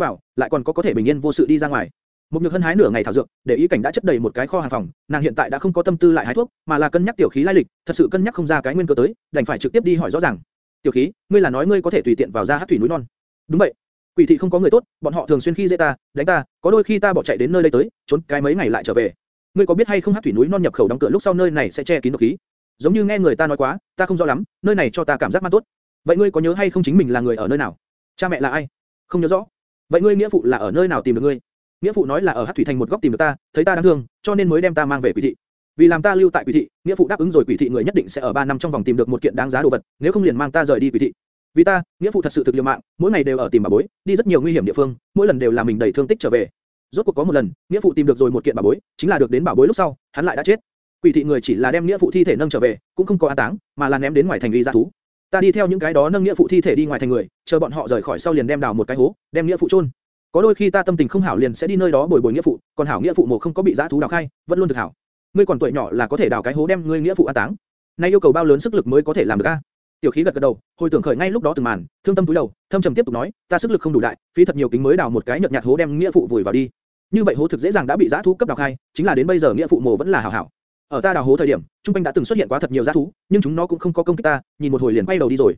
vào, lại còn có có thể bình yên vô sự đi ra ngoài. Một nhược hân hái nửa ngày thảo dược, để ý cảnh đã chất đầy một cái kho hàng phòng, nàng hiện tại đã không có tâm tư lại hái thuốc, mà là cân nhắc tiểu khí lai lịch, thật sự cân nhắc không ra cái nguyên cơ tới, đành phải trực tiếp đi hỏi rõ ràng. Tiểu khí, ngươi là nói ngươi có thể tùy tiện vào ra hắc thủy núi non? Đúng vậy. Quỷ thị không có người tốt, bọn họ thường xuyên khi dễ ta, đánh ta, có đôi khi ta bỏ chạy đến nơi đây tới, trốn cái mấy ngày lại trở về. Ngươi có biết hay không hắc thủy núi non nhập khẩu đóng cửa lúc sau nơi này sẽ che kín độc khí? Giống như nghe người ta nói quá, ta không rõ lắm, nơi này cho ta cảm giác man tốt. Vậy ngươi có nhớ hay không chính mình là người ở nơi nào? Cha mẹ là ai? Không nhớ rõ. Vậy ngươi nghĩa phụ là ở nơi nào tìm được ngươi? Nghĩa phụ nói là ở Hắc Thủy Thành một góc tìm được ta, thấy ta đáng thương, cho nên mới đem ta mang về quỷ thị. Vì làm ta lưu tại quỷ thị, nghĩa phụ đáp ứng rồi quỷ thị người nhất định sẽ ở 3 năm trong vòng tìm được một kiện đáng giá đồ vật, nếu không liền mang ta rời đi quỷ thị. Vì ta, nghĩa phụ thật sự thực liều mạng, mỗi ngày đều ở tìm bà bối, đi rất nhiều nguy hiểm địa phương, mỗi lần đều là mình đầy thương tích trở về. Rốt cuộc có một lần, nghĩa phụ tìm được rồi một kiện bà bối, chính là được đến bảo bối lúc sau, hắn lại đã chết. Quỷ thị người chỉ là đem nghĩa phụ thi thể nâng trở về, cũng không có an táng, mà là ném đến ngoài thành uy gia thú. Ta đi theo những cái đó nâng nghĩa phụ thi thể đi ngoài thành người, chờ bọn họ rời khỏi sau liền đem đào một cái hố, đem nghĩa phụ chôn. Có đôi khi ta tâm tình không hảo liền sẽ đi nơi đó bồi bồi nghĩa phụ, còn hảo nghĩa phụ mộ không có bị giã thú đào khai, vẫn luôn thực hảo. Ngươi còn tuổi nhỏ là có thể đào cái hố đem ngươi nghĩa phụ an táng. Nay yêu cầu bao lớn sức lực mới có thể làm được a? Tiểu khí gật gật đầu, hồi tưởng khởi ngay lúc đó từng màn, thương tâm túi đầu, thâm trầm tiếp tục nói, ta sức lực không đủ đại, phí thật nhiều kính mới đào một cái nhợt nhạt hố đem nghĩa phụ vùi vào đi. Như vậy hố thực dễ dàng đã bị giã thú cấp đào khai, chính là đến bây giờ nghĩa phụ mộ vẫn là hảo hảo. Ở ta đào hố thời điểm, trung quanh đã từng xuất hiện quá thật nhiều giã thú, nhưng chúng nó cũng không có công kích ta, nhìn một hồi liền quay đầu đi rồi.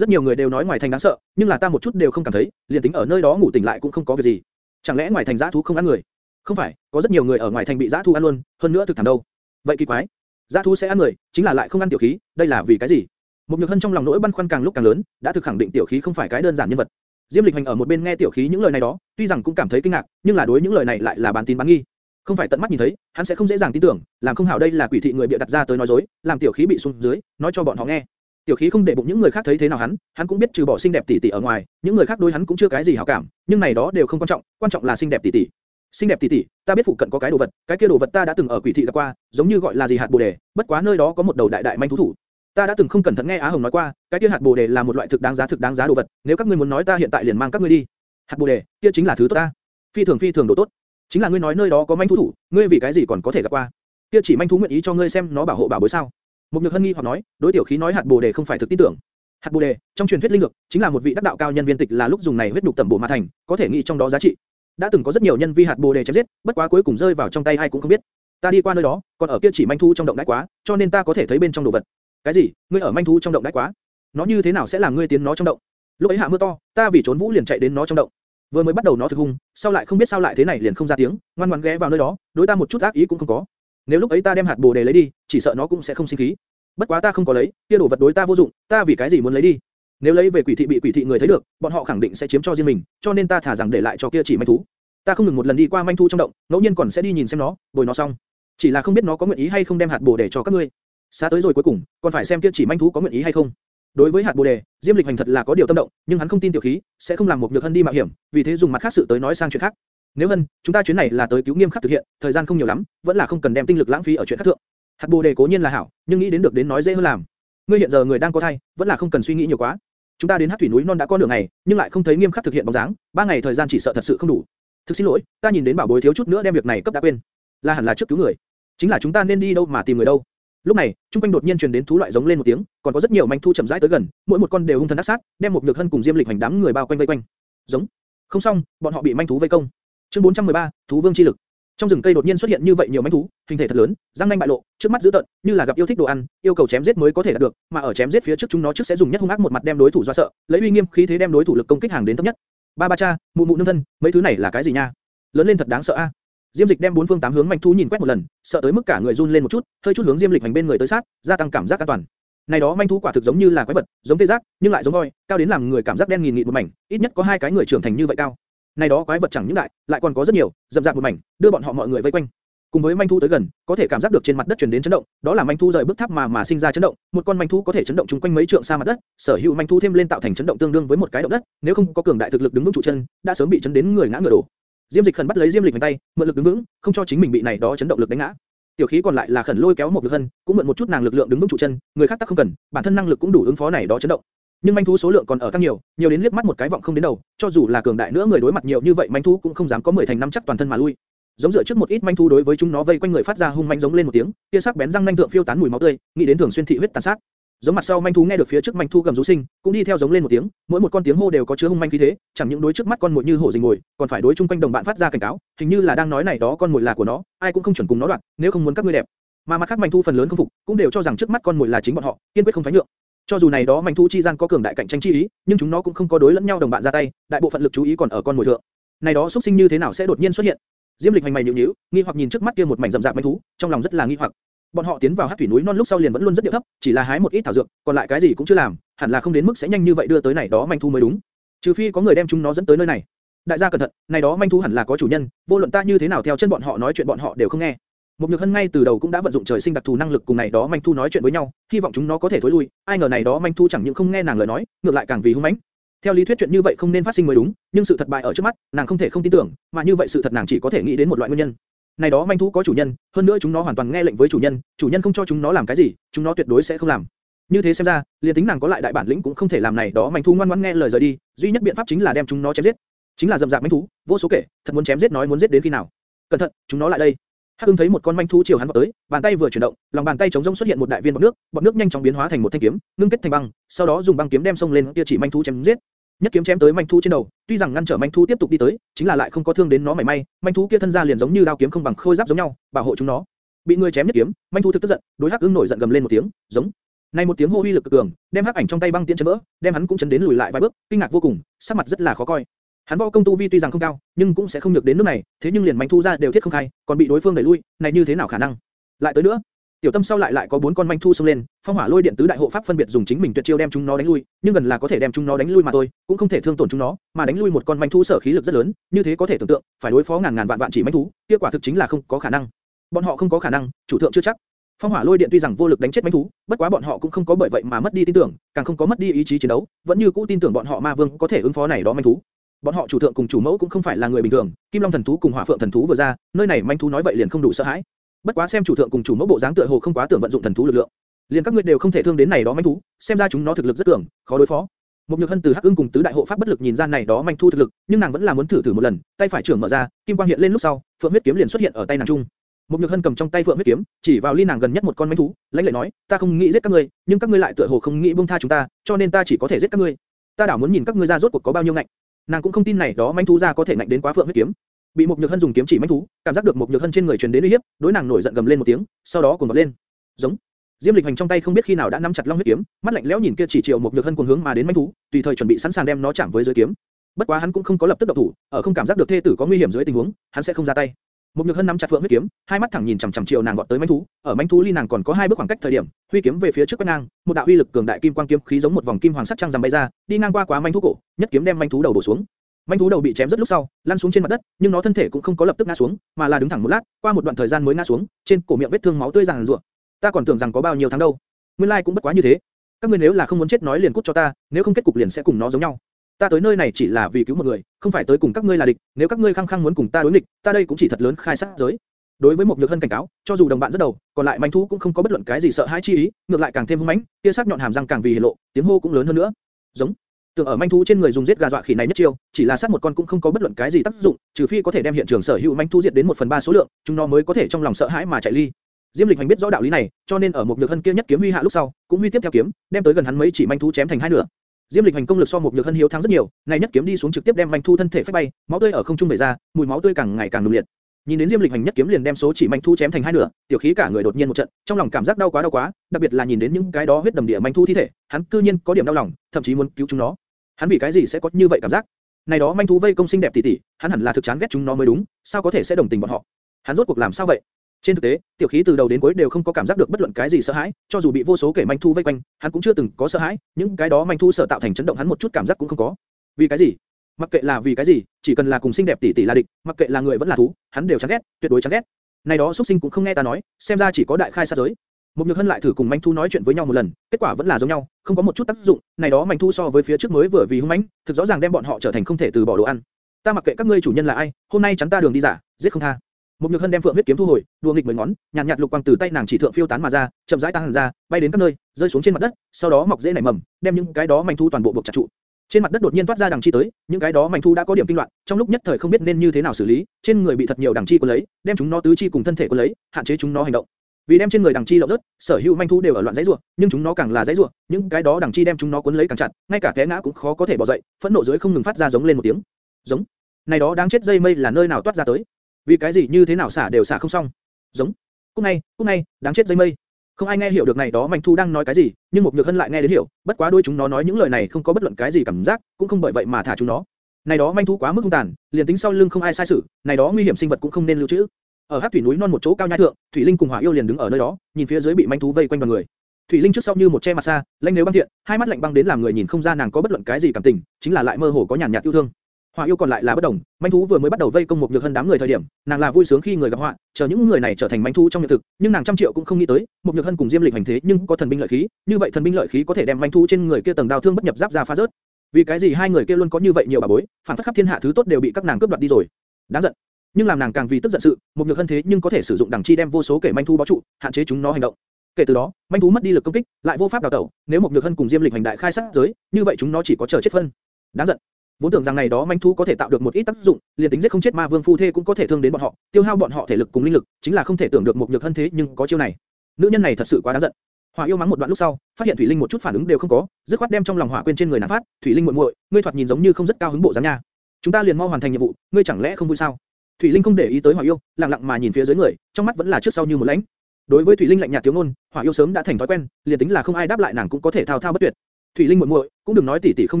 Rất nhiều người đều nói ngoài thành đáng sợ, nhưng là ta một chút đều không cảm thấy, liền tính ở nơi đó ngủ tỉnh lại cũng không có việc gì. Chẳng lẽ ngoài thành giã thú không ăn người? Không phải, có rất nhiều người ở ngoài thành bị giã thú ăn luôn, hơn nữa thực thảm đâu. Vậy kỳ quái, giã thú sẽ ăn người, chính là lại không ăn tiểu khí, đây là vì cái gì? Một nhược hân trong lòng nỗi băn khoăn càng lúc càng lớn, đã thực khẳng định tiểu khí không phải cái đơn giản nhân vật. Diêm Lịch Hành ở một bên nghe tiểu khí những lời này đó, tuy rằng cũng cảm thấy kinh ngạc, nhưng là đối những lời này lại là bán tín bán nghi. Không phải tận mắt nhìn thấy, hắn sẽ không dễ dàng tin tưởng, làm không hảo đây là quỷ thị người bịa đặt ra tới nói dối, làm tiểu khí bị xuống dưới, nói cho bọn họ nghe. Tiểu khí không để bụng những người khác thấy thế nào hắn, hắn cũng biết trừ bỏ xinh đẹp tỷ tỷ ở ngoài, những người khác đối hắn cũng chưa cái gì hảo cảm, nhưng này đó đều không quan trọng, quan trọng là xinh đẹp tỷ tỷ. Xinh đẹp tỷ tỷ, ta biết phụ cận có cái đồ vật, cái kia đồ vật ta đã từng ở quỷ thị gặp qua, giống như gọi là gì hạt bồ đề, bất quá nơi đó có một đầu đại đại manh thú thủ. Ta đã từng không cẩn thận nghe Á Hồng nói qua, cái kia hạt bồ đề là một loại thực đáng giá thực đáng giá đồ vật, nếu các ngươi muốn nói ta hiện tại liền mang các ngươi đi. Hạt bồ đề, kia chính là thứ tốt ta. Phi thường phi thường đồ tốt. Chính là ngươi nói nơi đó có manh thú thủ, ngươi vì cái gì còn có thể gặp qua? Kia chỉ manh thú nguyện ý cho ngươi xem nó bảo hộ bảo bối sao? Một nhược hân nghi hoặc nói, đối tiểu khí nói hạt bồ đề không phải thực tin tưởng. Hạt bồ đề, trong truyền thuyết linh dược, chính là một vị đắc đạo cao nhân viên tịch là lúc dùng này huyết nhục tẩm bổ mà thành, có thể nghĩ trong đó giá trị. Đã từng có rất nhiều nhân vi hạt bồ đề chém giết, bất quá cuối cùng rơi vào trong tay ai cũng không biết. Ta đi qua nơi đó, còn ở kia chỉ manh thú trong động đãi quá, cho nên ta có thể thấy bên trong đồ vật. Cái gì? Ngươi ở manh thú trong động đãi quá? Nó như thế nào sẽ làm ngươi tiến nó trong động? Lúc ấy hạ mưa to, ta vì trốn vũ liền chạy đến nó trong động. Vừa mới bắt đầu nó thực hung, sau lại không biết sao lại thế này liền không ra tiếng, ngoan ngoãn ghé vào nơi đó, đối ta một chút ác ý cũng không có. Nếu lúc ấy ta đem hạt bồ đề lấy đi, chỉ sợ nó cũng sẽ không sinh khí. Bất quá ta không có lấy, kia đồ vật đối ta vô dụng, ta vì cái gì muốn lấy đi? Nếu lấy về quỷ thị bị quỷ thị người thấy được, bọn họ khẳng định sẽ chiếm cho riêng mình, cho nên ta thả rằng để lại cho kia chỉ manh thú. Ta không ngừng một lần đi qua manh thú trong động, ngẫu nhiên còn sẽ đi nhìn xem nó, bồi nó xong. Chỉ là không biết nó có nguyện ý hay không đem hạt bồ đề cho các ngươi. Xa tới rồi cuối cùng, còn phải xem kia chỉ manh thú có nguyện ý hay không. Đối với hạt bồ đề, Diêm Lịch Hành thật là có điều tâm động, nhưng hắn không tin tiểu khí, sẽ không làm một nhược hân đi mạo hiểm, vì thế dùng mặt khác sự tới nói sang chuyện khác. Nếu hân, chúng ta chuyến này là tới cứu nghiêm khắc thực hiện, thời gian không nhiều lắm, vẫn là không cần đem tinh lực lãng phí ở chuyện khác thượng. Hạt bồ đề cố nhiên là hảo, nhưng nghĩ đến được đến nói dễ hơn làm. Ngươi hiện giờ người đang có thai, vẫn là không cần suy nghĩ nhiều quá. Chúng ta đến Hắc thủy núi non đã có nửa ngày, nhưng lại không thấy nghiêm khắc thực hiện bóng dáng, ba ngày thời gian chỉ sợ thật sự không đủ. Thực xin lỗi, ta nhìn đến bảo bối thiếu chút nữa đem việc này cấp đã quên. Là hẳn là trước cứu người. Chính là chúng ta nên đi đâu mà tìm người đâu. Lúc này, trung quanh đột nhiên truyền đến thú loại giống lên một tiếng, còn có rất nhiều manh thu chậm rãi tới gần, mỗi một con đều hung thần ác sát, đem một nhược hân cùng diêm lịch hành đám người bao quanh vây quanh. Giống. Không xong, bọn họ bị manh thú vây công. Chương 413, thú vương chi lực. Trong rừng cây đột nhiên xuất hiện như vậy nhiều mãnh thú, hình thể thật lớn, răng nanh bại lộ, trước mắt dữ tợn, như là gặp yêu thích đồ ăn, yêu cầu chém giết mới có thể đạt được, mà ở chém giết phía trước chúng nó trước sẽ dùng nhất hung ác một mặt đem đối thủ dọa sợ, lấy uy nghiêm khí thế đem đối thủ lực công kích hàng đến thấp nhất. Ba ba cha, mụ mụ nương thân, mấy thứ này là cái gì nha? Lớn lên thật đáng sợ a. Diêm Dịch đem bốn phương tám hướng manh thú nhìn quét một lần, sợ tới mức cả người run lên một chút, hơi chút hướng Diêm Lịch hành bên người tới sát, gia tăng cảm giác an toàn. Này đó manh thú quả thực giống như là quái vật, giống tê giác, nhưng lại giống voi, cao đến làm người cảm giác đen nghìn nghịt một mảnh, ít nhất có hai cái người trưởng thành như vậy cao. Này đó quái vật chẳng những đại, lại còn có rất nhiều, dậm dạp một mảnh, đưa bọn họ mọi người vây quanh. Cùng với manh thú tới gần, có thể cảm giác được trên mặt đất truyền đến chấn động, đó là manh thú rời bước tháp mà mà sinh ra chấn động, một con manh thú có thể chấn động chúng quanh mấy trượng xa mặt đất, sở hữu manh thú thêm lên tạo thành chấn động tương đương với một cái động đất, nếu không có cường đại thực lực đứng vững trụ chân, đã sớm bị chấn đến người ngã ngửa đổ. Diêm Dịch khẩn bắt lấy Diêm Lịch bàn tay, mượn lực đứng vững, không cho chính mình bị này đó chấn động lực đánh ngã. Tiểu khí còn lại là khẩn lôi kéo một lực hân, cũng mượn một chút nàng lực lượng đứng vững trụ chân, người khác tác không cần, bản thân năng lực cũng đủ ứng phó này đó chấn động. Nhưng manh thú số lượng còn ở tăng nhiều, nhiều đến liếc mắt một cái vọng không đến đầu, cho dù là cường đại nữa người đối mặt nhiều như vậy manh thú cũng không dám có mười thành năm chắc toàn thân mà lui. Giống dựa trước một ít manh thú đối với chúng nó vây quanh người phát ra hung manh giống lên một tiếng, kia sắc bén răng nanh thượng phiêu tán mùi máu tươi, nghĩ đến thường xuyên thị huyết tàn sát. Giống mặt sau manh thú nghe được phía trước manh thú gầm rú sinh, cũng đi theo giống lên một tiếng, mỗi một con tiếng hô đều có chứa hung manh khí thế, chẳng những đối trước mắt con muỗi như hổ rình ngồi, còn phải đối chung quanh đồng bạn phát ra cảnh cáo, hình như là đang nói này đó con muỗi là của nó, ai cũng không chuẩn cùng nó đoạn, nếu không muốn các ngươi đẹp. Mà mặt khác manh thú phần lớn không phục, cũng đều cho rằng trước mắt con muỗi là chính bọn họ, kiên quyết không thoái nhượng. Cho dù này đó manh thú chi gian có cường đại cạnh tranh chi ý, nhưng chúng nó cũng không có đối lẫn nhau đồng bạn ra tay, đại bộ phận lực chú ý còn ở con mồi thượng. Này đó xuất sinh như thế nào sẽ đột nhiên xuất hiện? Diêm Lịch hành mày nhíu nhíu, nghi hoặc nhìn trước mắt kia một mảnh rậm rạp manh thú, trong lòng rất là nghi hoặc. Bọn họ tiến vào hắc thủy núi non lúc sau liền vẫn luôn rất điệu thấp, chỉ là hái một ít thảo dược, còn lại cái gì cũng chưa làm, hẳn là không đến mức sẽ nhanh như vậy đưa tới này đó manh thú mới đúng. Trừ phi có người đem chúng nó dẫn tới nơi này. Đại gia cẩn thận, này đó manh thú hẳn là có chủ nhân, vô luận ta như thế nào theo chân bọn họ nói chuyện bọn họ đều không nghe. Một nhược hân ngay từ đầu cũng đã vận dụng trời sinh đặc thù năng lực cùng này đó manh thu nói chuyện với nhau, hy vọng chúng nó có thể thối lui. Ai ngờ này đó manh thu chẳng những không nghe nàng lời nói, ngược lại càng vì hung mãnh. Theo lý thuyết chuyện như vậy không nên phát sinh mới đúng, nhưng sự thật bại ở trước mắt, nàng không thể không tin tưởng, mà như vậy sự thật nàng chỉ có thể nghĩ đến một loại nguyên nhân. Này đó manh thú có chủ nhân, hơn nữa chúng nó hoàn toàn nghe lệnh với chủ nhân, chủ nhân không cho chúng nó làm cái gì, chúng nó tuyệt đối sẽ không làm. Như thế xem ra, liền tính nàng có lại đại bản lĩnh cũng không thể làm này đó manh thú ngoan ngoãn nghe lời rời đi, duy nhất biện pháp chính là đem chúng nó chém giết. Chính là dầm dạp manh thú, vô số kể, thật muốn chém giết nói muốn giết đến khi nào. Cẩn thận, chúng nó lại đây. Hắc Ưng thấy một con manh thú chiều hắn vọt tới, bàn tay vừa chuyển động, lòng bàn tay chống rỗng xuất hiện một đại viên bọt nước, bọt nước nhanh chóng biến hóa thành một thanh kiếm, ngưng kết thành băng, sau đó dùng băng kiếm đem xông lên kia chỉ manh thú chém giết. Nhất kiếm chém tới manh thú trên đầu, tuy rằng ngăn trở manh thú tiếp tục đi tới, chính là lại không có thương đến nó mảy may, manh thú kia thân ra liền giống như đao kiếm không bằng khôi giáp giống nhau, bảo hộ chúng nó. Bị người chém nhất kiếm, manh thú thực tức giận, đối Hắc Ưng nổi giận gầm lên một tiếng, giống. Này một tiếng hô uy lực cực cường, đem Hắc ảnh trong tay băng tiễn chấn vỡ, đem hắn cũng chấn đến lùi lại vài bước, kinh ngạc vô cùng, sắc mặt rất là khó coi. Hắn võ công tu vi tuy rằng không cao, nhưng cũng sẽ không được đến nước này, thế nhưng liền manh thu ra đều thiết không khai, còn bị đối phương đẩy lui, này như thế nào khả năng? Lại tới nữa, Tiểu Tâm sau lại lại có bốn con manh thu xông lên, phong hỏa lôi điện tứ đại hộ pháp phân biệt dùng chính mình tuyệt chiêu đem chúng nó đánh lui, nhưng gần là có thể đem chúng nó đánh lui mà thôi, cũng không thể thương tổn chúng nó, mà đánh lui một con manh thu sở khí lực rất lớn, như thế có thể tưởng tượng, phải đối phó ngàn ngàn vạn vạn chỉ manh thú, kết quả thực chính là không có khả năng. Bọn họ không có khả năng, chủ thượng chưa chắc. Phong hỏa lôi điện tuy rằng vô lực đánh chết manh thú, bất quá bọn họ cũng không có bởi vậy mà mất đi tin tưởng, càng không có mất đi ý chí chiến đấu, vẫn như cũ tin tưởng bọn họ ma vương có thể ứng phó này đó manh thú. Bọn họ chủ thượng cùng chủ mẫu cũng không phải là người bình thường, Kim Long thần thú cùng Hỏa Phượng thần thú vừa ra, nơi này manh thú nói vậy liền không đủ sợ hãi. Bất quá xem chủ thượng cùng chủ mẫu bộ dáng tựa hồ không quá tưởng vận dụng thần thú lực lượng, liền các ngươi đều không thể thương đến này đó manh thú, xem ra chúng nó thực lực rất cường, khó đối phó. Một nhược hân từ hắc ương cùng tứ đại hộ pháp bất lực nhìn ra này đó manh thu thực lực, nhưng nàng vẫn là muốn thử thử một lần. Tay phải trưởng mở ra, kim quang hiện lên lúc sau, phượng huyết kiếm liền xuất hiện ở tay nàng trung. Một nhược hân cầm trong tay phượng huyết kiếm, chỉ vào ly nàng gần nhất một con manh thú, lãnh lệ nói, ta không nghĩ giết các ngươi, nhưng các ngươi lại tựa hồ không nghĩ buông tha chúng ta, cho nên ta chỉ có thể giết các ngươi. Ta đảo muốn nhìn các ngươi ra rốt cuộc có bao nhiêu ngạnh. Nàng cũng không tin này đó manh thú ra có thể ngạnh đến quá phượng huyết kiếm. Bị một nhược hân dùng kiếm chỉ manh thú, cảm giác được một nhược hân trên người truyền đến uy hiếp, đối nàng nổi giận gầm lên một tiếng, sau đó cuồng vọt lên. Giống. Diêm Lịch Hành trong tay không biết khi nào đã nắm chặt long huyết kiếm, mắt lạnh lẽo nhìn kia chỉ triệu một nhược hân cuồng hướng mà đến manh thú, tùy thời chuẩn bị sẵn sàng đem nó chạm với dưới kiếm. Bất quá hắn cũng không có lập tức động thủ, ở không cảm giác được thê tử có nguy hiểm dưới tình huống, hắn sẽ không ra tay. Một nhược hân nắm chặt phượng huyết kiếm, hai mắt thẳng nhìn chằm chằm triệu nàng vọt tới manh thú, ở manh thú ly nàng còn có hai bước khoảng cách thời điểm, huy kiếm về phía trước quét ngang, một đạo uy lực cường đại kim quang kiếm khí giống một vòng kim hoàng sắc trăng rằm bay ra, đi ngang qua quá manh thú cổ, nhất kiếm đem manh thú đầu đổ xuống. Manh thú đầu bị chém rất lúc sau, lăn xuống trên mặt đất, nhưng nó thân thể cũng không có lập tức ngã xuống, mà là đứng thẳng một lát, qua một đoạn thời gian mới ngã xuống, trên cổ miệng vết thương máu tươi ràn rụa. Ta còn tưởng rằng có bao nhiêu tháng đâu, nguyên lai cũng bất quá như thế. Các ngươi nếu là không muốn chết nói liền cút cho ta, nếu không kết cục liền sẽ cùng nó giống nhau. Ta tới nơi này chỉ là vì cứu một người, không phải tới cùng các ngươi là địch. Nếu các ngươi khăng khăng muốn cùng ta đối địch, ta đây cũng chỉ thật lớn khai sát giới. Đối với một nhược hân cảnh cáo, cho dù đồng bạn rất đầu, còn lại manh thú cũng không có bất luận cái gì sợ hãi chi ý, ngược lại càng thêm hung mãnh, kia sắc nhọn hàm răng càng vì hiển lộ, tiếng hô cũng lớn hơn nữa. Giống. Tưởng ở manh thú trên người dùng giết gà dọa khỉ này nhất chiêu, chỉ là sát một con cũng không có bất luận cái gì tác dụng, trừ phi có thể đem hiện trường sở hữu manh thú diệt đến một phần ba số lượng, chúng nó mới có thể trong lòng sợ hãi mà chạy ly. Diêm Lịch Hành biết rõ đạo lý này, cho nên ở một nhược hân kia nhất kiếm huy hạ lúc sau, cũng huy tiếp theo kiếm, đem tới gần hắn mấy chỉ manh thú chém thành hai nửa. Diêm Lịch Hành công lực so một nhược hân hiếu thắng rất nhiều, này nhất kiếm đi xuống trực tiếp đem manh Thu thân thể phách bay, máu tươi ở không trung vẩy ra, mùi máu tươi càng ngày càng nồng liệt. Nhìn đến Diêm Lịch Hành nhất kiếm liền đem số chỉ manh Thu chém thành hai nửa, tiểu khí cả người đột nhiên một trận, trong lòng cảm giác đau quá đau quá, đặc biệt là nhìn đến những cái đó huyết đầm địa manh Thu thi thể, hắn cư nhiên có điểm đau lòng, thậm chí muốn cứu chúng nó. Hắn vì cái gì sẽ có như vậy cảm giác? Này đó manh thú vây công xinh đẹp tỷ tỷ, hắn hẳn là thực chán ghét chúng nó mới đúng, sao có thể sẽ đồng tình bọn họ? Hắn rốt cuộc làm sao vậy? Trên thực tế, tiểu khí từ đầu đến cuối đều không có cảm giác được bất luận cái gì sợ hãi, cho dù bị vô số kẻ manh thu vây quanh, hắn cũng chưa từng có sợ hãi, những cái đó manh thu sợ tạo thành chấn động hắn một chút cảm giác cũng không có. Vì cái gì? Mặc kệ là vì cái gì, chỉ cần là cùng xinh đẹp tỷ tỷ là địch, mặc kệ là người vẫn là thú, hắn đều chán ghét, tuyệt đối chán ghét. Này đó xuất sinh cũng không nghe ta nói, xem ra chỉ có đại khai sát giới. Một nhược hân lại thử cùng manh thu nói chuyện với nhau một lần, kết quả vẫn là giống nhau, không có một chút tác dụng. Này đó manh thu so với phía trước mới vừa vì hung mãnh, thực rõ ràng đem bọn họ trở thành không thể từ bỏ đồ ăn. Ta mặc kệ các ngươi chủ nhân là ai, hôm nay chắn ta đường đi giả, giết không tha. Một nhược hân đem phượng huyết kiếm thu hồi, đua nghịch mười ngón, nhàn nhạt lục quang từ tay nàng chỉ thượng phiêu tán mà ra, chậm rãi tăng ra, bay đến các nơi, rơi xuống trên mặt đất, sau đó mọc rễ nảy mầm, đem những cái đó manh thu toàn bộ buộc chặt trụ. Trên mặt đất đột nhiên toát ra đằng chi tới, những cái đó manh thu đã có điểm kinh loạn, trong lúc nhất thời không biết nên như thế nào xử lý, trên người bị thật nhiều đằng chi cuốn lấy, đem chúng nó tứ chi cùng thân thể cuốn lấy, hạn chế chúng nó hành động. Vì đem trên người đằng chi lộng rớt, sở hữu manh thu đều ở loạn dãy rủa, nhưng chúng nó càng là dãy rủa, những cái đó đằng chi đem chúng nó cuốn lấy càng chặt, ngay cả té ngã cũng khó có thể bỏ dậy, phẫn nộ dưới không ngừng phát ra giống lên một tiếng. Giống. Này đó đáng chết dây mây là nơi nào toát ra tới? Vì cái gì như thế nào xả đều xả không xong. Giống. Cúc này, cúc này, đáng chết dây mây. Không ai nghe hiểu được này đó Mạnh Thu đang nói cái gì, nhưng một nhược hân lại nghe đến hiểu, bất quá đôi chúng nó nói những lời này không có bất luận cái gì cảm giác, cũng không bởi vậy mà thả chúng nó. Này đó Mạnh Thu quá mức hung tàn, liền tính sau lưng không ai sai xử, này đó nguy hiểm sinh vật cũng không nên lưu trữ. Ở hắc thủy núi non một chỗ cao nhai thượng, Thủy Linh cùng Hỏa Yêu liền đứng ở nơi đó, nhìn phía dưới bị Mạnh Thú vây quanh đoàn người. Thủy Linh trước sau như một che mặt xa, lanh nếu băng thiện, hai mắt lạnh băng đến làm người nhìn không ra nàng có bất luận cái gì cảm tình, chính là lại mơ hồ có nhàn nhạt yêu thương. Hỏa yêu còn lại là bất đồng, manh thú vừa mới bắt đầu vây công một nhược hân đám người thời điểm, nàng là vui sướng khi người gặp họa, chờ những người này trở thành manh thú trong hiện thực, nhưng nàng trăm triệu cũng không nghĩ tới, một nhược hân cùng diêm lịch hành thế nhưng có thần binh lợi khí, như vậy thần binh lợi khí có thể đem manh thú trên người kia tầng đao thương bất nhập giáp ra phá rớt. Vì cái gì hai người kia luôn có như vậy nhiều bà bối, phản phất khắp thiên hạ thứ tốt đều bị các nàng cướp đoạt đi rồi. Đáng giận. Nhưng làm nàng càng vì tức giận sự, một nhược hân thế nhưng có thể sử dụng đằng chi đem vô số kẻ manh thú bó trụ, hạn chế chúng nó hành động. Kể từ đó, manh thú mất đi lực công kích, lại vô pháp đào tẩu, nếu một nhược hân cùng diêm lịch hành đại khai sát giới, như vậy chúng nó chỉ có chờ chết phân. Đáng giận. Vốn tưởng rằng này đó manh thú có thể tạo được một ít tác dụng, liền tính giết không chết ma vương phu thê cũng có thể thương đến bọn họ, tiêu hao bọn họ thể lực cùng linh lực, chính là không thể tưởng được một nhược thân thế nhưng có chiêu này. Nữ nhân này thật sự quá đáng giận. Hỏa yêu mắng một đoạn lúc sau, phát hiện thủy linh một chút phản ứng đều không có, dứt khoát đem trong lòng hỏa quên trên người nàng phát, thủy linh muội muội, ngươi thoạt nhìn giống như không rất cao hứng bộ dáng nha. Chúng ta liền mau hoàn thành nhiệm vụ, ngươi chẳng lẽ không vui sao? Thủy linh không để ý tới hỏa yêu, lặng lặng mà nhìn phía dưới người, trong mắt vẫn là trước sau như một lãnh. Đối với thủy linh lạnh nhạt thiếu ngôn, hỏa yêu sớm đã thành thói quen, liền tính là không ai đáp lại nàng cũng có thể thao thao bất tuyệt. Thủy Linh muội muội, cũng đừng nói tỷ tỷ không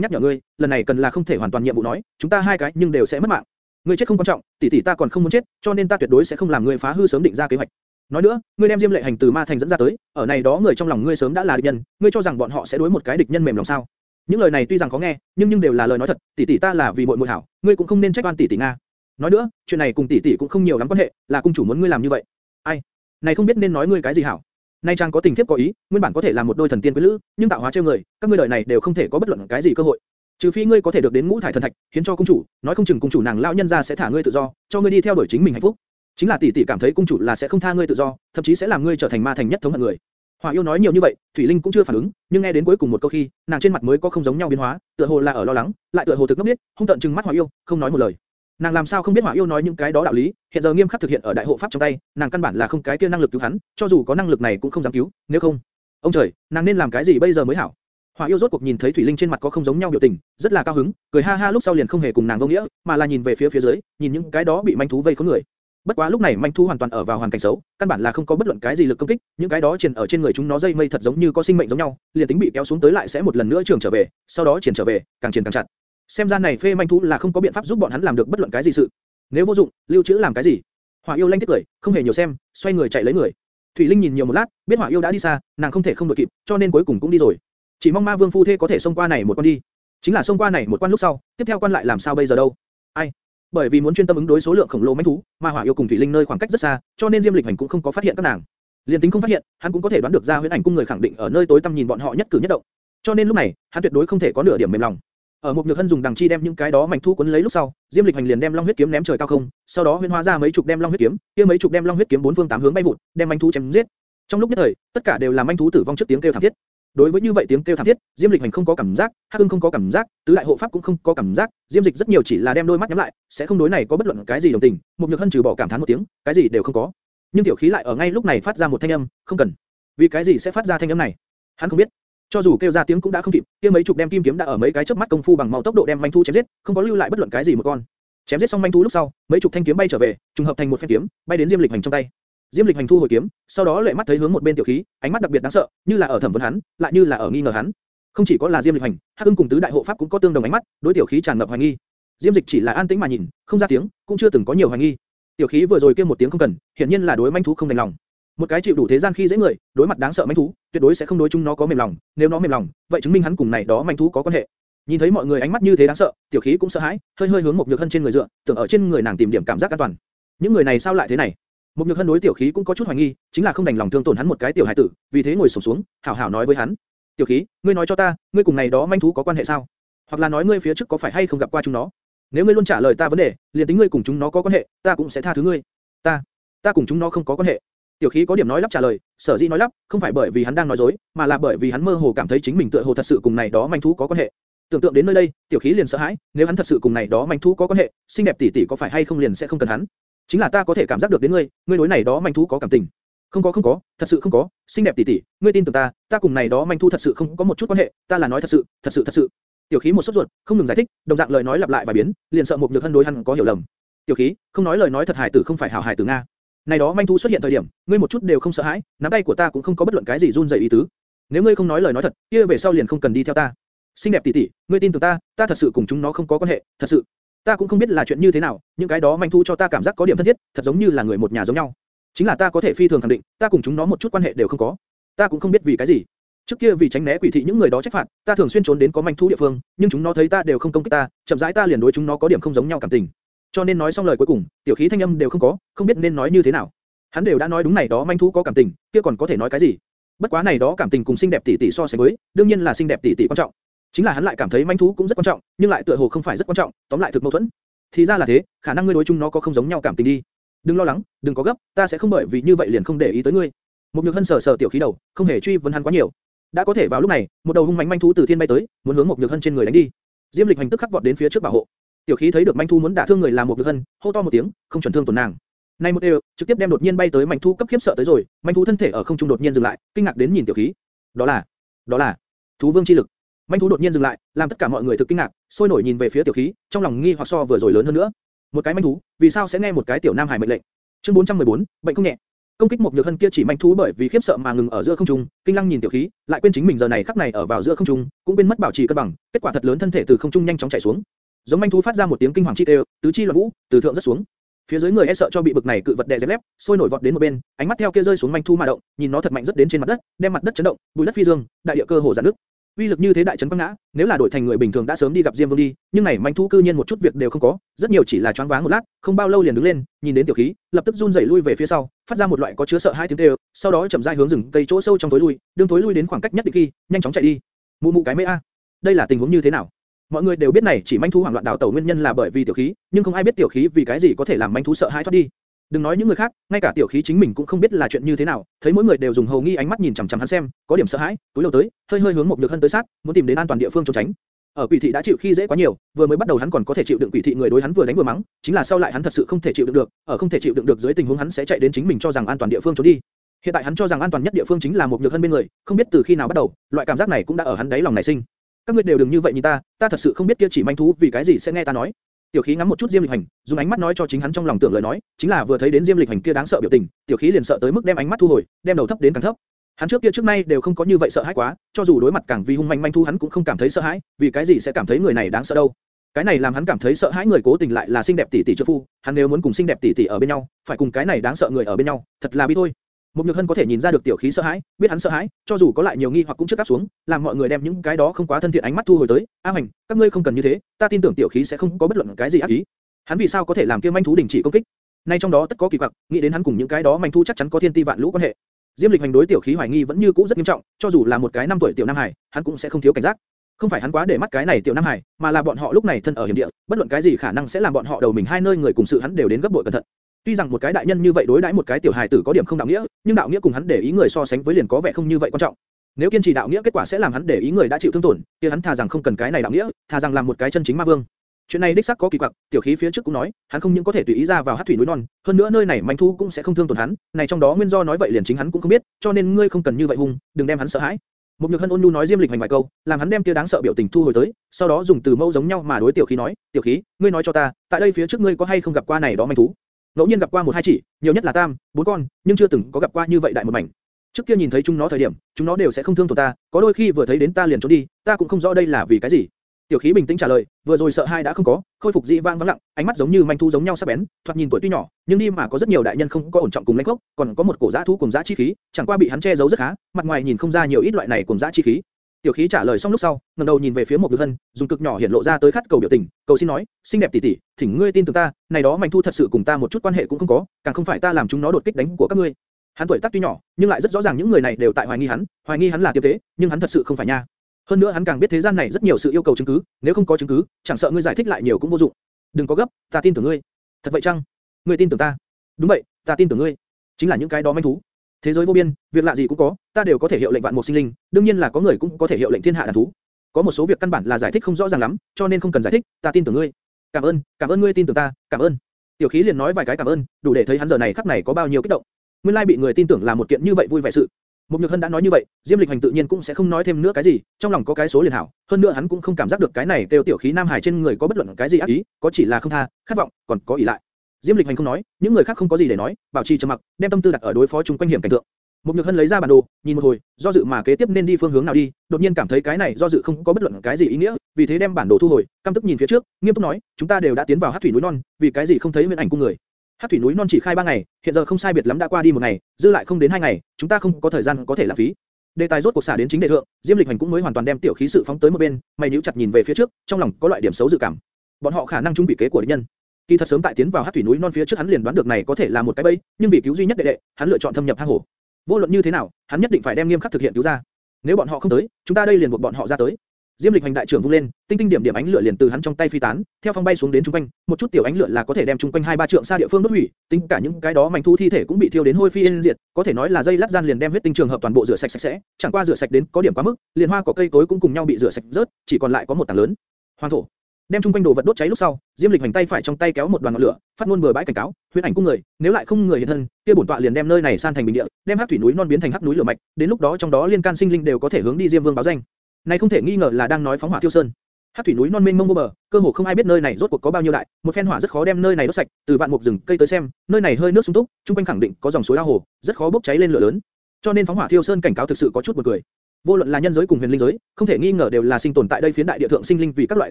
nhắc nhở ngươi, lần này cần là không thể hoàn toàn nhiệm vụ nói, chúng ta hai cái nhưng đều sẽ mất mạng. Ngươi chết không quan trọng, tỷ tỷ ta còn không muốn chết, cho nên ta tuyệt đối sẽ không làm ngươi phá hư sớm định ra kế hoạch. Nói nữa, ngươi đem Diêm Lệ Hành từ ma thành dẫn ra tới, ở này đó người trong lòng ngươi sớm đã là địch nhân, ngươi cho rằng bọn họ sẽ đối một cái địch nhân mềm lòng sao? Những lời này tuy rằng khó nghe, nhưng nhưng đều là lời nói thật, tỷ tỷ ta là vì muội muội hảo, ngươi cũng không nên trách oan tỷ tỷ nga. Nói nữa, chuyện này cùng tỷ tỷ cũng không nhiều lắm quan hệ, là cung chủ muốn ngươi làm như vậy. Ai? Này không biết nên nói ngươi cái gì hảo. Nay trang có tình thiếp có ý, nguyên bản có thể là một đôi thần tiên quý lữ, nhưng tạo hóa trêu người, các ngươi đời này đều không thể có bất luận cái gì cơ hội. Trừ phi ngươi có thể được đến ngũ thải thần thạch, hiến cho cung chủ, nói không chừng cung chủ nàng lão nhân gia sẽ thả ngươi tự do, cho ngươi đi theo đuổi chính mình hạnh phúc. Chính là tỷ tỷ cảm thấy cung chủ là sẽ không tha ngươi tự do, thậm chí sẽ làm ngươi trở thành ma thành nhất thống hận người. Hỏa yêu nói nhiều như vậy, Thủy Linh cũng chưa phản ứng, nhưng nghe đến cuối cùng một câu khi, nàng trên mặt mới có không giống nhau biến hóa, tựa hồ là ở lo lắng, lại tựa hồ thực ngốc biết, hung tận trừng mắt Hỏa yêu, không nói một lời. Nàng làm sao không biết Hỏa yêu nói những cái đó đạo lý, hiện giờ nghiêm khắc thực hiện ở đại hộ pháp trong tay, nàng căn bản là không cái kia năng lực cứu hắn, cho dù có năng lực này cũng không dám cứu, nếu không, ông trời, nàng nên làm cái gì bây giờ mới hảo? Hỏa yêu rốt cuộc nhìn thấy Thủy Linh trên mặt có không giống nhau biểu tình, rất là cao hứng, cười ha ha lúc sau liền không hề cùng nàng vô nghĩa, mà là nhìn về phía phía dưới, nhìn những cái đó bị manh thú vây khốn người. Bất quá lúc này manh thú hoàn toàn ở vào hoàn cảnh xấu, căn bản là không có bất luận cái gì lực công kích, những cái đó truyền ở trên người chúng nó dây mây thật giống như có sinh mệnh giống nhau, liền tính bị kéo xuống tới lại sẽ một lần nữa trường trở về, sau đó truyền trở về, càng truyền càng chặt. Xem ra này phê manh thú là không có biện pháp giúp bọn hắn làm được bất luận cái gì sự. Nếu vô dụng, lưu trữ làm cái gì? Hỏa yêu lanh tiếc cười, không hề nhiều xem, xoay người chạy lấy người. Thủy Linh nhìn nhiều một lát, biết Hỏa yêu đã đi xa, nàng không thể không đuổi kịp, cho nên cuối cùng cũng đi rồi. Chỉ mong Ma Vương phu thê có thể xông qua này một quan đi. Chính là xông qua này một quan lúc sau, tiếp theo quan lại làm sao bây giờ đâu? Ai? Bởi vì muốn chuyên tâm ứng đối số lượng khổng lồ manh thú, mà Hỏa yêu cùng Thủy Linh nơi khoảng cách rất xa, cho nên Diêm Lịch Hành cũng không có phát hiện các nàng. Liên tính không phát hiện, hắn cũng có thể đoán được ra huyễn ảnh cung người khẳng định ở nơi tối tăm nhìn bọn họ nhất cử nhất động. Cho nên lúc này, hắn tuyệt đối không thể có nửa điểm mềm lòng. Ở một nhược hân dùng đằng chi đem những cái đó mảnh thu cuốn lấy lúc sau, Diêm Lịch Hành liền đem Long huyết kiếm ném trời cao không, sau đó huyễn hóa ra mấy chục đem Long huyết kiếm, kia mấy chục đem Long huyết kiếm bốn phương tám hướng bay vụt, đem mảnh thú chém giết. Trong lúc nhất thời, tất cả đều là manh thú tử vong trước tiếng kêu thảm thiết. Đối với như vậy tiếng kêu thảm thiết, Diêm Lịch Hành không có cảm giác, Hắc Ưng không có cảm giác, tứ đại hộ pháp cũng không có cảm giác, Diêm Dịch rất nhiều chỉ là đem đôi mắt nhắm lại, sẽ không đối này có bất luận cái gì đồng tình. Một Nhược Hân trừ bỏ cảm thán một tiếng, cái gì đều không có. Nhưng tiểu khí lại ở ngay lúc này phát ra một thanh âm, không cần. Vì cái gì sẽ phát ra thanh âm này? Hắn không biết. Cho dù kêu ra tiếng cũng đã không kịp, kia mấy chục đem kim kiếm đã ở mấy cái chớp mắt công phu bằng mau tốc độ đem manh thú chém giết, không có lưu lại bất luận cái gì một con. Chém giết xong manh thú lúc sau, mấy chục thanh kiếm bay trở về, trùng hợp thành một phen kiếm, bay đến Diêm Lịch Hành trong tay. Diêm Lịch Hành thu hồi kiếm, sau đó lệ mắt thấy hướng một bên tiểu khí, ánh mắt đặc biệt đáng sợ, như là ở thẩm vấn hắn, lại như là ở nghi ngờ hắn. Không chỉ có là Diêm Lịch Hành, Hắc Ưng cùng tứ đại hộ pháp cũng có tương đồng ánh mắt, đối tiểu khí tràn ngập hoài nghi. Diêm Dịch chỉ là an tĩnh mà nhìn, không ra tiếng, cũng chưa từng có nhiều hoài nghi. Tiểu khí vừa rồi kêu một tiếng không cần, hiển nhiên là đối manh thú không đành lòng. Một cái chịu đủ thế gian khi dễ người, đối mặt đáng sợ manh thú, tuyệt đối sẽ không đối chúng nó có mềm lòng, nếu nó mềm lòng, vậy chứng minh hắn cùng này đó manh thú có quan hệ. Nhìn thấy mọi người ánh mắt như thế đáng sợ, tiểu khí cũng sợ hãi, hơi hơi hướng một nhược hân trên người dựa, tưởng ở trên người nàng tìm điểm cảm giác an toàn. Những người này sao lại thế này? Một nhược hân đối tiểu khí cũng có chút hoài nghi, chính là không đành lòng thương tổn hắn một cái tiểu hải tử, vì thế ngồi sụp xuống, hảo hảo nói với hắn. Tiểu khí, ngươi nói cho ta, ngươi cùng này đó manh thú có quan hệ sao? Hoặc là nói ngươi phía trước có phải hay không gặp qua chúng nó? Nếu ngươi luôn trả lời ta vấn đề, liền tính ngươi cùng chúng nó có quan hệ, ta cũng sẽ tha thứ ngươi. Ta, ta cùng chúng nó không có quan hệ. Tiểu khí có điểm nói lắp trả lời, sở dĩ nói lắp, không phải bởi vì hắn đang nói dối, mà là bởi vì hắn mơ hồ cảm thấy chính mình tựa hồ thật sự cùng này đó manh thú có quan hệ. Tưởng tượng đến nơi đây, tiểu khí liền sợ hãi, nếu hắn thật sự cùng này đó manh thú có quan hệ, xinh đẹp tỷ tỷ có phải hay không liền sẽ không cần hắn. Chính là ta có thể cảm giác được đến ngươi, ngươi đối này đó manh thú có cảm tình. Không có không có, thật sự không có, xinh đẹp tỷ tỷ, ngươi tin tưởng ta, ta cùng này đó manh thú thật sự không có một chút quan hệ, ta là nói thật sự, thật sự thật sự. Tiểu khí một sốt ruột, không ngừng giải thích, đồng dạng lời nói lặp lại vài biến, liền sợ một nhược hân đối hắn có hiểu lầm. Tiểu khí, không nói lời nói thật hải tử không phải hảo hải tử nga. Này đó manh thú xuất hiện thời điểm, ngươi một chút đều không sợ hãi, nắm tay của ta cũng không có bất luận cái gì run rẩy ý tứ. Nếu ngươi không nói lời nói thật, kia về sau liền không cần đi theo ta. Xinh đẹp tỷ tỷ, ngươi tin tưởng ta, ta thật sự cùng chúng nó không có quan hệ, thật sự. Ta cũng không biết là chuyện như thế nào, những cái đó manh thú cho ta cảm giác có điểm thân thiết, thật giống như là người một nhà giống nhau. Chính là ta có thể phi thường khẳng định, ta cùng chúng nó một chút quan hệ đều không có. Ta cũng không biết vì cái gì. Trước kia vì tránh né quỷ thị những người đó trách phạt, ta thường xuyên trốn đến có manh thú địa phương, nhưng chúng nó thấy ta đều không công kích ta, chậm rãi ta liền đối chúng nó có điểm không giống nhau cảm tình. Cho nên nói xong lời cuối cùng, tiểu khí thanh âm đều không có, không biết nên nói như thế nào. Hắn đều đã nói đúng này đó manh thú có cảm tình, kia còn có thể nói cái gì? Bất quá này đó cảm tình cùng xinh đẹp tỷ tỷ so sánh với, đương nhiên là xinh đẹp tỷ tỷ quan trọng. Chính là hắn lại cảm thấy manh thú cũng rất quan trọng, nhưng lại tựa hồ không phải rất quan trọng, tóm lại thực mâu thuẫn. Thì ra là thế, khả năng ngươi đối chung nó có không giống nhau cảm tình đi. Đừng lo lắng, đừng có gấp, ta sẽ không bởi vì như vậy liền không để ý tới ngươi. Một nhược hân sờ sờ tiểu khí đầu, không hề truy vấn hắn quá nhiều. đã có thể vào lúc này, một đầu hung mãnh manh thú từ thiên bay tới, muốn hướng một nhược hân trên người đánh đi. Diêm lịch hành tức khắc vọt đến phía trước bảo hộ. Tiểu khí thấy được manh Thu muốn đả thương người làm một được hân, hô to một tiếng, không chuẩn thương tổn nàng. Này một đều, trực tiếp đem đột nhiên bay tới manh Thu cấp khiếp sợ tới rồi, manh Thu thân thể ở không trung đột nhiên dừng lại, kinh ngạc đến nhìn tiểu khí. Đó là, đó là thú vương chi lực. Manh thú đột nhiên dừng lại, làm tất cả mọi người thực kinh ngạc, sôi nổi nhìn về phía tiểu khí, trong lòng nghi hoặc so vừa rồi lớn hơn nữa. Một cái manh thú, vì sao sẽ nghe một cái tiểu nam hải mệnh lệnh? Chương 414, bệnh không nhẹ. Công kích một nhược hân kia chỉ manh thú bởi vì khiếp sợ mà ngừng ở giữa không trung, kinh lăng nhìn tiểu khí, lại quên chính mình giờ này khắc này ở vào giữa không trung, cũng quên mất bảo trì cân bằng, kết quả thật lớn thân thể từ không trung nhanh chóng chảy xuống. Giống manh thú phát ra một tiếng kinh hoàng chi kêu, tứ chi loạn vũ, từ thượng rất xuống. Phía dưới người e sợ cho bị bực này cự vật đè dẹp lép, sôi nổi vọt đến một bên, ánh mắt theo kia rơi xuống manh thu mà động, nhìn nó thật mạnh rất đến trên mặt đất, đem mặt đất chấn động, bụi đất phi dương, đại địa cơ hồ giãn nước. Uy lực như thế đại chấn quăng ngã, nếu là đổi thành người bình thường đã sớm đi gặp Diêm Vương đi, nhưng này manh thú cư nhiên một chút việc đều không có, rất nhiều chỉ là choáng váng một lát, không bao lâu liền đứng lên, nhìn đến tiểu khí, lập tức run rẩy lui về phía sau, phát ra một loại có chứa sợ hai tiếng kêu, sau đó chậm rãi hướng rừng cây chỗ sâu trong tối lui, đương tối lui đến khoảng cách nhất định khi, nhanh chóng chạy đi. Mụ mụ cái mê a, đây là tình huống như thế nào? Mọi người đều biết này chỉ manh thú hoảng loạn đảo tẩu nguyên nhân là bởi vì tiểu khí, nhưng không ai biết tiểu khí vì cái gì có thể làm manh thú sợ hãi thoát đi. Đừng nói những người khác, ngay cả tiểu khí chính mình cũng không biết là chuyện như thế nào, thấy mỗi người đều dùng hầu nghi ánh mắt nhìn chằm chằm hắn xem, có điểm sợ hãi, túi lầu tới, hơi hơi hướng một nhược hân tới sát, muốn tìm đến an toàn địa phương trốn tránh. Ở quỷ thị đã chịu khi dễ quá nhiều, vừa mới bắt đầu hắn còn có thể chịu đựng quỷ thị người đối hắn vừa đánh vừa mắng, chính là sau lại hắn thật sự không thể chịu đựng được, ở không thể chịu đựng được dưới tình huống hắn sẽ chạy đến chính mình cho rằng an toàn địa phương trốn đi. Hiện tại hắn cho rằng an toàn nhất địa phương chính là một nhược hân bên người, không biết từ khi nào bắt đầu, loại cảm giác này cũng đã ở hắn đáy lòng nảy sinh. Các ngươi đều đừng như vậy nhìn ta, ta thật sự không biết kia chỉ manh thú vì cái gì sẽ nghe ta nói. Tiểu khí ngắm một chút Diêm Lịch Hành, dùng ánh mắt nói cho chính hắn trong lòng tưởng lời nói, chính là vừa thấy đến Diêm Lịch Hành kia đáng sợ biểu tình, tiểu khí liền sợ tới mức đem ánh mắt thu hồi, đem đầu thấp đến càng thấp. Hắn trước kia trước nay đều không có như vậy sợ hãi quá, cho dù đối mặt càng vì hung manh manh thu hắn cũng không cảm thấy sợ hãi, vì cái gì sẽ cảm thấy người này đáng sợ đâu? Cái này làm hắn cảm thấy sợ hãi người cố tình lại là xinh đẹp tỷ tỷ trợ phu, hắn nếu muốn cùng xinh đẹp tỷ tỷ ở bên nhau, phải cùng cái này đáng sợ người ở bên nhau, thật là bi thôi. Một Nhược Hân có thể nhìn ra được tiểu khí sợ hãi, biết hắn sợ hãi, cho dù có lại nhiều nghi hoặc cũng trước áp xuống, làm mọi người đem những cái đó không quá thân thiện ánh mắt thu hồi tới. A Hành, các ngươi không cần như thế, ta tin tưởng tiểu khí sẽ không có bất luận cái gì ác ý. Hắn vì sao có thể làm kia manh thú đình chỉ công kích? Nay trong đó tất có kỳ quặc, nghĩ đến hắn cùng những cái đó manh thú chắc chắn có thiên ti vạn lũ quan hệ. Diêm Lịch hành đối tiểu khí hoài nghi vẫn như cũ rất nghiêm trọng, cho dù là một cái năm tuổi tiểu nam hải, hắn cũng sẽ không thiếu cảnh giác. Không phải hắn quá để mắt cái này tiểu nam hải, mà là bọn họ lúc này thân ở hiểm địa, bất luận cái gì khả năng sẽ làm bọn họ đầu mình hai nơi người cùng sự hắn đều đến gấp bội cẩn thận. Tuy rằng một cái đại nhân như vậy đối đãi một cái tiểu hài tử có điểm không đạo nghĩa, nhưng đạo nghĩa cùng hắn để ý người so sánh với liền có vẻ không như vậy quan trọng. Nếu kiên trì đạo nghĩa kết quả sẽ làm hắn để ý người đã chịu thương tổn, kia hắn thà rằng không cần cái này đạo nghĩa, thà rằng làm một cái chân chính ma vương. Chuyện này đích xác có kỳ quặc, tiểu khí phía trước cũng nói, hắn không những có thể tùy ý ra vào hắc thủy núi non, hơn nữa nơi này manh thu cũng sẽ không thương tổn hắn, này trong đó nguyên do nói vậy liền chính hắn cũng không biết, cho nên ngươi không cần như vậy hung, đừng đem hắn sợ hãi. Một nhược hân ôn nhu nói diêm lịch hành vài câu, làm hắn đem kia đáng sợ biểu tình thu hồi tới, sau đó dùng từ mâu giống nhau mà đối tiểu khí nói, tiểu khí, ngươi nói cho ta, tại đây phía trước ngươi có hay không gặp qua này đó manh thú? Ngẫu nhiên gặp qua một hai chỉ, nhiều nhất là tam, bốn con, nhưng chưa từng có gặp qua như vậy đại một mảnh. Trước kia nhìn thấy chúng nó thời điểm, chúng nó đều sẽ không thương tổn ta, có đôi khi vừa thấy đến ta liền trốn đi, ta cũng không rõ đây là vì cái gì. Tiểu khí bình tĩnh trả lời, vừa rồi sợ hai đã không có, khôi phục dị vang vắng lặng, ánh mắt giống như manh thu giống nhau sắc bén, thoạt nhìn tuổi tuy nhỏ, nhưng đi mà có rất nhiều đại nhân không có ổn trọng cùng lãnh gốc, còn có một cổ giá thú cùng giá chi khí, chẳng qua bị hắn che giấu rất khá, mặt ngoài nhìn không ra nhiều ít loại này cùng giá chi khí. Tiểu khí trả lời xong lúc sau, ngẩng đầu nhìn về phía một Nhược Hân, dùng cực nhỏ hiện lộ ra tới khát cầu biểu tình, cầu xin nói, xinh đẹp tỷ tỷ, thỉnh ngươi tin tưởng ta, này đó manh thu thật sự cùng ta một chút quan hệ cũng không có, càng không phải ta làm chúng nó đột kích đánh của các ngươi. Hắn tuổi tác tuy nhỏ, nhưng lại rất rõ ràng những người này đều tại hoài nghi hắn, hoài nghi hắn là tiệp tế, nhưng hắn thật sự không phải nha. Hơn nữa hắn càng biết thế gian này rất nhiều sự yêu cầu chứng cứ, nếu không có chứng cứ, chẳng sợ ngươi giải thích lại nhiều cũng vô dụng. Đừng có gấp, ta tin tưởng ngươi. Thật vậy chăng? Ngươi tin tưởng ta? Đúng vậy, ta tin tưởng ngươi. Chính là những cái đó manh thú. Thế giới vô biên, việc lạ gì cũng có, ta đều có thể hiệu lệnh vạn một sinh linh, đương nhiên là có người cũng có thể hiệu lệnh thiên hạ đàn thú. Có một số việc căn bản là giải thích không rõ ràng lắm, cho nên không cần giải thích, ta tin tưởng ngươi. Cảm ơn, cảm ơn ngươi tin tưởng ta, cảm ơn. Tiểu khí liền nói vài cái cảm ơn, đủ để thấy hắn giờ này khắc này có bao nhiêu kích động. Nguyên lai bị người tin tưởng là một kiện như vậy vui vẻ sự. Một Nhược Hân đã nói như vậy, Diêm Lịch Hành tự nhiên cũng sẽ không nói thêm nữa cái gì, trong lòng có cái số liền hảo, hơn nữa hắn cũng không cảm giác được cái này kêu tiểu khí nam hải trên người có bất luận cái gì ác ý, có chỉ là không tha, khát vọng, còn có ỷ lại. Diêm Lịch Hành không nói, những người khác không có gì để nói, bảo trì trầm mặc, đem tâm tư đặt ở đối phó chung quanh hiểm cảnh tượng. Một Nhược Hân lấy ra bản đồ, nhìn một hồi, do dự mà kế tiếp nên đi phương hướng nào đi, đột nhiên cảm thấy cái này do dự không có bất luận cái gì ý nghĩa, vì thế đem bản đồ thu hồi, căm tức nhìn phía trước, nghiêm túc nói, chúng ta đều đã tiến vào Hắc thủy núi non, vì cái gì không thấy nguyên ảnh cung người? Hắc thủy núi non chỉ khai ba ngày, hiện giờ không sai biệt lắm đã qua đi một ngày, dư lại không đến hai ngày, chúng ta không có thời gian có thể lãng phí. Đề tài rốt cuộc xả đến chính đề thượng, Diêm Lịch Hành cũng mới hoàn toàn đem tiểu khí sự phóng tới một bên, mày nhíu chặt nhìn về phía trước, trong lòng có loại điểm xấu dự cảm. Bọn họ khả năng trung bị kế của địch nhân. Kỳ thật sớm tại tiến vào Hắc thủy núi non phía trước hắn liền đoán được này có thể là một cái bẫy, nhưng vì cứu duy nhất đệ đệ, hắn lựa chọn thâm nhập hang hổ. Vô luận như thế nào, hắn nhất định phải đem nghiêm khắc thực hiện cứu ra. Nếu bọn họ không tới, chúng ta đây liền buộc bọn họ ra tới. Diêm Lịch hành đại trưởng vung lên, tinh tinh điểm điểm ánh lửa liền từ hắn trong tay phi tán, theo phong bay xuống đến trung quanh, một chút tiểu ánh lửa là có thể đem trung quanh hai ba trượng xa địa phương đốt hủy, tính cả những cái đó mảnh thu thi thể cũng bị thiêu đến hôi phiên diệt, có thể nói là dây lát gian liền đem huyết tinh trường hợp toàn bộ rửa sạch sạch sẽ, chẳng qua rửa sạch đến có điểm quá mức, liền hoa cỏ cây cối cũng cùng nhau bị rửa sạch rớt, chỉ còn lại có một tảng lớn. Hoàng thổ. Đem trung quanh đồ vật đốt cháy lúc sau, Diêm Lịch hành tay phải trong tay kéo một đoàn ngọn lửa, phát ngôn bừa bãi cảnh cáo, huyết ảnh cung người, nếu lại không người hiện thân, kia bổn tọa liền đem nơi này san thành bình địa, đem hắc thủy núi non biến thành hắc núi lửa mạch, đến lúc đó trong đó liên can sinh linh đều có thể hướng đi Diêm Vương báo danh. Này không thể nghi ngờ là đang nói phóng hỏa tiêu sơn. Hắc thủy núi non mênh mông vô bờ, cơ hồ không ai biết nơi này rốt cuộc có bao nhiêu đại, một phen hỏa rất khó đem nơi này đốt sạch, từ vạn mục rừng cây tới xem, nơi này hơi nước sung túc, trung quanh khẳng định có dòng suối ao hồ, rất khó bốc cháy lên lửa lớn. Cho nên phóng hỏa thiêu sơn cảnh cáo thực sự có chút buồn cười. Vô luận là nhân giới cùng huyền linh giới, không thể nghi ngờ đều là sinh tồn tại đây phiến đại địa thượng sinh linh vì các loại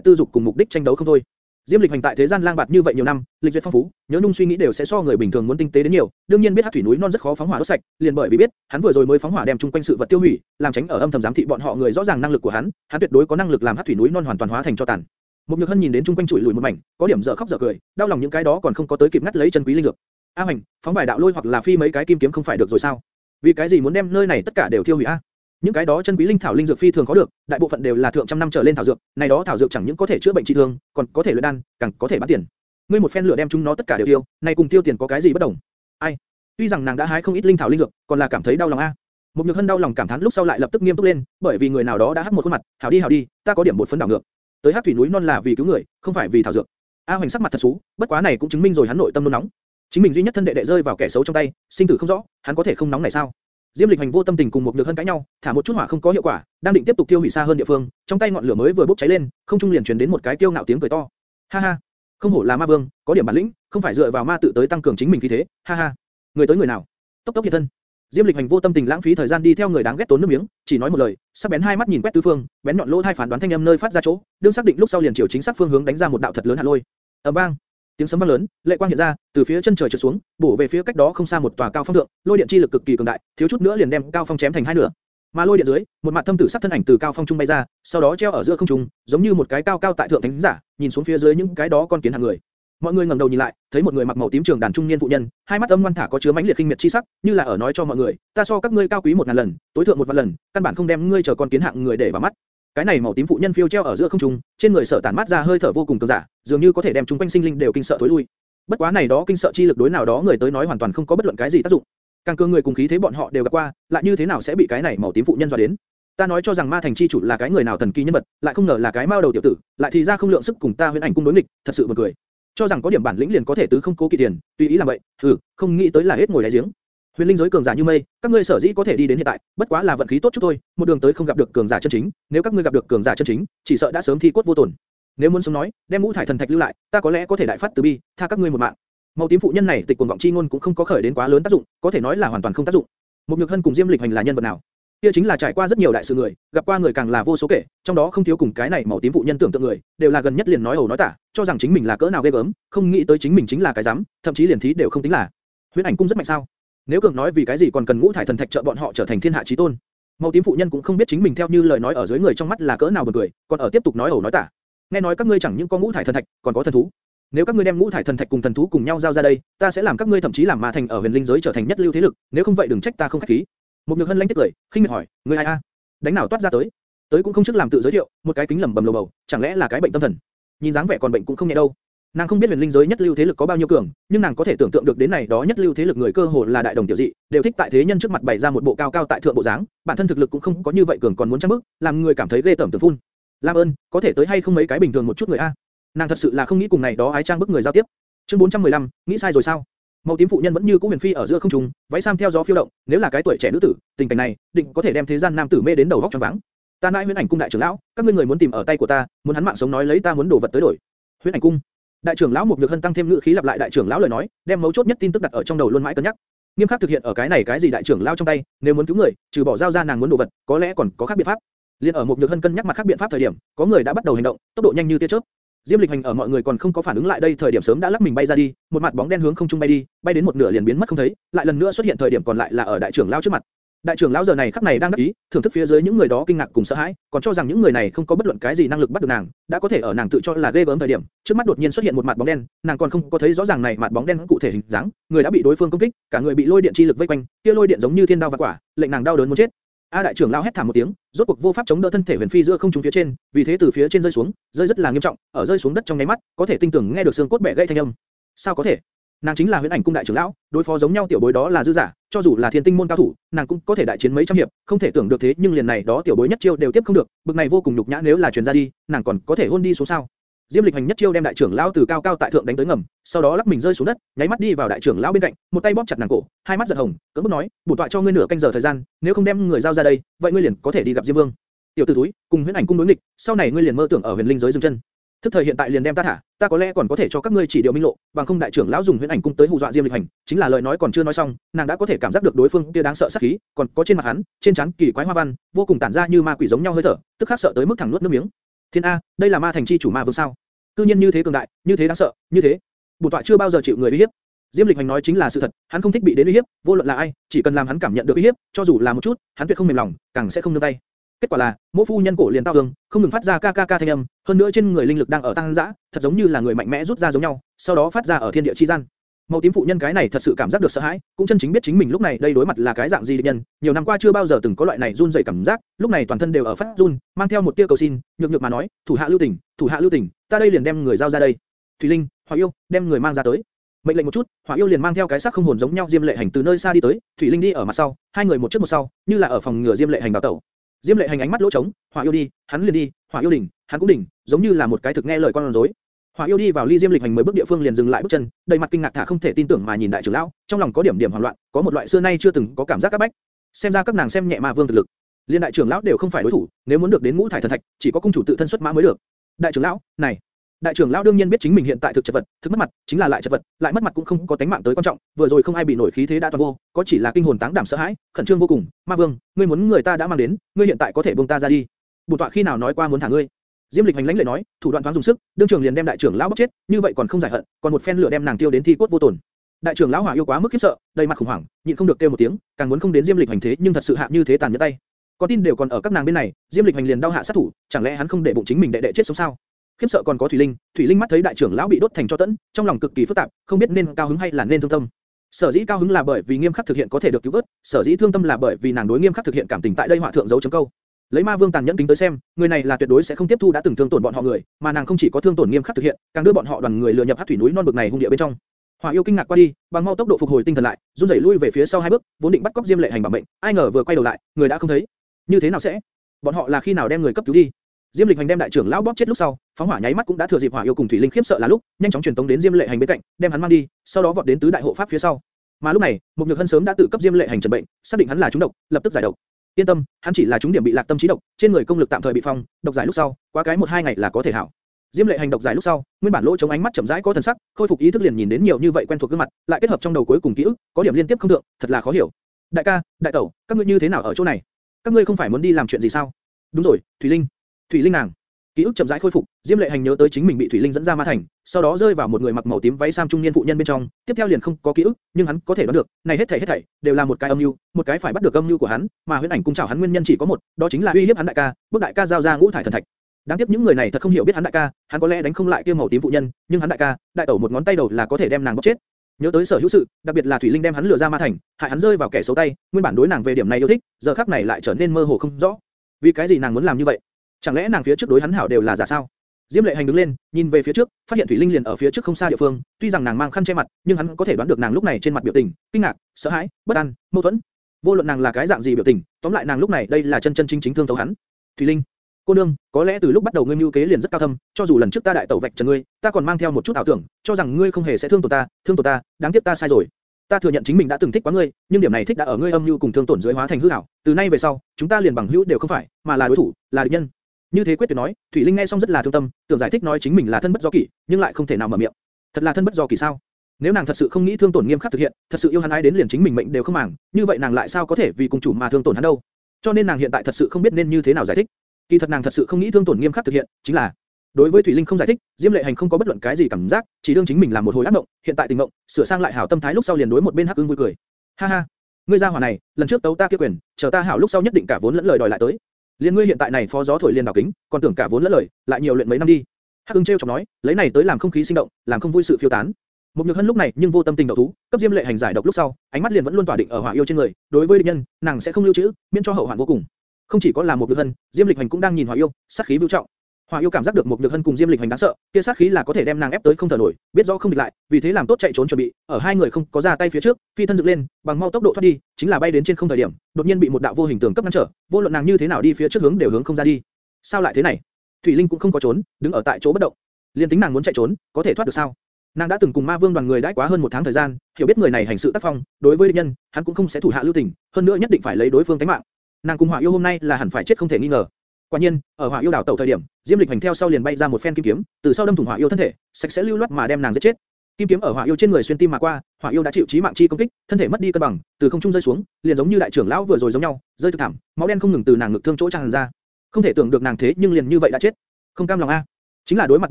tư dục cùng mục đích tranh đấu không thôi. Diêm Lịch hành tại thế gian lang bạt như vậy nhiều năm, lịch duyệt phong phú, nhớ nhung suy nghĩ đều sẽ so người bình thường muốn tinh tế đến nhiều. đương nhiên biết hắc thủy núi non rất khó phóng hỏa đốt sạch, liền bởi vì biết, hắn vừa rồi mới phóng hỏa đem chung quanh sự vật tiêu hủy, làm tránh ở âm thầm giám thị bọn họ người rõ ràng năng lực của hắn, hắn tuyệt đối có năng lực làm hắc thủy núi non hoàn toàn hóa thành cho tàn. Một Nhược Hân nhìn đến chung quanh chuỗi lùi một mảnh, có điểm dở khóc dở cười, đau lòng những cái đó còn không có tới kịp ngắt lấy chân quý linh dược. A Hoành, phóng vài đạo lôi hoặc là phi mấy cái kim kiếm không phải được rồi sao? Vì cái gì muốn đem nơi này tất cả đều tiêu hủy a? Những cái đó chân quý linh thảo linh dược phi thường có được, đại bộ phận đều là thượng trăm năm trở lên thảo dược, này đó thảo dược chẳng những có thể chữa bệnh trị thương, còn có thể luyện đan, càng có thể bán tiền. Ngươi một phen lửa đem chúng nó tất cả đều tiêu, này cùng tiêu tiền có cái gì bất đồng? Ai? Tuy rằng nàng đã hái không ít linh thảo linh dược, còn là cảm thấy đau lòng a. Một nhược hân đau lòng cảm thán lúc sau lại lập tức nghiêm túc lên, bởi vì người nào đó đã hắc một khuôn mặt, hảo đi hảo đi, ta có điểm một phấn đảo ngược. Tới hắc thủy núi non là vì cứu người, không phải vì thảo dược. A Hoành sắc mặt thật xú, bất quá này cũng chứng minh rồi hắn nội tâm nôn nóng. Chính mình duy nhất thân đệ đệ rơi vào kẻ xấu trong tay, sinh tử không rõ, hắn có thể không nóng này sao? Diêm Lịch Hành vô tâm tình cùng một nhược hân cãi nhau, thả một chút hỏa không có hiệu quả, đang định tiếp tục tiêu hủy xa hơn địa phương, trong tay ngọn lửa mới vừa bốc cháy lên, không trung liền truyền đến một cái tiêu ngạo tiếng cười to. Ha ha, không hổ là ma vương, có điểm bản lĩnh, không phải dựa vào ma tự tới tăng cường chính mình khí thế. Ha ha, người tới người nào? Tốc tốc hiện thân. Diêm Lịch Hành vô tâm tình lãng phí thời gian đi theo người đáng ghét tốn nước miếng, chỉ nói một lời, sắc bén hai mắt nhìn quét tứ phương, bén nhọn lỗ hai phán đoán thanh âm nơi phát ra chỗ, đương xác định lúc sau liền chiều chính xác phương hướng đánh ra một đạo thật lớn hạ lôi. ầm vang, tiếng sấm vang lớn, lệ quang hiện ra, từ phía chân trời trượt xuống, bổ về phía cách đó không xa một tòa cao phong thượng, lôi điện chi lực cực kỳ cường đại, thiếu chút nữa liền đem cao phong chém thành hai nửa. Mà lôi điện dưới, một mặt thâm tử sắc thân ảnh từ cao phong trung bay ra, sau đó treo ở giữa không trung, giống như một cái cao cao tại thượng thánh giả, nhìn xuống phía dưới những cái đó con kiến hàng người. Mọi người ngẩng đầu nhìn lại, thấy một người mặc màu tím trường đàn trung niên phụ nhân, hai mắt âm ngoan thả có chứa mãnh liệt kinh miệt chi sắc, như là ở nói cho mọi người, ta so các ngươi cao quý một ngàn lần, tối thượng một vạn lần, căn bản không đem ngươi chờ con kiến hạng người để vào mắt. Cái này màu tím phụ nhân phiêu treo ở giữa không trung, trên người sở tản mát ra hơi thở vô cùng cường giả, dường như có thể đem chúng quanh sinh linh đều kinh sợ thối lui. Bất quá này đó kinh sợ chi lực đối nào đó người tới nói hoàn toàn không có bất luận cái gì tác dụng. Càng cường người cùng khí thế bọn họ đều gặp qua, lại như thế nào sẽ bị cái này màu tím phụ nhân dọa đến? Ta nói cho rằng ma thành chi chủ là cái người nào thần kỳ nhân vật, lại không ngờ là cái mao đầu tiểu tử, lại thì ra không lượng sức cùng ta huyễn ảnh cung đối nghịch, thật sự buồn cười. Cho rằng có điểm bản lĩnh liền có thể tứ không cố kỵ tiền, tùy ý làm vậy, hừ, không nghĩ tới là hết ngồi đáy giếng. Huyền linh giới cường giả như mây, các ngươi sở dĩ có thể đi đến hiện tại, bất quá là vận khí tốt chút thôi, một đường tới không gặp được cường giả chân chính, nếu các ngươi gặp được cường giả chân chính, chỉ sợ đã sớm thi cốt vô tổn. Nếu muốn sống nói, đem ngũ thải thần thạch lưu lại, ta có lẽ có thể đại phát từ bi, tha các ngươi một mạng. Màu tím phụ nhân này tịch cuồng vọng chi ngôn cũng không có khởi đến quá lớn tác dụng, có thể nói là hoàn toàn không tác dụng. Một nhược hân cùng Diêm Lịch hành là nhân vật nào? Kia chính là trải qua rất nhiều đại sự người, gặp qua người càng là vô số kể, trong đó không thiếu cùng cái này màu tím phụ nhân tưởng tượng người, đều là gần nhất liền nói ẩu nói tả, cho rằng chính mình là cỡ nào ghê gớm, không nghĩ tới chính mình chính là cái dám, thậm chí liền thí đều không tính là. Huyễn ảnh cung rất mạnh sao? Nếu cường nói vì cái gì còn cần ngũ thải thần thạch trợ bọn họ trở thành thiên hạ chí tôn? Màu tím phụ nhân cũng không biết chính mình theo như lời nói ở dưới người trong mắt là cỡ nào buồn cười, còn ở tiếp tục nói ẩu nói tả. Nghe nói các ngươi chẳng những có ngũ thải thần thạch, còn có thần thú. Nếu các ngươi đem ngũ thải thần thạch cùng thần thú cùng nhau giao ra đây, ta sẽ làm các ngươi thậm chí làm ma thành ở huyền linh giới trở thành nhất lưu thế lực, nếu không vậy đừng trách ta không khách khí. Một nhược hân lanh tiếp cười, khinh miệt hỏi, ngươi ai a? Đánh nào toát ra tới? Tới cũng không trước làm tự giới thiệu, một cái kính lẩm bẩm lầu bầu, chẳng lẽ là cái bệnh tâm thần? Nhìn dáng vẻ còn bệnh cũng không nhẹ đâu. Nàng không biết huyền linh giới nhất lưu thế lực có bao nhiêu cường, nhưng nàng có thể tưởng tượng được đến này đó nhất lưu thế lực người cơ hồ là đại đồng tiểu dị, đều thích tại thế nhân trước mặt bày ra một bộ cao cao tại thượng bộ dáng, bản thân thực lực cũng không có như vậy cường còn muốn trang bước, làm người cảm thấy ghê tởm tưởng phun. Lam ơn, có thể tới hay không mấy cái bình thường một chút người a? À? Nàng thật sự là không nghĩ cùng này đó ái trang bức người giao tiếp. Chương 415, nghĩ sai rồi sao? Màu tím phụ nhân vẫn như cũ huyền phi ở giữa không trung, váy sam theo gió phiêu động, nếu là cái tuổi trẻ nữ tử, tình cảnh này, định có thể đem thế gian nam tử mê đến đầu góc choáng váng. Ta nãi huyễn ảnh cung đại trưởng lão, các ngươi người muốn tìm ở tay của ta, muốn hắn mạng sống nói lấy ta muốn đồ vật tới đổi. Huyễn ảnh cung. Đại trưởng lão một nhược hân tăng thêm ngữ khí lặp lại đại trưởng lão lời nói, đem mấu chốt nhất tin tức đặt ở trong đầu luôn mãi cân nhắc. Nghiêm khắc thực hiện ở cái này cái gì đại trưởng lão trong tay, nếu muốn cứu người, trừ bỏ giao ra nàng muốn đồ vật, có lẽ còn có khác biện pháp. Liên ở một nhược hân cân nhắc mặt khác biện pháp thời điểm, có người đã bắt đầu hành động, tốc độ nhanh như tia chớp. Diêm Lịch Hành ở mọi người còn không có phản ứng lại đây thời điểm sớm đã lắc mình bay ra đi, một mặt bóng đen hướng không trung bay đi, bay đến một nửa liền biến mất không thấy, lại lần nữa xuất hiện thời điểm còn lại là ở đại trưởng lão trước mặt. Đại trưởng lão giờ này khắc này đang đắc ý, thưởng thức phía dưới những người đó kinh ngạc cùng sợ hãi, còn cho rằng những người này không có bất luận cái gì năng lực bắt được nàng, đã có thể ở nàng tự cho là ghê gớm thời điểm, trước mắt đột nhiên xuất hiện một mặt bóng đen, nàng còn không có thấy rõ ràng này mặt bóng đen cụ thể hình dáng, người đã bị đối phương công kích, cả người bị lôi điện chi lực vây quanh, kia lôi điện giống như thiên đao vạn quả, lệnh nàng đau đớn muốn chết. A đại trưởng lão hét thảm một tiếng, rốt cuộc vô pháp chống đỡ thân thể huyền phi giữa không trung phía trên, vì thế từ phía trên rơi xuống, rơi rất là nghiêm trọng, ở rơi xuống đất trong nháy mắt, có thể tinh tường nghe được xương cốt bẻ gãy thanh âm. Sao có thể? Nàng chính là huyền ảnh cung đại trưởng lão, đối phó giống nhau tiểu bối đó là dư giả, cho dù là thiên tinh môn cao thủ, nàng cũng có thể đại chiến mấy trăm hiệp, không thể tưởng được thế nhưng liền này đó tiểu bối nhất chiêu đều tiếp không được, bực này vô cùng nhục nhã nếu là truyền ra đi, nàng còn có thể hôn đi xuống sao? Diêm Lịch Hành nhất chiêu đem đại trưởng lão từ cao cao tại thượng đánh tới ngầm, sau đó lắc mình rơi xuống đất, nháy mắt đi vào đại trưởng lão bên cạnh, một tay bóp chặt nàng cổ, hai mắt giật hồng, cưỡng bức nói, bổn tọa cho ngươi nửa canh giờ thời gian, nếu không đem người giao ra đây, vậy ngươi liền có thể đi gặp Diêm Vương. Tiểu tử túi, cùng huyễn ảnh cung đối nghịch, sau này ngươi liền mơ tưởng ở huyền linh giới dừng chân. Thức thời hiện tại liền đem ta thả, ta có lẽ còn có thể cho các ngươi chỉ điều minh lộ, bằng không đại trưởng lão dùng huyễn ảnh cung tới hù dọa Diêm Lịch Hành, chính là lời nói còn chưa nói xong, nàng đã có thể cảm giác được đối phương kia đáng sợ sát khí, còn có trên mặt hắn, trên trán kỳ quái hoa văn, vô cùng tản ra như ma quỷ giống nhau hơi thở, tức khắc sợ tới mức thẳng nuốt nước miếng. Thiên a, đây là ma thành chi chủ ma vương sao? cư nhiên như thế cường đại, như thế đáng sợ, như thế. Bổn tọa chưa bao giờ chịu người uy hiếp. Diêm Lịch Hành nói chính là sự thật, hắn không thích bị đến uy hiếp, vô luận là ai, chỉ cần làm hắn cảm nhận được uy hiếp, cho dù là một chút, hắn tuyệt không mềm lòng, càng sẽ không nương tay. Kết quả là, mỗi phu nhân cổ liền tao hương, không ngừng phát ra ca ca ca thanh âm, hơn nữa trên người linh lực đang ở tăng dã, thật giống như là người mạnh mẽ rút ra giống nhau, sau đó phát ra ở thiên địa chi gian. Màu tím phụ nhân cái này thật sự cảm giác được sợ hãi, cũng chân chính biết chính mình lúc này đây đối mặt là cái dạng gì địch nhân, nhiều năm qua chưa bao giờ từng có loại này run rẩy cảm giác, lúc này toàn thân đều ở phát run, mang theo một tia cầu xin, nhược nhược mà nói, thủ hạ lưu tình, thủ hạ lưu tình, ta đây liền đem người giao ra đây. Thủy Linh, Hỏa Yêu, đem người mang ra tới. Mệnh lệnh một chút, Hỏa Yêu liền mang theo cái xác không hồn giống nhau Diêm Lệ Hành từ nơi xa đi tới, Thủy Linh đi ở mặt sau, hai người một trước một sau, như là ở phòng ngừa Diêm Lệ Hành đào tẩu. Diêm Lệ Hành ánh mắt lỗ trống, Hỏa Yêu đi, hắn liền đi, Hỏa Yêu đỉnh, hắn cũng đỉnh, giống như là một cái thực nghe lời con rối. Hỏa Yêu đi vào ly Diêm Lịch hành mới bước địa phương liền dừng lại bước chân, đầy mặt kinh ngạc thả không thể tin tưởng mà nhìn đại trưởng lão, trong lòng có điểm điểm hoảng loạn, có một loại xưa nay chưa từng có cảm giác các bách. Xem ra các nàng xem nhẹ ma vương thực lực, liên đại trưởng lão đều không phải đối thủ, nếu muốn được đến ngũ thải thần thạch, chỉ có cung chủ tự thân xuất mã mới được. Đại trưởng lão, này, đại trưởng lão đương nhiên biết chính mình hiện tại thực chật vật, thực mất mặt, chính là lại chật vật, lại mất mặt cũng không có tánh mạng tới quan trọng, vừa rồi không ai bị nổi khí thế đã toàn vô, có chỉ là kinh hồn táng đảm sợ hãi, khẩn trương vô cùng. Ma vương, ngươi muốn người ta đã mang đến, ngươi hiện tại có thể buông ta ra đi. Bổn tọa khi nào nói qua muốn thả ngươi? Diêm Lịch hành lãnh lệ nói, thủ đoạn thoáng dùng sức, đương trường liền đem đại trưởng lão bóp chết, như vậy còn không giải hận, còn một phen lửa đem nàng tiêu đến thi cốt vô tổn. Đại trưởng lão hỏa yêu quá mức khiếp sợ, đầy mặt khủng hoảng, nhịn không được kêu một tiếng, càng muốn không đến Diêm Lịch hành thế nhưng thật sự hạ như thế tàn nhẫn tay. Có tin đều còn ở các nàng bên này, Diêm Lịch hành liền đau hạ sát thủ, chẳng lẽ hắn không để bụng chính mình đệ đệ chết sống sao? Khiếp sợ còn có Thủy Linh, Thủy Linh mắt thấy đại trưởng lão bị đốt thành cho tẫn, trong lòng cực kỳ phức tạp, không biết nên cao hứng hay là nên thương tâm. Sở dĩ cao hứng là bởi vì nghiêm khắc thực hiện có thể được cứu vớt, sở dĩ thương tâm là bởi vì nàng đối nghiêm khắc thực hiện cảm tình tại đây hỏa thượng dấu chấm câu. Lấy ma vương tàn nhẫn tính tới xem, người này là tuyệt đối sẽ không tiếp thu đã từng thương tổn bọn họ người, mà nàng không chỉ có thương tổn nghiêm khắc thực hiện, càng đưa bọn họ đoàn người lừa nhập hắc thủy núi non bực này hung địa bên trong. Hỏa yêu kinh ngạc qua đi, bằng mau tốc độ phục hồi tinh thần lại, run rẩy lui về phía sau hai bước, vốn định bắt cóc Diêm Lệ hành bảo mệnh, ai ngờ vừa quay đầu lại, người đã không thấy. Như thế nào sẽ? Bọn họ là khi nào đem người cấp cứu đi? Diêm Lịch Hành đem đại trưởng lão bóp chết lúc sau, phóng hỏa nháy mắt cũng đã thừa dịp hỏa yêu cùng thủy linh khiếp sợ là lúc, nhanh chóng truyền tống đến Diêm Lệ Hành bên cạnh, đem hắn mang đi, sau đó vọt đến tứ đại hộ pháp phía sau. Mà lúc này, Mục Nhược Hân sớm đã tự cấp Diêm Lệ Hành trần bệnh, xác định hắn là trúng độc, lập tức giải độc. Yên tâm, hắn chỉ là trúng điểm bị lạc tâm trí độc, trên người công lực tạm thời bị phong, độc giải lúc sau, quá cái một hai ngày là có thể hảo. Diêm Lệ hành độc giải lúc sau, nguyên bản lỗ chống ánh mắt chậm rãi có thần sắc, khôi phục ý thức liền nhìn đến nhiều như vậy quen thuộc gương mặt, lại kết hợp trong đầu cuối cùng ký ức, có điểm liên tiếp không thượng, thật là khó hiểu. Đại ca, đại tẩu, các ngươi như thế nào ở chỗ này? Các ngươi không phải muốn đi làm chuyện gì sao? Đúng rồi, Thủy Linh, Thủy Linh nàng. Ký ức chậm rãi khôi phục, Diêm Lệ Hành nhớ tới chính mình bị Thủy Linh dẫn ra ma thành, sau đó rơi vào một người mặc màu tím váy sam trung niên phụ nhân bên trong, tiếp theo liền không có ký ức, nhưng hắn có thể đoán được, này hết thảy hết thảy đều là một cái âm mưu, một cái phải bắt được âm mưu của hắn, mà huyễn ảnh cung chảo hắn nguyên nhân chỉ có một, đó chính là uy hiếp hắn đại ca, bước đại ca giao ra ngũ thải thần thạch. Đáng tiếc những người này thật không hiểu biết hắn đại ca, hắn có lẽ đánh không lại kia màu tím phụ nhân, nhưng hắn đại ca, đại tẩu một ngón tay đầu là có thể đem nàng bóp chết. Nhớ tới sở hữu sự, đặc biệt là Thủy Linh đem hắn lừa ra ma thành, hại hắn rơi vào kẻ xấu tay, nguyên bản đối nàng về điểm này yêu thích, giờ khắc này lại trở nên mơ hồ không rõ. Vì cái gì nàng muốn làm như vậy? Chẳng lẽ nàng phía trước đối hắn hảo đều là giả sao? Diêm Lệ Hành đứng lên, nhìn về phía trước, phát hiện Thủy Linh liền ở phía trước không xa địa phương. Tuy rằng nàng mang khăn che mặt, nhưng hắn có thể đoán được nàng lúc này trên mặt biểu tình, kinh ngạc, sợ hãi, bất an, mâu thuẫn. Vô luận nàng là cái dạng gì biểu tình, tóm lại nàng lúc này đây là chân chân chính chính thương thấu hắn. Thủy Linh, cô nương, có lẽ từ lúc bắt đầu ngươi mưu kế liền rất cao thâm, cho dù lần trước ta đại tẩu vạch trần ngươi, ta còn mang theo một chút ảo tưởng, cho rằng ngươi không hề sẽ thương tổn ta, thương tổn ta, đáng tiếc ta sai rồi. Ta thừa nhận chính mình đã từng thích quá ngươi, nhưng điểm này thích đã ở ngươi âm nhu cùng thương tổn dưới hóa thành hư ảo. Từ nay về sau, chúng ta liền bằng hữu đều không phải, mà là đối thủ, là địch nhân. Như thế quyết tuyệt nói, Thủy Linh nghe xong rất là thương tâm, tưởng giải thích nói chính mình là thân bất do kỷ, nhưng lại không thể nào mở miệng. Thật là thân bất do kỷ sao? Nếu nàng thật sự không nghĩ thương tổn nghiêm khắc thực hiện, thật sự yêu hắn ai đến liền chính mình mệnh đều không màng, như vậy nàng lại sao có thể vì cung chủ mà thương tổn hắn đâu? Cho nên nàng hiện tại thật sự không biết nên như thế nào giải thích. Kỳ thật nàng thật sự không nghĩ thương tổn nghiêm khắc thực hiện, chính là đối với Thủy Linh không giải thích, Diêm Lệ Hành không có bất luận cái gì cảm giác, chỉ đương chính mình làm một hồi ác động, hiện tại tình mộng, sửa sang lại hảo tâm thái lúc sau liền đối một bên Hắc Ưng vui cười. Ha ha, ngươi ra hỏa này, lần trước tấu ta kia quyền, chờ ta hảo lúc sau nhất định cả vốn lẫn lời đòi lại tới. Liên ngươi hiện tại này phó gió thổi liên đảo kính, còn tưởng cả vốn lẫn lời, lại nhiều luyện mấy năm đi. Hắc Ưng treo chọc nói, lấy này tới làm không khí sinh động, làm không vui sự phiêu tán. Một nhược hân lúc này nhưng vô tâm tình đậu thú, cấp diêm lệ hành giải độc lúc sau, ánh mắt liền vẫn luôn tỏa định ở hỏa yêu trên người. Đối với địch nhân, nàng sẽ không lưu trữ, miễn cho hậu hoạn vô cùng. Không chỉ có là một nhược hân, diêm lịch hành cũng đang nhìn hỏa yêu, sát khí vưu trọng. Hỏa yêu cảm giác được một nhược hân cùng diêm lịch hành đáng sợ, kia sát khí là có thể đem nàng ép tới không thở nổi, biết rõ không địch lại, vì thế làm tốt chạy trốn chuẩn bị. Ở hai người không có ra tay phía trước, phi thân dựng lên, bằng mau tốc độ thoát đi, chính là bay đến trên không thời điểm, đột nhiên bị một đạo vô hình tường cấp ngăn trở, vô luận nàng như thế nào đi phía trước hướng đều hướng không ra đi. Sao lại thế này? Thủy Linh cũng không có trốn, đứng ở tại chỗ bất động. Liên tính nàng muốn chạy trốn, có thể thoát được sao? Nàng đã từng cùng Ma Vương đoàn người đãi quá hơn một tháng thời gian, hiểu biết người này hành sự tác phong, đối với địch nhân, hắn cũng không sẽ thủ hạ lưu tình, hơn nữa nhất định phải lấy đối phương tính mạng. Nàng cùng Hỏa Yêu hôm nay là hẳn phải chết không thể nghi ngờ. Quả nhiên, ở Hỏa Yêu đảo tẩu thời điểm, Diêm Lịch hành theo sau liền bay ra một phen kim kiếm, từ sau đâm thủng Hỏa Yêu thân thể, sạch sẽ lưu loát mà đem nàng giết chết. Kim kiếm ở Hỏa Yêu trên người xuyên tim mà qua, Hỏa Yêu đã chịu chí mạng chi công kích, thân thể mất đi cân bằng, từ không trung rơi xuống, liền giống như đại trưởng lão vừa rồi giống nhau, rơi thực thảm, máu đen không ngừng từ nàng ngực thương chỗ tràn ra. Không thể tưởng được nàng thế nhưng liền như vậy đã chết. Không cam lòng a. Chính là đối mặt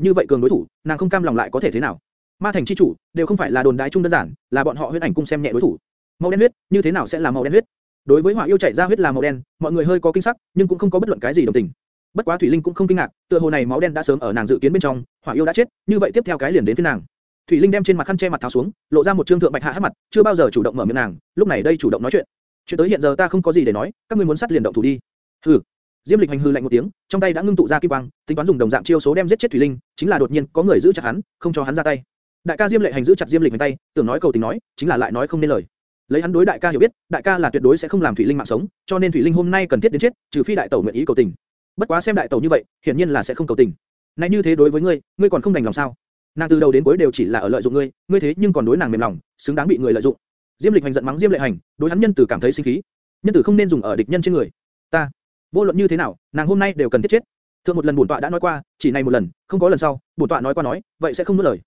như vậy cường đối thủ, nàng không cam lòng lại có thể thế nào? Ma thành chi chủ đều không phải là đồn đại trung đơn giản, là bọn họ huyết ảnh cung xem nhẹ đối thủ. Màu đen huyết, như thế nào sẽ là màu đen huyết? Đối với hỏa yêu chảy ra huyết là màu đen, mọi người hơi có kinh sắc, nhưng cũng không có bất luận cái gì đồng tình. Bất quá Thủy Linh cũng không kinh ngạc, tựa hồ này máu đen đã sớm ở nàng dự kiến bên trong, hỏa yêu đã chết, như vậy tiếp theo cái liền đến phía nàng. Thủy Linh đem trên mặt khăn che mặt tháo xuống, lộ ra một trương thượng bạch hạ hắc mặt, chưa bao giờ chủ động mở miệng nàng, lúc này đây chủ động nói chuyện. Chuyện tới hiện giờ ta không có gì để nói, các ngươi muốn sát liền động thủ đi. Hừ. Diêm Lịch hành hư lạnh một tiếng, trong tay đã ngưng tụ ra kim quang, tính toán dùng đồng dạng chiêu số đem giết chết Thủy Linh, chính là đột nhiên có người giữ chặt hắn, không cho hắn ra tay. Đại ca Diêm Lệ hành giữ chặt Diêm Lịch hành tay, tưởng nói cầu tình nói, chính là lại nói không nên lời. Lấy hắn đối đại ca hiểu biết, đại ca là tuyệt đối sẽ không làm Thủy Linh mạng sống, cho nên Thủy Linh hôm nay cần thiết đến chết, trừ phi đại tẩu nguyện ý cầu tình. Bất quá xem đại tẩu như vậy, hiển nhiên là sẽ không cầu tình. Này như thế đối với ngươi, ngươi còn không đành lòng sao? Nàng từ đầu đến cuối đều chỉ là ở lợi dụng ngươi, ngươi thế nhưng còn đối nàng mềm lòng, xứng đáng bị người lợi dụng. Diêm Lịch hành giận mắng Diêm Lệ hành, đối hắn nhân tử cảm thấy sinh khí. Nhân tử không nên dùng ở địch nhân trên người. Ta, vô luận như thế nào, nàng hôm nay đều cần thiết chết. Thượng một lần bổn tọa đã nói qua, chỉ này một lần, không có lần sau, bổn tọa nói qua nói, vậy sẽ không nuốt lời.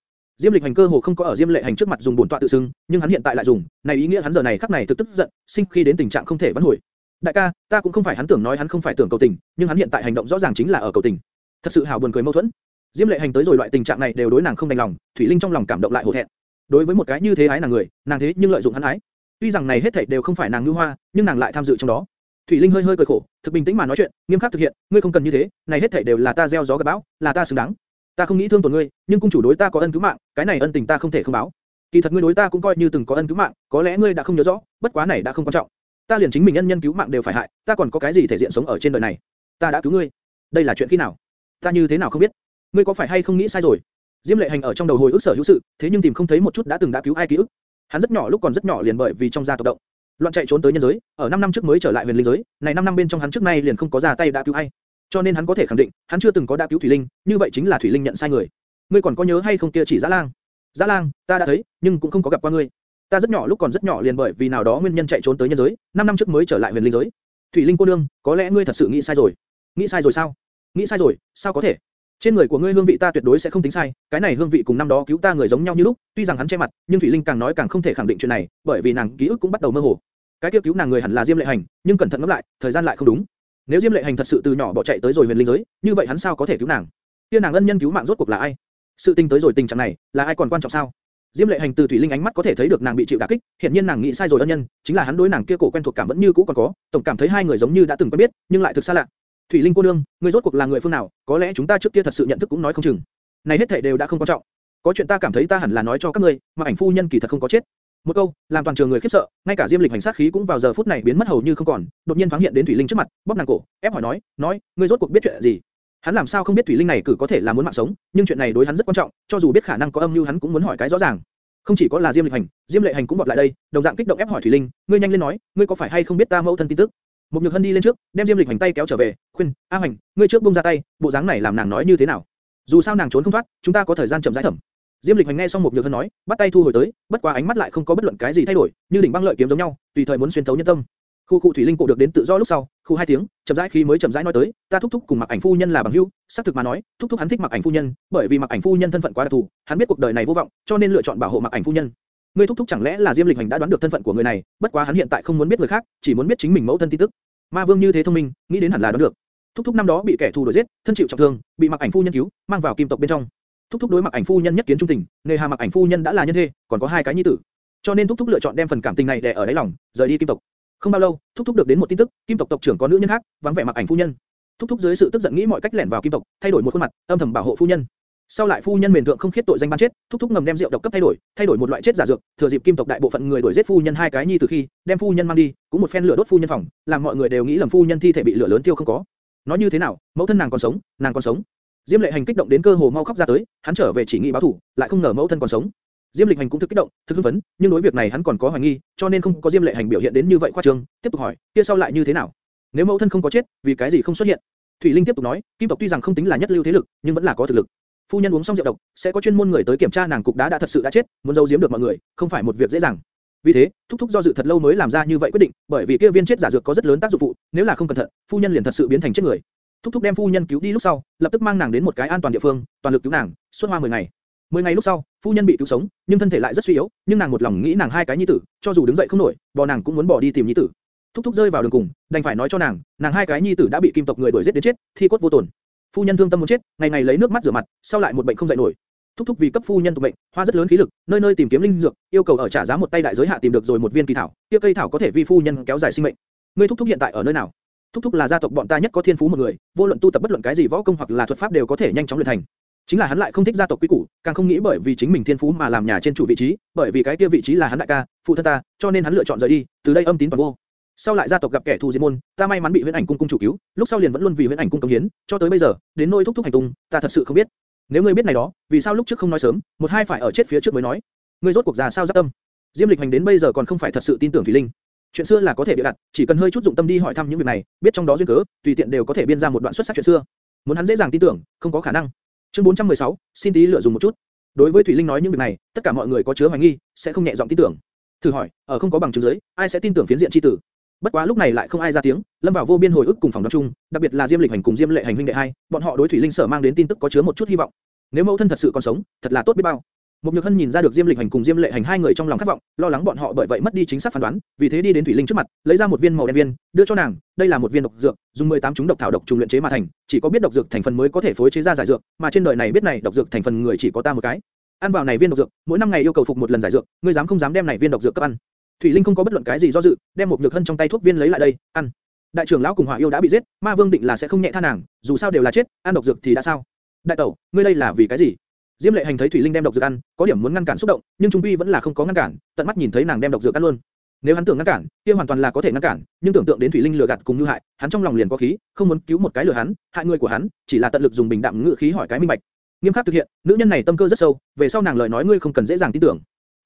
Diêm Lịch hành cơ hồ không có ở Diêm Lệ hành trước mặt dùng bổn tọa tự xưng, nhưng hắn hiện tại lại dùng, này ý nghĩa hắn giờ này khắc này thực tức giận, sinh khi đến tình trạng không thể vãn hồi. Đại ca, ta cũng không phải hắn tưởng nói hắn không phải tưởng cầu tình, nhưng hắn hiện tại hành động rõ ràng chính là ở cầu tình. Thật sự hào buồn cười mâu thuẫn. Diêm Lệ hành tới rồi loại tình trạng này đều đối nàng không đành lòng, Thủy Linh trong lòng cảm động lại hổ thẹn. Đối với một cái như thế ái nàng người, nàng thế nhưng lợi dụng hắn ái. Tuy rằng này hết thảy đều không phải nàng nhu hoa, nhưng nàng lại tham dự trong đó. Thủy Linh hơi hơi cười khổ, thực bình tĩnh mà nói chuyện, nghiêm khắc thực hiện, ngươi không cần như thế, này hết thảy đều là ta gieo gió gặt bão, là ta xứng đáng. Ta không nghĩ thương tổn ngươi, nhưng cung chủ đối ta có ân cứu mạng, cái này ân tình ta không thể không báo. Kỳ thật ngươi đối ta cũng coi như từng có ân cứu mạng, có lẽ ngươi đã không nhớ rõ, bất quá này đã không quan trọng. Ta liền chính mình nhân nhân cứu mạng đều phải hại, ta còn có cái gì thể diện sống ở trên đời này? Ta đã cứu ngươi. Đây là chuyện khi nào? Ta như thế nào không biết? Ngươi có phải hay không nghĩ sai rồi? Diêm Lệ Hành ở trong đầu hồi ức sở hữu sự, thế nhưng tìm không thấy một chút đã từng đã cứu ai ký ức. Hắn rất nhỏ lúc còn rất nhỏ liền bởi vì trong gia tộc động, loạn chạy trốn tới nhân giới, ở 5 năm trước mới trở lại huyền linh giới, này 5 năm bên trong hắn trước nay liền không có ra tay đã cứu ai. Cho nên hắn có thể khẳng định, hắn chưa từng có đã cứu Thủy Linh, như vậy chính là Thủy Linh nhận sai người. Ngươi còn có nhớ hay không kia chỉ Dã Lang? Dã Lang, ta đã thấy, nhưng cũng không có gặp qua ngươi. Ta rất nhỏ lúc còn rất nhỏ liền bởi vì nào đó nguyên nhân chạy trốn tới nhân giới, 5 năm trước mới trở lại huyền linh giới. Thủy Linh cô nương, có lẽ ngươi thật sự nghĩ sai rồi. Nghĩ sai rồi sao? Nghĩ sai rồi, sao có thể? Trên người của ngươi hương vị ta tuyệt đối sẽ không tính sai, cái này hương vị cùng năm đó cứu ta người giống nhau như lúc, tuy rằng hắn che mặt, nhưng Thủy Linh càng nói càng không thể khẳng định chuyện này, bởi vì nàng ký ức cũng bắt đầu mơ hồ. Cái kia cứu nàng người hẳn là Diêm Lệ Hành, nhưng cẩn thận ngẫm lại, thời gian lại không đúng. Nếu Diêm Lệ Hành thật sự từ nhỏ bỏ chạy tới rồi huyền linh giới, như vậy hắn sao có thể cứu nàng? Kia nàng ân nhân cứu mạng rốt cuộc là ai? Sự tình tới rồi tình trạng này, là ai còn quan trọng sao? Diêm Lệ Hành từ Thủy Linh ánh mắt có thể thấy được nàng bị chịu đả kích, hiện nhiên nàng nghĩ sai rồi ân nhân, chính là hắn đối nàng kia cổ quen thuộc cảm vẫn như cũ còn có, tổng cảm thấy hai người giống như đã từng quen biết, nhưng lại thực xa lạ. Thủy Linh cô nương, ngươi rốt cuộc là người phương nào? Có lẽ chúng ta trước kia thật sự nhận thức cũng nói không chừng. Này hết thảy đều đã không quan trọng. Có chuyện ta cảm thấy ta hẳn là nói cho các ngươi, mà ảnh phu nhân kỳ thật không có chết. Một câu, làm toàn trường người khiếp sợ, ngay cả Diêm Lịch hành sát khí cũng vào giờ phút này biến mất hầu như không còn, đột nhiên thoáng hiện đến Thủy Linh trước mặt, bóp nàng cổ, ép hỏi nói, nói, ngươi rốt cuộc biết chuyện gì? Hắn làm sao không biết Thủy Linh này cử có thể là muốn mạng sống, nhưng chuyện này đối hắn rất quan trọng, cho dù biết khả năng có âm mưu hắn cũng muốn hỏi cái rõ ràng. Không chỉ có là Diêm Lịch hành, Diêm Lệ hành cũng vọt lại đây, đồng dạng kích động ép hỏi Thủy Linh, ngươi nhanh lên nói, ngươi có phải hay không biết ta mẫu thân tin tức? Một Nhược Hân đi lên trước, đem Diêm Lịch hành tay kéo trở về, khuyên, A Hành, ngươi trước buông ra tay, bộ dáng này làm nàng nói như thế nào? Dù sao nàng trốn không thoát, chúng ta có thời gian chậm rãi thẩm. Diêm Lịch Hoành nghe xong một nhược thân nói, bắt tay thu hồi tới, bất quá ánh mắt lại không có bất luận cái gì thay đổi, như đỉnh băng lợi kiếm giống nhau, tùy thời muốn xuyên thấu nhân tâm. Khu cụ thủy linh cổ được đến tự do lúc sau, khu hai tiếng, chậm rãi khi mới chậm rãi nói tới, ta thúc thúc cùng mặc ảnh phu nhân là bằng hữu, xác thực mà nói, thúc thúc hắn thích mặc ảnh phu nhân, bởi vì mặc ảnh phu nhân thân phận quá đặc thù, hắn biết cuộc đời này vô vọng, cho nên lựa chọn bảo hộ mặc ảnh phu nhân. Ngươi thúc thúc chẳng lẽ là Diêm Lịch Hoành đã đoán được thân phận của người này, bất quá hắn hiện tại không muốn biết người khác, chỉ muốn biết chính mình mẫu thân tin tức. Ma Vương như thế thông minh, nghĩ đến hẳn là đoán được. Thúc thúc năm đó bị kẻ thù đuổi giết, thân chịu trọng thương, bị mặc ảnh phu nhân cứu, mang vào kim tộc bên trong thúc thúc đối mặc ảnh phu nhân nhất kiến trung tình, nghề hà mặc ảnh phu nhân đã là nhân thê, còn có hai cái nhi tử, cho nên thúc thúc lựa chọn đem phần cảm tình này để ở đáy lòng, rời đi kim tộc. Không bao lâu, thúc thúc được đến một tin tức, kim tộc tộc trưởng có nữ nhân khác, vắng vẻ mặc ảnh phu nhân. Thúc thúc dưới sự tức giận nghĩ mọi cách lẻn vào kim tộc, thay đổi một khuôn mặt, âm thầm bảo hộ phu nhân. Sau lại phu nhân mền thượng không khiết tội danh ban chết, thúc thúc ngầm đem rượu độc cấp thay đổi, thay đổi một loại chết giả dược, thừa dịp kim tộc đại bộ phận người đuổi giết phu nhân hai cái nhi từ khi, đem phu nhân mang đi, cũng một phen lửa đốt phu nhân phòng, làm mọi người đều nghĩ lầm phu nhân thi thể bị lửa lớn tiêu không có. Nói như thế nào, mẫu thân nàng còn sống, nàng còn sống, Diêm Lệ Hành kích động đến cơ hồ mau khóc ra tới, hắn trở về chỉ nghĩ báo thù, lại không ngờ mẫu thân còn sống. Diêm Lịch Hành cũng thực kích động, thực hưng phấn, nhưng đối việc này hắn còn có hoài nghi, cho nên không có Diêm Lệ Hành biểu hiện đến như vậy khoa trương. Tiếp tục hỏi, kia sau lại như thế nào? Nếu mẫu thân không có chết, vì cái gì không xuất hiện? Thủy Linh tiếp tục nói, Kim tộc tuy rằng không tính là nhất lưu thế lực, nhưng vẫn là có thực lực. Phu nhân uống xong rượu độc, sẽ có chuyên môn người tới kiểm tra nàng cục đá đã thật sự đã chết, muốn giấu giếm được mọi người, không phải một việc dễ dàng. Vì thế, thúc thúc do dự thật lâu mới làm ra như vậy quyết định, bởi vì kia viên chết giả dược có rất lớn tác dụng phụ, nếu là không cẩn thận, phu nhân liền thật sự biến thành chết người thúc thúc đem phu nhân cứu đi lúc sau, lập tức mang nàng đến một cái an toàn địa phương, toàn lực cứu nàng, suốt hoa 10 ngày. 10 ngày lúc sau, phu nhân bị cứu sống, nhưng thân thể lại rất suy yếu, nhưng nàng một lòng nghĩ nàng hai cái nhi tử, cho dù đứng dậy không nổi, bò nàng cũng muốn bỏ đi tìm nhi tử. Thúc thúc rơi vào đường cùng, đành phải nói cho nàng, nàng hai cái nhi tử đã bị kim tộc người đuổi giết đến chết, thi cốt vô tổn. Phu nhân thương tâm muốn chết, ngày ngày lấy nước mắt rửa mặt, sau lại một bệnh không dậy nổi. Thúc thúc vì cấp phu nhân tụ bệnh, hoa rất lớn khí lực, nơi nơi tìm kiếm linh dược, yêu cầu ở trả giá một tay đại giới hạ tìm được rồi một viên kỳ thảo, kia cây thảo có thể vi phu nhân kéo dài sinh mệnh. Ngươi thúc thúc hiện tại ở nơi nào? Thúc thúc là gia tộc bọn ta nhất có thiên phú một người, vô luận tu tập bất luận cái gì võ công hoặc là thuật pháp đều có thể nhanh chóng luyện thành. Chính là hắn lại không thích gia tộc quý củ, càng không nghĩ bởi vì chính mình thiên phú mà làm nhà trên chủ vị trí, bởi vì cái kia vị trí là hắn đại ca, phụ thân ta, cho nên hắn lựa chọn rời đi, từ đây âm tín toàn vô. Sau lại gia tộc gặp kẻ thù diệt môn, ta may mắn bị Huyễn Ảnh cung cung chủ cứu, lúc sau liền vẫn luôn vì Huyễn Ảnh cung công hiến, cho tới bây giờ, đến nơi thúc thúc hành tung, ta thật sự không biết. Nếu ngươi biết này đó, vì sao lúc trước không nói sớm, một hai phải ở chết phía trước mới nói? Ngươi rốt cuộc già sao giác tâm? Diêm Lịch Hành đến bây giờ còn không phải thật sự tin tưởng Thủy Linh. Chuyện xưa là có thể bịa đặt, chỉ cần hơi chút dụng tâm đi hỏi thăm những việc này, biết trong đó duyên cớ, tùy tiện đều có thể biên ra một đoạn xuất sắc chuyện xưa. Muốn hắn dễ dàng tin tưởng, không có khả năng. Chương 416, xin tí lựa dùng một chút. Đối với Thủy Linh nói những việc này, tất cả mọi người có chứa hoài nghi, sẽ không nhẹ giọng tin tưởng. Thử hỏi, ở không có bằng chứng dưới, ai sẽ tin tưởng phiến diện chi tử? Bất quá lúc này lại không ai ra tiếng, lâm vào vô biên hồi ức cùng phòng đoán chung, đặc biệt là Diêm Lịch Hành cùng Diêm Lệ Hành huynh đệ hai, bọn họ đối Thủy Linh sở mang đến tin tức có chứa một chút hy vọng. Nếu mẫu thân thật sự còn sống, thật là tốt biết bao. Một Nhược Hân nhìn ra được Diêm Lịch Hành cùng Diêm Lệ Hành hai người trong lòng khát vọng, lo lắng bọn họ bởi vậy mất đi chính xác phán đoán, vì thế đi đến Thủy Linh trước mặt, lấy ra một viên màu đen viên, đưa cho nàng. Đây là một viên độc dược, dùng 18 chúng độc thảo độc trùng luyện chế mà thành, chỉ có biết độc dược thành phần mới có thể phối chế ra giải dược, mà trên đời này biết này độc dược thành phần người chỉ có ta một cái. Ăn vào này viên độc dược, mỗi năm ngày yêu cầu phục một lần giải dược, ngươi dám không dám đem này viên độc dược cấp ăn? Thủy Linh không có bất luận cái gì do dự, đem một nhược hân trong tay thuốc viên lấy lại đây, ăn. Đại trưởng lão cùng Hỏa yêu đã bị giết, Ma Vương định là sẽ không nhẹ tha nàng, dù sao đều là chết, ăn độc dược thì đã sao? Đại tẩu, ngươi đây là vì cái gì? Diêm Lệ Hành thấy Thủy Linh đem độc dược ăn, có điểm muốn ngăn cản xúc động, nhưng trung quy vẫn là không có ngăn cản, tận mắt nhìn thấy nàng đem độc dược ăn luôn. Nếu hắn tưởng ngăn cản, kia hoàn toàn là có thể ngăn cản, nhưng tưởng tượng đến Thủy Linh lừa gạt cùng như hại, hắn trong lòng liền có khí, không muốn cứu một cái lừa hắn, hại người của hắn, chỉ là tận lực dùng bình đạm ngữ khí hỏi cái minh bạch. Nghiêm khắc thực hiện, nữ nhân này tâm cơ rất sâu, về sau nàng lời nói ngươi không cần dễ dàng tin tưởng.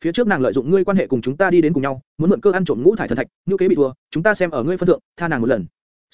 Phía trước nàng lợi dụng ngươi quan hệ cùng chúng ta đi đến cùng nhau, muốn mượn cơ ăn trộm ngũ thải thần thạch, như kế bị thua, chúng ta xem ở ngươi phân thượng, tha nàng một lần.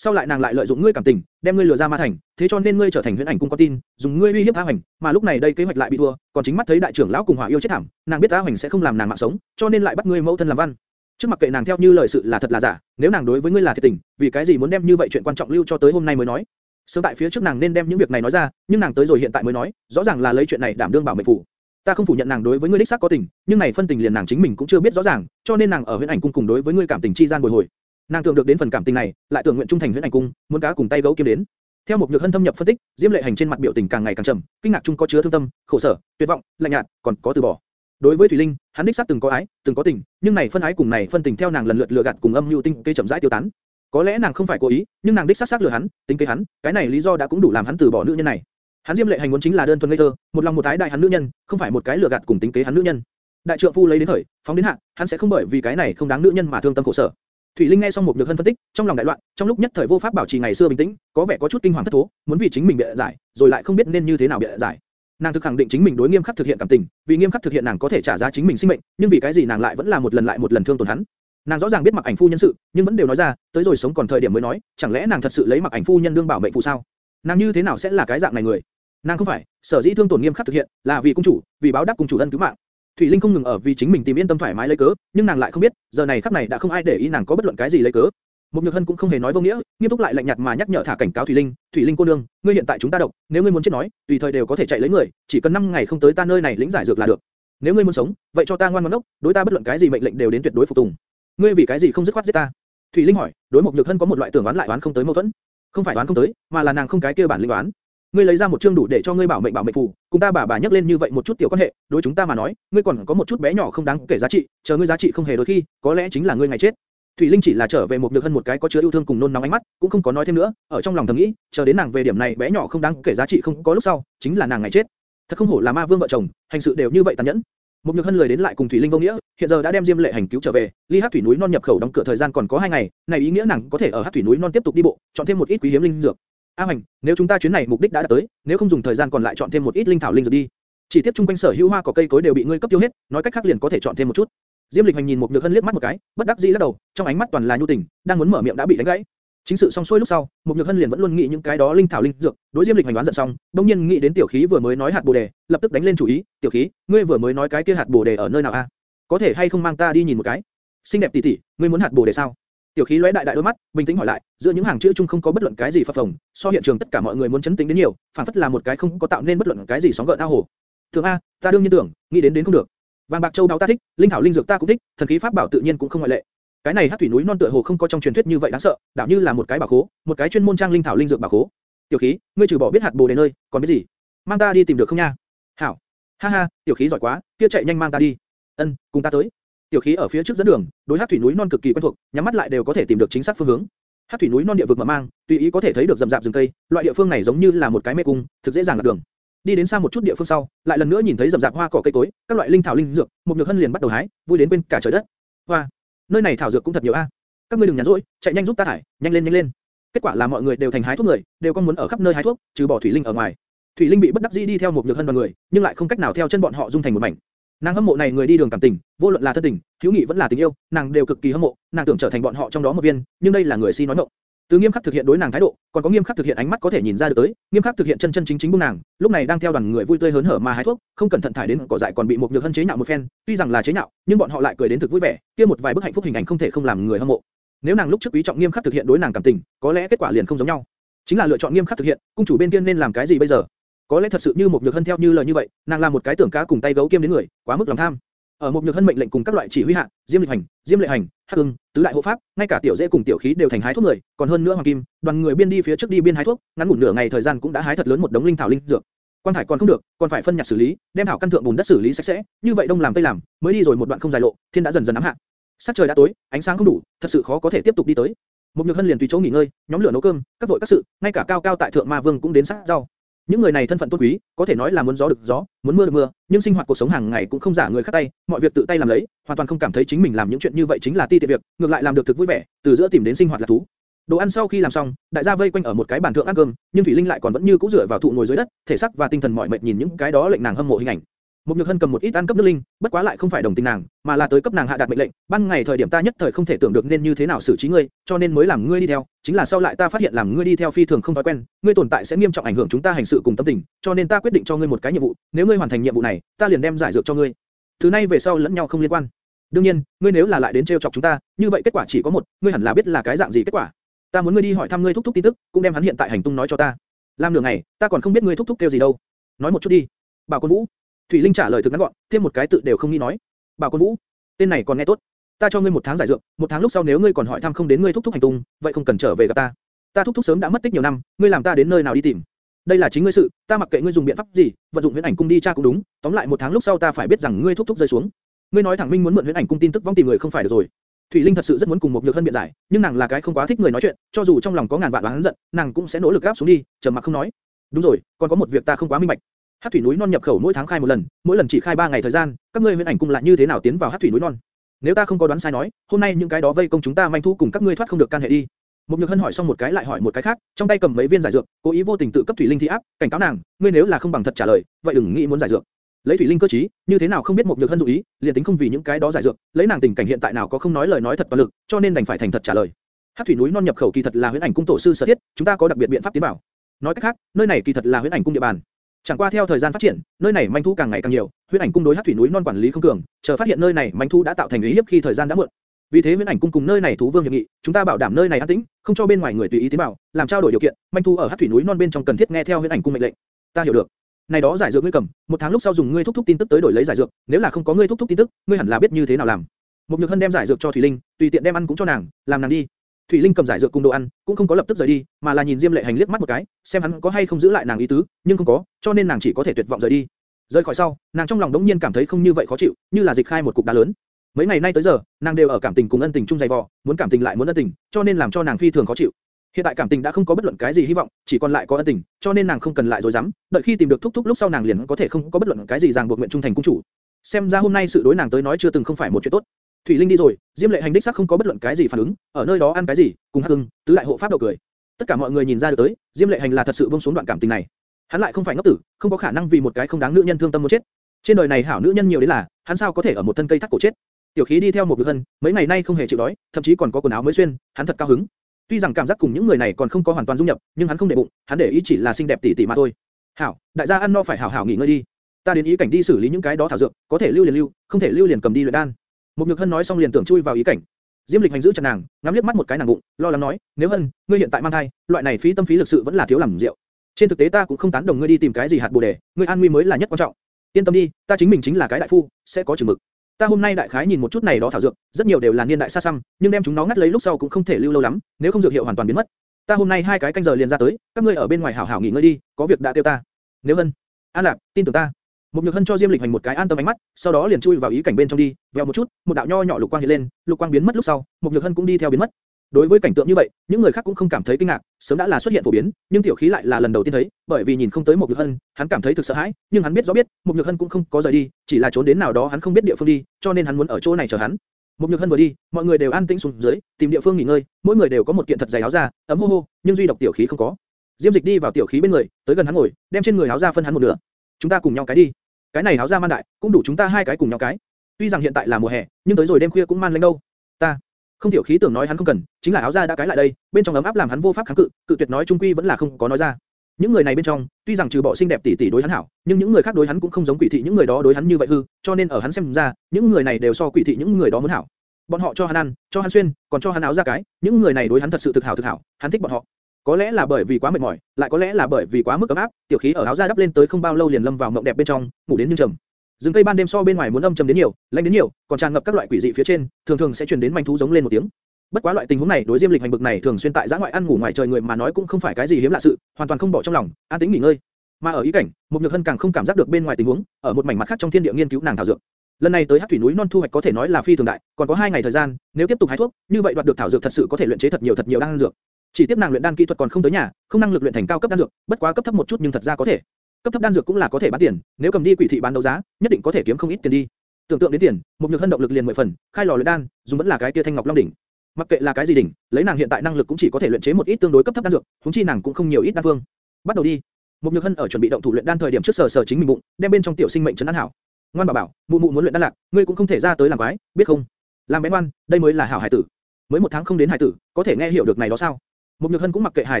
Sau lại nàng lại lợi dụng ngươi cảm tình, đem ngươi lừa ra ma thành, thế cho nên ngươi trở thành huyễn ảnh cung có tin, dùng ngươi uy hiếp A Hoành, mà lúc này đây kế hoạch lại bị thua, còn chính mắt thấy đại trưởng lão cùng hỏa yêu chết thảm, nàng biết A Hoành sẽ không làm nàng mạng sống, cho nên lại bắt ngươi mẫu thân làm văn. Trước mặt kệ nàng theo như lời sự là thật là giả, nếu nàng đối với ngươi là thiệt tình, vì cái gì muốn đem như vậy chuyện quan trọng lưu cho tới hôm nay mới nói? Sớm tại phía trước nàng nên đem những việc này nói ra, nhưng nàng tới rồi hiện tại mới nói, rõ ràng là lấy chuyện này đảm đương bảo mệnh phủ. Ta không phủ nhận nàng đối với ngươi đích xác có tình, nhưng này phân tình liền nàng chính mình cũng chưa biết rõ ràng, cho nên nàng ở huyễn ảnh cung cùng đối với ngươi cảm tình chi gian bồi hồi. Nàng tưởng được đến phần cảm tình này, lại tưởng nguyện trung thành huyễn ảnh cung, muốn cá cùng tay gấu kiếm đến. Theo một nhược hân thâm nhập phân tích, Diêm Lệ Hành trên mặt biểu tình càng ngày càng trầm, kinh ngạc chung có chứa thương tâm, khổ sở, tuyệt vọng, lạnh nhạt, còn có từ bỏ. Đối với Thủy Linh, hắn đích xác từng có ái, từng có tình, nhưng này phân ái cùng này phân tình theo nàng lần lượt lừa gạt cùng âm lưu tinh cây chậm rãi tiêu tán. Có lẽ nàng không phải cố ý, nhưng nàng đích xác xác lừa hắn, tính kế hắn, cái này lý do đã cũng đủ làm hắn từ bỏ nữ nhân này. Hắn Diêm Lệ Hành muốn chính là đơn thuần ngây thơ, một lòng một ái đại hắn nữ nhân, không phải một cái lừa gạt cùng tính kế hắn nữ nhân. Đại trượng phu lấy đến thời, phóng đến hạ, hắn sẽ không bởi vì cái này không đáng nữ nhân mà thương tâm khổ sở. Thủy Linh nghe xong một nhược hân phân tích, trong lòng đại loạn, trong lúc nhất thời vô pháp bảo trì ngày xưa bình tĩnh, có vẻ có chút kinh hoàng thất thố, muốn vì chính mình bịa giải, rồi lại không biết nên như thế nào bịa giải. Nàng thực khẳng định chính mình đối nghiêm khắc thực hiện cảm tình, vì nghiêm khắc thực hiện nàng có thể trả giá chính mình sinh mệnh, nhưng vì cái gì nàng lại vẫn là một lần lại một lần thương tổn hắn. Nàng rõ ràng biết mặc ảnh phu nhân sự, nhưng vẫn đều nói ra, tới rồi sống còn thời điểm mới nói, chẳng lẽ nàng thật sự lấy mặc ảnh phu nhân đương bảo mệnh phụ sao? Nàng như thế nào sẽ là cái dạng này người? Nàng không phải, sở dĩ thương tổn nghiêm khắc thực hiện, là vì cung chủ, vì báo đáp cung chủ ân cứu mạng. Thủy Linh không ngừng ở vì chính mình tìm yên tâm thoải mái lấy cớ, nhưng nàng lại không biết, giờ này khắc này đã không ai để ý nàng có bất luận cái gì lấy cớ. Một Nhược Hân cũng không hề nói vô nghĩa, nghiêm túc lại lạnh nhạt mà nhắc nhở thả cảnh cáo Thủy Linh, "Thủy Linh cô nương, ngươi hiện tại chúng ta độc, nếu ngươi muốn chết nói, tùy thời đều có thể chạy lấy người, chỉ cần 5 ngày không tới ta nơi này lĩnh giải dược là được. Nếu ngươi muốn sống, vậy cho ta ngoan ngoãn đốc, đối ta bất luận cái gì mệnh lệnh đều đến tuyệt đối phục tùng. Ngươi vì cái gì không dứt khoát giết ta?" Thủy Linh hỏi, đối một Nhược Hân có một loại tưởng đoán lại đoán không tới mâu thuẫn. Không phải đoán không tới, mà là nàng không cái kia bản linh đoán. Ngươi lấy ra một chương đủ để cho ngươi bảo mệnh bảo mệnh phù, cùng ta bà bà nhắc lên như vậy một chút tiểu quan hệ, đối chúng ta mà nói, ngươi còn có một chút bé nhỏ không đáng kể giá trị, chờ ngươi giá trị không hề đôi khi, có lẽ chính là ngươi ngày chết. Thủy Linh chỉ là trở về một được hơn một cái có chứa yêu thương cùng nôn nóng ánh mắt, cũng không có nói thêm nữa, ở trong lòng thầm nghĩ, chờ đến nàng về điểm này bé nhỏ không đáng kể giá trị không có lúc sau, chính là nàng ngày chết. Thật không hổ là ma vương vợ chồng, hành sự đều như vậy tàn nhẫn. Một nhược hân lời đến lại cùng Thủy Linh vô nghĩa, hiện giờ đã đem Diêm Lệ hành cứu trở về, ly Hắc thủy núi non nhập khẩu đóng cửa thời gian còn có hai ngày, này ý nghĩa nàng có thể ở Hắc thủy núi non tiếp tục đi bộ, chọn thêm một ít quý hiếm linh dược. A Hành, nếu chúng ta chuyến này mục đích đã đạt tới, nếu không dùng thời gian còn lại chọn thêm một ít linh thảo linh dược đi. Chỉ tiếp trung quanh sở hữu hoa cỏ cây cối đều bị ngươi cấp tiêu hết, nói cách khác liền có thể chọn thêm một chút. Diêm Lịch Hành nhìn một Nhược Hân liếc mắt một cái, bất đắc dĩ lắc đầu, trong ánh mắt toàn là nhu tình, đang muốn mở miệng đã bị đánh gãy. Chính sự xong xuôi lúc sau, một Nhược Hân liền vẫn luôn nghĩ những cái đó linh thảo linh dược, đối Diêm Lịch Hành đoán giận xong, đống nhiên nghĩ đến tiểu khí vừa mới nói hạt bồ đề, lập tức đánh lên chủ ý, tiểu khí, ngươi vừa mới nói cái kia hạt bồ đề ở nơi nào a? Có thể hay không mang ta đi nhìn một cái? Xinh đẹp tỷ tỷ, ngươi muốn hạt bồ đề sao? Tiểu khí lóe đại đại đôi mắt, bình tĩnh hỏi lại, giữa những hàng chữ chung không có bất luận cái gì phập phồng, so hiện trường tất cả mọi người muốn chấn tĩnh đến nhiều, phản phất là một cái không có tạo nên bất luận cái gì sóng gợn ao hồ. Thường a, ta đương nhiên tưởng, nghĩ đến đến không được. Vàng bạc châu đáo ta thích, linh thảo linh dược ta cũng thích, thần khí pháp bảo tự nhiên cũng không ngoại lệ. Cái này hắc thủy núi non tựa hồ không có trong truyền thuyết như vậy đáng sợ, đảo như là một cái bảo khố, một cái chuyên môn trang linh thảo linh dược bảo khố. Tiểu khí, ngươi trừ bỏ biết hạt bồ đề nơi, còn biết gì? Mang ta đi tìm được không nha? Hảo. Ha ha, tiểu khí giỏi quá, kia chạy nhanh mang ta đi. Ân, cùng ta tới. Tiểu khí ở phía trước dẫn đường, đối hắc thủy núi non cực kỳ quen thuộc, nhắm mắt lại đều có thể tìm được chính xác phương hướng. Hắc thủy núi non địa vực mở mang, tùy ý có thể thấy được rậm rạp rừng cây, loại địa phương này giống như là một cái mê cung, thực dễ dàng lạc đường. Đi đến xa một chút địa phương sau, lại lần nữa nhìn thấy rậm rạp hoa cỏ cây cối, các loại linh thảo linh dược, một nhược hân liền bắt đầu hái, vui đến quên cả trời đất. Hoa, nơi này thảo dược cũng thật nhiều a. Các ngươi đừng nhàn rỗi, chạy nhanh giúp ta thải, nhanh lên nhanh lên. Kết quả là mọi người đều thành hái thuốc người, đều con muốn ở khắp nơi hái thuốc, trừ bỏ thủy linh ở ngoài. Thủy linh bị bất đắc dĩ đi theo một nhược hân đoàn người, nhưng lại không cách nào theo chân bọn họ dung thành một mảnh. Nàng hâm mộ này người đi đường cảm tình, vô luận là thân tình, hữu nghị vẫn là tình yêu, nàng đều cực kỳ hâm mộ, nàng tưởng trở thành bọn họ trong đó một viên, nhưng đây là người si nói mộng. Từ nghiêm khắc thực hiện đối nàng thái độ, còn có nghiêm khắc thực hiện ánh mắt có thể nhìn ra được tới, nghiêm khắc thực hiện chân chân chính chính buông nàng, lúc này đang theo đoàn người vui tươi hớn hở mà hái thuốc, không cẩn thận thải đến cỏ dại còn bị một nhược hân chế nhạo một phen, tuy rằng là chế nhạo, nhưng bọn họ lại cười đến thực vui vẻ, kia một vài bức hạnh phúc hình ảnh không thể không làm người hâm mộ. Nếu nàng lúc trước quý trọng nghiêm khắc thực hiện đối nàng cảm tình, có lẽ kết quả liền không giống nhau. Chính là lựa chọn nghiêm khắc thực hiện, cung chủ bên kia nên làm cái gì bây giờ? Có lẽ thật sự như một nhược hân theo như lời như vậy, nàng làm một cái tưởng cá cùng tay gấu kiêm đến người, quá mức lòng tham. Ở một nhược hân mệnh lệnh cùng các loại chỉ huy hạ, Diêm Lịch Hành, Diêm Lệ Hành, Hắc Ưng, tứ đại hộ pháp, ngay cả tiểu dễ cùng tiểu khí đều thành hái thuốc người, còn hơn nữa hoàng kim, đoàn người biên đi phía trước đi biên hái thuốc, ngắn ngủn nửa ngày thời gian cũng đã hái thật lớn một đống linh thảo linh dược. Quan thải còn không được, còn phải phân nhặt xử lý, đem thảo căn thượng bùn đất xử lý sạch sẽ, như vậy đông làm tây làm, mới đi rồi một đoạn không dài lộ, thiên đã dần dần ám hạ. Sắc trời đã tối, ánh sáng không đủ, thật sự khó có thể tiếp tục đi tới. Một nhược hân liền tùy chỗ nghỉ ngơi, nhóm lửa nấu cơm, các vội các sự, ngay cả cao cao tại thượng ma vương cũng đến sát rau. Những người này thân phận tôn quý, có thể nói là muốn gió được gió, muốn mưa được mưa, nhưng sinh hoạt cuộc sống hàng ngày cũng không giả người khác tay, mọi việc tự tay làm lấy, hoàn toàn không cảm thấy chính mình làm những chuyện như vậy chính là ti tiện việc, ngược lại làm được thực vui vẻ, từ giữa tìm đến sinh hoạt là thú. Đồ ăn sau khi làm xong, đại gia vây quanh ở một cái bàn thượng ăn cơm, nhưng thủy linh lại còn vẫn như cũ dựa vào thụ ngồi dưới đất, thể xác và tinh thần mỏi mệt nhìn những cái đó lệnh nàng hâm mộ hình ảnh. Một nhược hân cầm một ít ăn cấp nước linh, bất quá lại không phải đồng tình nàng, mà là tới cấp nàng hạ đạt mệnh lệnh. Ban ngày thời điểm ta nhất thời không thể tưởng được nên như thế nào xử trí ngươi, cho nên mới làm ngươi đi theo. Chính là sau lại ta phát hiện làm ngươi đi theo phi thường không thói quen, ngươi tồn tại sẽ nghiêm trọng ảnh hưởng chúng ta hành sự cùng tâm tình, cho nên ta quyết định cho ngươi một cái nhiệm vụ. Nếu ngươi hoàn thành nhiệm vụ này, ta liền đem giải dược cho ngươi. Thứ này về sau lẫn nhau không liên quan. đương nhiên, ngươi nếu là lại đến trêu chọc chúng ta, như vậy kết quả chỉ có một, ngươi hẳn là biết là cái dạng gì kết quả. Ta muốn ngươi đi hỏi thăm ngươi thúc thúc tin tức, cũng đem hắn hiện tại hành tung nói cho ta. Làm nửa ngày, ta còn không biết ngươi thúc thúc kêu gì đâu. Nói một chút đi. Bảo Quân Vũ. Thủy Linh trả lời thực ngắn gọn, thêm một cái tự đều không nghĩ nói. Bảo Quân Vũ, tên này còn nghe tốt. Ta cho ngươi một tháng giải dược, một tháng lúc sau nếu ngươi còn hỏi thăm không đến ngươi thúc thúc hành tung, vậy không cần trở về gặp ta. Ta thúc thúc sớm đã mất tích nhiều năm, ngươi làm ta đến nơi nào đi tìm? Đây là chính ngươi sự, ta mặc kệ ngươi dùng biện pháp gì, vận dụng huyễn ảnh cung đi tra cũng đúng. Tóm lại một tháng lúc sau ta phải biết rằng ngươi thúc thúc rơi xuống. Ngươi nói thẳng minh muốn mượn huyễn ảnh cung tin tức vong tìm người không phải được rồi. Thủy Linh thật sự rất muốn cùng một nhược hân biện giải, nhưng nàng là cái không quá thích người nói chuyện, cho dù trong lòng có ngàn vạn oán giận, nàng cũng sẽ nỗ lực áp xuống đi, trầm mặc không nói. Đúng rồi, còn có một việc ta không quá minh bạch. Hát thủy núi non nhập khẩu mỗi tháng khai một lần, mỗi lần chỉ khai 3 ngày thời gian, các ngươi huyễn ảnh cung lại như thế nào tiến vào Hát thủy núi non? Nếu ta không có đoán sai nói, hôm nay những cái đó vây công chúng ta manh thu cùng các ngươi thoát không được can hệ đi. Một nhược hân hỏi xong một cái lại hỏi một cái khác, trong tay cầm mấy viên giải dược, cố ý vô tình tự cấp thủy linh thi áp, cảnh cáo nàng, ngươi nếu là không bằng thật trả lời, vậy đừng nghĩ muốn giải dược. Lấy thủy linh cơ trí, như thế nào không biết một nhược hân dụ ý, liền tính không vì những cái đó giải dược, lấy nàng tình cảnh hiện tại nào có không nói lời nói thật toàn lực, cho nên đành phải thành thật trả lời. Hát thủy núi non nhập khẩu kỳ thật là huyễn ảnh cung tổ sư sở thiết, chúng ta có đặc biệt biện pháp tiến bảo. Nói cách khác, nơi này kỳ thật là huyễn ảnh cung địa bàn. Chẳng qua theo thời gian phát triển, nơi này manh thu càng ngày càng nhiều, huyết ảnh cung đối hắc thủy núi non quản lý không cường, chờ phát hiện nơi này manh thu đã tạo thành ý hiếp khi thời gian đã muộn. Vì thế huyết ảnh cung cùng nơi này thú vương hiệp nghị, chúng ta bảo đảm nơi này an tĩnh, không cho bên ngoài người tùy ý tiến vào, làm trao đổi điều kiện, manh thu ở hắc thủy núi non bên trong cần thiết nghe theo huyết ảnh cung mệnh lệnh. Ta hiểu được. Này đó giải dược ngươi cầm, một tháng lúc sau dùng ngươi thúc thúc tin tức tới đổi lấy giải dược, nếu là không có ngươi thúc thúc tin tức, ngươi hẳn là biết như thế nào làm. Một Nhược Hân đem giải dược cho Thủy Linh, tùy tiện đem ăn cũng cho nàng, làm nàng đi. Thủy Linh cầm giải dược cùng đồ ăn, cũng không có lập tức rời đi, mà là nhìn Diêm Lệ Hành liếc mắt một cái, xem hắn có hay không giữ lại nàng ý tứ, nhưng không có, cho nên nàng chỉ có thể tuyệt vọng rời đi. Rời khỏi sau, nàng trong lòng đống nhiên cảm thấy không như vậy khó chịu, như là dịch khai một cục đá lớn. Mấy ngày nay tới giờ, nàng đều ở cảm tình cùng ân tình chung dày vò, muốn cảm tình lại muốn ân tình, cho nên làm cho nàng phi thường khó chịu. Hiện tại cảm tình đã không có bất luận cái gì hy vọng, chỉ còn lại có ân tình, cho nên nàng không cần lại dối dám, đợi khi tìm được thúc thúc lúc sau nàng liền có thể không có bất luận cái gì ràng buộc nguyện trung thành cung chủ. Xem ra hôm nay sự đối nàng tới nói chưa từng không phải một chuyện tốt. Thủy Linh đi rồi, Diêm Lệ Hành đích xác không có bất luận cái gì phản ứng, ở nơi đó ăn cái gì, cùng Hắc Hưng, tứ đại hộ pháp đầu cười. Tất cả mọi người nhìn ra được tới, Diêm Lệ Hành là thật sự buông xuống đoạn cảm tình này. Hắn lại không phải ngốc tử, không có khả năng vì một cái không đáng nữ nhân thương tâm muốn chết. Trên đời này hảo nữ nhân nhiều đến là, hắn sao có thể ở một thân cây thắt cổ chết? Tiểu khí đi theo một người hân, mấy ngày nay không hề chịu đói, thậm chí còn có quần áo mới xuyên, hắn thật cao hứng. Tuy rằng cảm giác cùng những người này còn không có hoàn toàn dung nhập, nhưng hắn không để bụng, hắn để ý chỉ là xinh đẹp tỷ tỷ mà thôi. Hảo, đại gia ăn no phải hảo hảo nghỉ ngơi đi. Ta đến ý cảnh đi xử lý những cái đó thảo dược, có thể lưu liền lưu, không thể lưu liền cầm đi luyện đan. Một nhược hân nói xong liền tưởng chui vào ý cảnh. Diêm Lịch hành giữ chặt nàng, ngắm liếc mắt một cái nàng bụng, lo lắng nói, nếu hân, ngươi hiện tại mang thai, loại này phí tâm phí lực sự vẫn là thiếu làm rượu. Trên thực tế ta cũng không tán đồng ngươi đi tìm cái gì hạt bồ đề, ngươi an nguy mới là nhất quan trọng. Yên tâm đi, ta chính mình chính là cái đại phu, sẽ có chừng mực. Ta hôm nay đại khái nhìn một chút này đó thảo dược, rất nhiều đều là niên đại xa xăm, nhưng đem chúng nó ngắt lấy lúc sau cũng không thể lưu lâu lắm, nếu không dược hiệu hoàn toàn biến mất. ta hôm nay hai cái canh giờ liền ra tới, các ngươi ở bên ngoài hảo hảo nghỉ ngơi đi, có việc đã tiêu ta. Nếu Hân, An Lạc, tin tưởng ta. Một Nhược Hân cho Diêm Lịch Hành một cái an tâm ánh mắt, sau đó liền chui vào ý cảnh bên trong đi, vèo một chút, một đạo nho nhỏ lục quang hiện lên, lục quang biến mất lúc sau, một Nhược Hân cũng đi theo biến mất. Đối với cảnh tượng như vậy, những người khác cũng không cảm thấy kinh ngạc, sớm đã là xuất hiện phổ biến, nhưng tiểu khí lại là lần đầu tiên thấy, bởi vì nhìn không tới một Nhược Hân, hắn cảm thấy thực sợ hãi, nhưng hắn biết rõ biết, một Nhược Hân cũng không có rời đi, chỉ là trốn đến nào đó hắn không biết địa phương đi, cho nên hắn muốn ở chỗ này chờ hắn. Một Nhược Hân vừa đi, mọi người đều an tĩnh xuống dưới, tìm địa phương nghỉ ngơi, mỗi người đều có một kiện thật dày áo da, ấm hô hô, nhưng duy độc tiểu khí không có. Diêm Dịch đi vào tiểu khí bên người, tới gần hắn ngồi, đem trên người áo da phân hắn một nửa. Chúng ta cùng nhau cái đi. Cái này áo da man đại, cũng đủ chúng ta hai cái cùng nhau cái. Tuy rằng hiện tại là mùa hè, nhưng tới rồi đêm khuya cũng man lên đâu. Ta, không tiểu khí tưởng nói hắn không cần, chính là áo da đã cái lại đây, bên trong ấm áp làm hắn vô pháp kháng cự, cự tuyệt nói trung quy vẫn là không có nói ra. Những người này bên trong, tuy rằng trừ bỏ xinh đẹp tỷ tỷ đối hắn hảo, nhưng những người khác đối hắn cũng không giống quỷ thị những người đó đối hắn như vậy hư, cho nên ở hắn xem ra, những người này đều so quỷ thị những người đó muốn hảo. Bọn họ cho hắn ăn, cho hắn xuyên, còn cho hắn áo da cái, những người này đối hắn thật sự thực hảo thực hảo, hắn thích bọn họ. Có lẽ là bởi vì quá mệt mỏi, lại có lẽ là bởi vì quá mức ấm áp, tiểu khí ở áo da đắp lên tới không bao lâu liền lâm vào mộng đẹp bên trong, ngủ đến như trầm. Rừng cây ban đêm so bên ngoài muốn âm trầm đến nhiều, lạnh đến nhiều, còn tràn ngập các loại quỷ dị phía trên, thường thường sẽ truyền đến manh thú giống lên một tiếng. Bất quá loại tình huống này đối Diêm Lịch hành bực này thường xuyên tại giã ngoại ăn ngủ ngoài trời người mà nói cũng không phải cái gì hiếm lạ sự, hoàn toàn không bỏ trong lòng, an tĩnh nghỉ ngơi. Mà ở ý cảnh, một nhược hân càng không cảm giác được bên ngoài tình huống, ở một mảnh mặt khác trong thiên địa nghiên cứu nàng thảo dược. Lần này tới Hắc Thủy núi non thu hoạch có thể nói là phi thường đại, còn có hai ngày thời gian, nếu tiếp tục hái thuốc, như vậy đoạt được thảo dược thật sự có thể luyện chế thật nhiều thật nhiều đan dược. Chỉ tiếp nàng luyện đan kỹ thuật còn không tới nhà, không năng lực luyện thành cao cấp đan dược, bất quá cấp thấp một chút nhưng thật ra có thể. Cấp thấp đan dược cũng là có thể bán tiền, nếu cầm đi quỷ thị bán đấu giá, nhất định có thể kiếm không ít tiền đi. Tưởng tượng đến tiền, một nhược hân động lực liền mười phần, khai lò luyện đan, dùng vẫn là cái kia thanh ngọc long đỉnh. Mặc kệ là cái gì đỉnh, lấy nàng hiện tại năng lực cũng chỉ có thể luyện chế một ít tương đối cấp thấp đan dược, huống chi nàng cũng không nhiều ít đan phương. Bắt đầu đi. Một nhược hân ở chuẩn bị động thủ luyện đan thời điểm trước sờ sờ chính mình bụng, đem bên trong tiểu sinh mệnh trấn an hảo. Ngoan bảo bảo, mụ mụ muốn luyện đan lạc, ngươi cũng không thể ra tới làm quái, biết không? Làm bé ngoan, đây mới là hảo hải tử. Mới một tháng không đến hải tử, có thể nghe hiểu được này đó sao? Một nhược hân cũng mặc kệ hải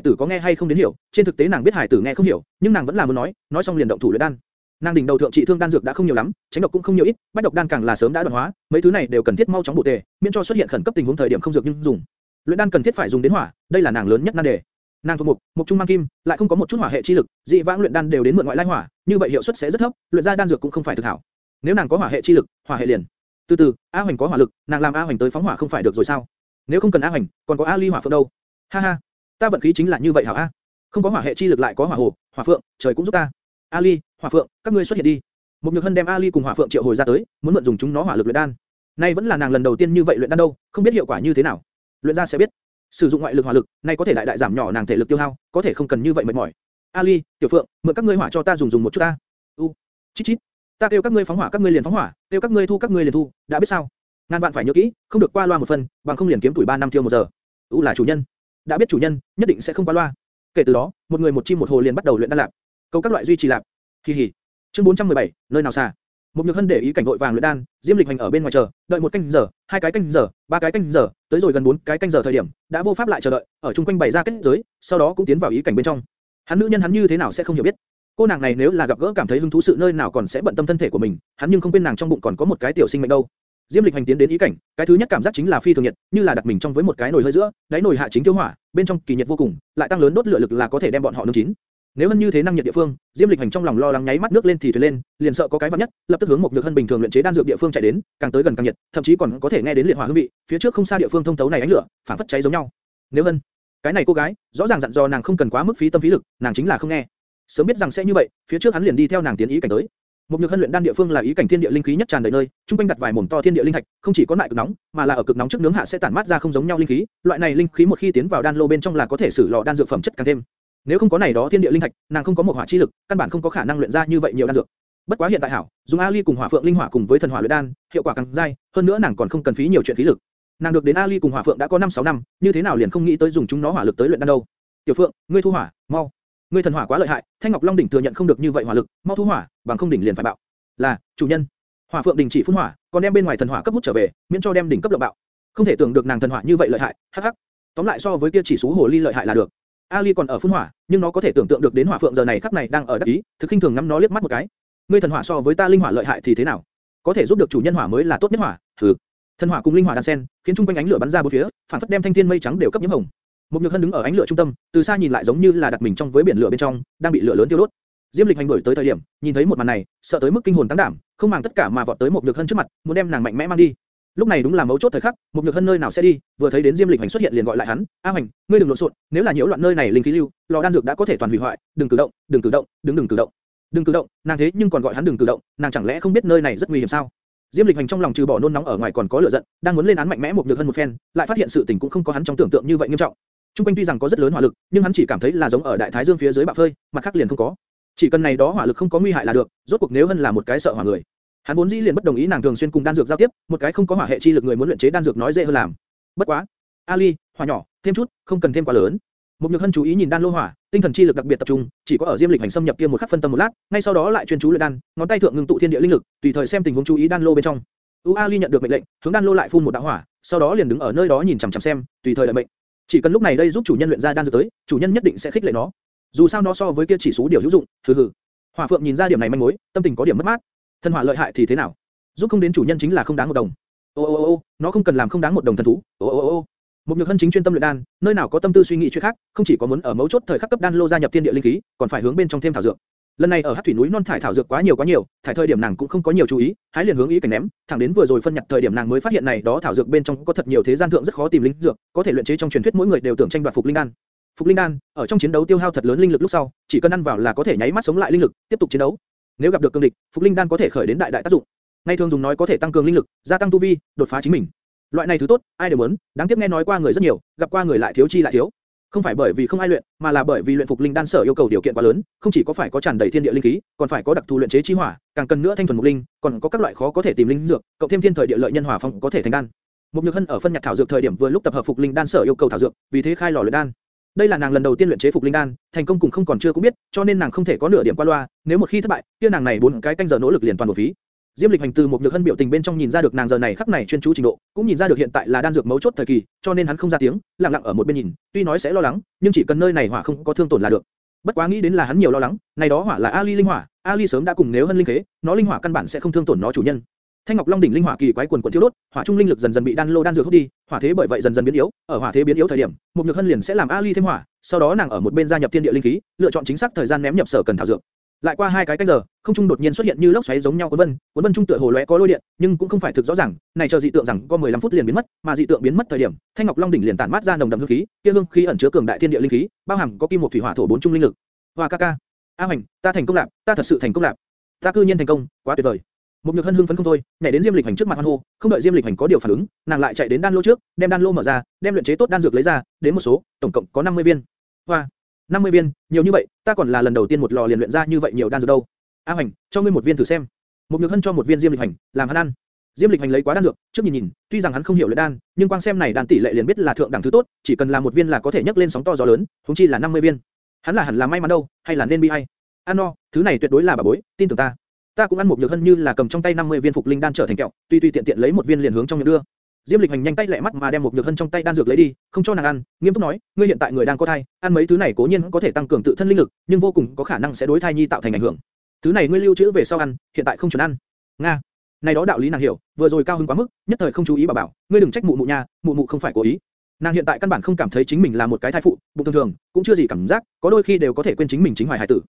tử có nghe hay không đến hiểu, trên thực tế nàng biết hải tử nghe không hiểu, nhưng nàng vẫn là muốn nói, nói xong liền động thủ luyện đan. Nàng đỉnh đầu thượng trị thương đan dược đã không nhiều lắm, tránh độc cũng không nhiều ít, bách độc đan càng là sớm đã đoạn hóa, mấy thứ này đều cần thiết mau chóng bổ tề, miễn cho xuất hiện khẩn cấp tình huống thời điểm không dược nhưng dùng. Luyện đan cần thiết phải dùng đến hỏa, đây là nàng lớn nhất nan đề. Nàng thuộc mục, mục trung mang kim, lại không có một chút hỏa hệ chi lực, dị vãng luyện đan đều đến mượn ngoại lai hỏa, như vậy hiệu suất sẽ rất thấp, luyện ra đan dược cũng không phải thực hảo. Nếu nàng có hỏa hệ chi lực, hỏa hệ liền. Từ từ, A Hoành có hỏa lực, nàng làm A Hoành tới phóng hỏa không phải được rồi sao? Nếu không cần A Hoành, còn có A Ly hỏa phượng đâu? Ha ha, ta vận khí chính là như vậy hảo a. Không có hỏa hệ chi lực lại có hỏa hồ, hỏa phượng, trời cũng giúp ta. Ali, hỏa phượng, các ngươi xuất hiện đi. Một nhược hân đem Ali cùng hỏa phượng triệu hồi ra tới, muốn mượn dùng chúng nó hỏa lực luyện đan. Nay vẫn là nàng lần đầu tiên như vậy luyện đan đâu, không biết hiệu quả như thế nào. Luyện ra sẽ biết. Sử dụng ngoại lực hỏa lực, này có thể đại đại giảm nhỏ nàng thể lực tiêu hao, có thể không cần như vậy mệt mỏi. Ali, Tiểu Phượng, mượn các ngươi hỏa cho ta dùng dùng một chút ta. U, chít chít. Ta kêu các ngươi phóng hỏa các ngươi liền phóng hỏa, kêu các ngươi thu các ngươi liền thu, đã biết sao? Ngàn vạn phải nhớ kỹ, không được qua loa một phần, bằng không liền kiếm tuổi 3 năm tiêu một giờ. U là chủ nhân, đã biết chủ nhân, nhất định sẽ không qua loa. Kể từ đó, một người một chim một hồ liền bắt đầu luyện đan lạc. Câu các loại duy trì lạc. Kỳ hỉ. Chương 417, nơi nào xa? Một nhược hân để ý cảnh vội vàng luyện đan, Diêm Lịch hành ở bên ngoài chờ, đợi một canh giờ, hai cái canh giờ, ba cái canh giờ, tới rồi gần bốn cái canh giờ thời điểm, đã vô pháp lại chờ đợi, ở chung quanh bày ra kết giới, sau đó cũng tiến vào ý cảnh bên trong. Hắn nữ nhân hắn như thế nào sẽ không hiểu biết? Cô nàng này nếu là gặp gỡ cảm thấy hứng thú sự nơi nào còn sẽ bận tâm thân thể của mình, hắn nhưng không quên nàng trong bụng còn có một cái tiểu sinh mệnh đâu. Diêm Lịch hành tiến đến ý cảnh, cái thứ nhất cảm giác chính là phi thường nhiệt, như là đặt mình trong với một cái nồi hơi giữa, đáy nồi hạ chính tiêu hỏa, bên trong kỳ nhiệt vô cùng, lại tăng lớn đốt lửa lực là có thể đem bọn họ nướng chín. Nếu hơn như thế năng nhiệt địa phương, Diêm Lịch Hành trong lòng lo lắng nháy mắt nước lên thì thuyền lên, liền sợ có cái vấp nhất, lập tức hướng một nhược hân bình thường luyện chế đan dược địa phương chạy đến, càng tới gần càng nhiệt, thậm chí còn có thể nghe đến liệt hỏa hương vị, phía trước không xa địa phương thông thấu này ánh lửa, phản phất cháy giống nhau. Nếu hơn, cái này cô gái, rõ ràng dặn dò nàng không cần quá mức phí tâm phí lực, nàng chính là không nghe. Sớm biết rằng sẽ như vậy, phía trước hắn liền đi theo nàng tiến ý cảnh tới. Một nhược hân luyện đan địa phương là ý cảnh thiên địa linh khí nhất tràn đầy nơi, trung quanh đặt vài mồm to thiên địa linh thạch, không chỉ có lại cực nóng, mà là ở cực nóng trước nướng hạ sẽ tản mát ra không giống nhau linh khí, loại này linh khí một khi tiến vào đan lô bên trong là có thể sử lò đan dược phẩm chất càng thêm. Nếu không có này đó thiên địa linh thạch, nàng không có một hỏa chi lực, căn bản không có khả năng luyện ra như vậy nhiều đan dược. Bất quá hiện tại hảo, dùng Ali cùng hỏa phượng linh hỏa cùng với thần hỏa luyện đan, hiệu quả càng dai, hơn nữa nàng còn không cần phí nhiều chuyện khí lực. Nàng được đến Ali cùng hỏa phượng đã có 5 6 năm, như thế nào liền không nghĩ tới dùng chúng nó hỏa lực tới luyện đan đâu. Tiểu Phượng, ngươi thu hỏa, mau. Ngươi thần hỏa quá lợi hại, Thanh Ngọc Long đỉnh thừa nhận không được như vậy hỏa lực, mau thu hỏa, bằng không đỉnh liền phải bạo. Là, chủ nhân. Hỏa Phượng đỉnh chỉ phun hỏa, còn đem bên ngoài thần hỏa cấp hút trở về, miễn cho đem đỉnh cấp lộng bạo. Không thể tưởng được nàng thần hỏa như vậy lợi hại, hắc hắc. Tóm lại so với kia chỉ số hồ ly lợi hại là được. Ali còn ở phun hỏa, nhưng nó có thể tưởng tượng được đến hỏa phượng giờ này khắc này đang ở đắc ý, thực khinh thường ngắm nó liếc mắt một cái. Ngươi thần hỏa so với ta linh hỏa lợi hại thì thế nào? Có thể giúp được chủ nhân hỏa mới là tốt nhất hỏa. Hừ. Thần hỏa cùng linh hỏa đan xen, khiến trung quanh ánh lửa bắn ra bốn phía, phản phất đem thanh thiên mây trắng đều cấp nhiễm hồng. Một nhược hân đứng ở ánh lửa trung tâm, từ xa nhìn lại giống như là đặt mình trong với biển lửa bên trong, đang bị lửa lớn tiêu đốt. Diêm Lịch hành đuổi tới thời điểm, nhìn thấy một màn này, sợ tới mức kinh hồn tăng đảm, không màng tất cả mà vọt tới một nhược hân trước mặt, muốn đem nàng mạnh mẽ mang đi. Lúc này đúng là mấu chốt thời khắc, một nhược hân nơi nào sẽ đi, vừa thấy đến Diêm Lịch Hành xuất hiện liền gọi lại hắn, "A Hành, ngươi đừng lộn xộn, nếu là nhiễu loạn nơi này linh khí lưu, lò đan dược đã có thể toàn hủy hoại, đừng cử động, đừng cử động, đứng đừng cử động." Đừng cử động, nàng thế nhưng còn gọi hắn đừng cử động, nàng chẳng lẽ không biết nơi này rất nguy hiểm sao? Diêm Lịch Hành trong lòng trừ bỏ nôn nóng ở ngoài còn có lửa giận, đang muốn lên án mạnh mẽ một nhược hân một phen, lại phát hiện sự tình cũng không có hắn trong tưởng tượng như vậy nghiêm trọng. Trung quanh tuy rằng có rất lớn hỏa lực, nhưng hắn chỉ cảm thấy là giống ở đại thái dương phía dưới bạo phơi, mặt khác liền không có. Chỉ cần này đó hỏa lực không có nguy hại là được, rốt cuộc nếu hơn là một cái sợ hỏa người. Hắn vốn dĩ liền bất đồng ý nàng thường xuyên cùng đan dược giao tiếp, một cái không có hỏa hệ chi lực người muốn luyện chế đan dược nói dễ hơn làm. Bất quá, Ali, hỏa nhỏ, thêm chút, không cần thêm quá lớn. Một nhược hân chú ý nhìn đan lô hỏa, tinh thần chi lực đặc biệt tập trung, chỉ có ở diêm lịch hành xâm nhập kia một khắc phân tâm một lát, ngay sau đó lại chuyên chú luyện đan, ngón tay thượng ngưng tụ thiên địa linh lực, tùy thời xem tình huống chú ý đan lô bên trong. U Ali nhận được mệnh lệnh, hướng đan lô lại phun một đạo hỏa, sau đó liền đứng ở nơi đó nhìn chằm chằm xem, tùy thời đợi mệnh. Chỉ cần lúc này đây giúp chủ nhân luyện ra đan dược tới, chủ nhân nhất định sẽ khích lệ nó. Dù sao nó so với kia chỉ số điều hữu dụng, hừ hừ. Hỏa Phượng nhìn ra điểm này manh mối, tâm tình có điểm mất mát. Thân hỏa lợi hại thì thế nào? Giúp không đến chủ nhân chính là không đáng một đồng. Ô ô ô ô, nó không cần làm không đáng một đồng thần thú. Ô ô ô ô. Một nhược hân chính chuyên tâm luyện đan, nơi nào có tâm tư suy nghĩ chuyện khác, không chỉ có muốn ở mấu chốt thời khắc cấp đan lô gia nhập thiên địa linh khí, còn phải hướng bên trong thêm thảo dược. Lần này ở Hắc thủy núi non thải thảo dược quá nhiều quá nhiều, thải thời điểm nàng cũng không có nhiều chú ý, hái liền hướng ý cảnh ném, thẳng đến vừa rồi phân nhặt thời điểm nàng mới phát hiện này đó thảo dược bên trong có thật nhiều thế gian thượng rất khó tìm linh dược, có thể luyện chế trong truyền thuyết mỗi người đều tưởng tranh đoạt phục linh đan. Phục linh đan, ở trong chiến đấu tiêu hao thật lớn linh lực lúc sau, chỉ cần ăn vào là có thể nháy mắt sống lại linh lực, tiếp tục chiến đấu. Nếu gặp được cương địch, phục linh đan có thể khởi đến đại đại tác dụng. Ngay thường dùng nói có thể tăng cường linh lực, gia tăng tu vi, đột phá chính mình. Loại này thứ tốt, ai đều muốn, đáng tiếc nghe nói qua người rất nhiều, gặp qua người lại thiếu chi lại thiếu. Không phải bởi vì không ai luyện, mà là bởi vì luyện phục linh đan sở yêu cầu điều kiện quá lớn, không chỉ có phải có tràn đầy thiên địa linh khí, còn phải có đặc thù luyện chế chi hỏa, càng cần nữa thanh thuần mục linh, còn có các loại khó có thể tìm linh dược, cộng thêm thiên thời địa lợi nhân hòa phong có thể thành đan. Mục nhược hân ở phân nhặt thảo dược thời điểm vừa lúc tập hợp phục linh đan sở yêu cầu thảo dược, vì thế khai lò luyện đan. Đây là nàng lần đầu tiên luyện chế phục linh đan, thành công cùng không còn chưa cũng biết, cho nên nàng không thể có nửa điểm qua loa, nếu một khi thất bại, kia nàng này bốn cái canh giờ nỗ lực liền toàn bộ phí. Diêm Lịch Hành từ một nhược hân biểu tình bên trong nhìn ra được nàng giờ này khắc này chuyên chú trình độ, cũng nhìn ra được hiện tại là đan dược mấu chốt thời kỳ, cho nên hắn không ra tiếng, lặng lặng ở một bên nhìn, tuy nói sẽ lo lắng, nhưng chỉ cần nơi này hỏa không có thương tổn là được. Bất quá nghĩ đến là hắn nhiều lo lắng, này đó hỏa là Ali linh hỏa, Ali sớm đã cùng nếu hân linh khế, nó linh hỏa căn bản sẽ không thương tổn nó chủ nhân. Thanh Ngọc Long đỉnh linh hỏa kỳ quái quần quần thiêu đốt, hỏa trung linh lực dần dần bị đan lô đan dược hút đi, hỏa thế bởi vậy dần dần biến yếu, ở hỏa thế biến yếu thời điểm, một nhược hân liền sẽ làm Ali thêm hỏa, sau đó nàng ở một bên gia nhập thiên địa linh khí, lựa chọn chính xác thời gian ném nhập sở cần thảo dược. Lại qua hai cái canh giờ, không trung đột nhiên xuất hiện như lốc xoáy giống nhau cuốn vân, cuốn vân trung tựa hồ lóe có lôi điện, nhưng cũng không phải thực rõ ràng, này chờ dị tượng rằng có 15 phút liền biến mất, mà dị tượng biến mất thời điểm, thanh ngọc long đỉnh liền tản mát ra nồng đậm hương khí, kia hương khí ẩn chứa cường đại thiên địa linh khí, bao hàm có kim một thủy hỏa thổ bốn trung linh lực. Hoa ca ca, A Hoành, ta thành công lạc, ta thật sự thành công lạc, ta cư nhiên thành công, quá tuyệt vời. Một nhược hân hưng phấn không thôi, nhảy đến Diêm Lịch Hành trước mặt hoan hô, không đợi Diêm Lịch Hành có điều phản ứng, nàng lại chạy đến đan lô trước, đem đan lô mở ra, đem luyện chế tốt đan dược lấy ra, đến một số, tổng cộng có 50 viên. Hoa, 50 viên, nhiều như vậy, ta còn là lần đầu tiên một lò liền luyện ra như vậy nhiều đan dược đâu. A Hoành, cho ngươi một viên thử xem. Một nhược hân cho một viên Diêm Lịch Hành, làm hắn ăn. Diêm Lịch Hành lấy quá đan dược, trước nhìn nhìn, tuy rằng hắn không hiểu luyện đan, nhưng quang xem này đan tỷ lệ liền biết là thượng đẳng thứ tốt, chỉ cần làm một viên là có thể nhấc lên sóng to gió lớn, huống chi là 50 viên. Hắn là hẳn là may mắn đâu, hay là nên bi hay? Ăn no, thứ này tuyệt đối là bà bối, tin tưởng ta. Ta cũng ăn một nhược hân như là cầm trong tay 50 viên phục linh đan trở thành kẹo, tuy tuy tiện tiện lấy một viên liền hướng trong miệng đưa. Diêm Lịch Hành nhanh tay lẹ mắt mà đem một nhược hân trong tay đan dược lấy đi, không cho nàng ăn, nghiêm túc nói, ngươi hiện tại người đang có thai, ăn mấy thứ này cố nhiên có thể tăng cường tự thân linh lực, nhưng vô cùng có khả năng sẽ đối thai nhi tạo thành ảnh hưởng. Thứ này ngươi lưu trữ về sau ăn, hiện tại không chuẩn ăn. Nga. Này đó đạo lý nàng hiểu, vừa rồi cao hứng quá mức, nhất thời không chú ý bảo bảo, ngươi đừng trách mụ mụ nha, mụ mụ không phải cố ý. Nàng hiện tại căn bản không cảm thấy chính mình là một cái thai phụ, bụng thường thường, cũng chưa gì cảm giác, có đôi khi đều có thể quên chính mình chính hoài hài tử.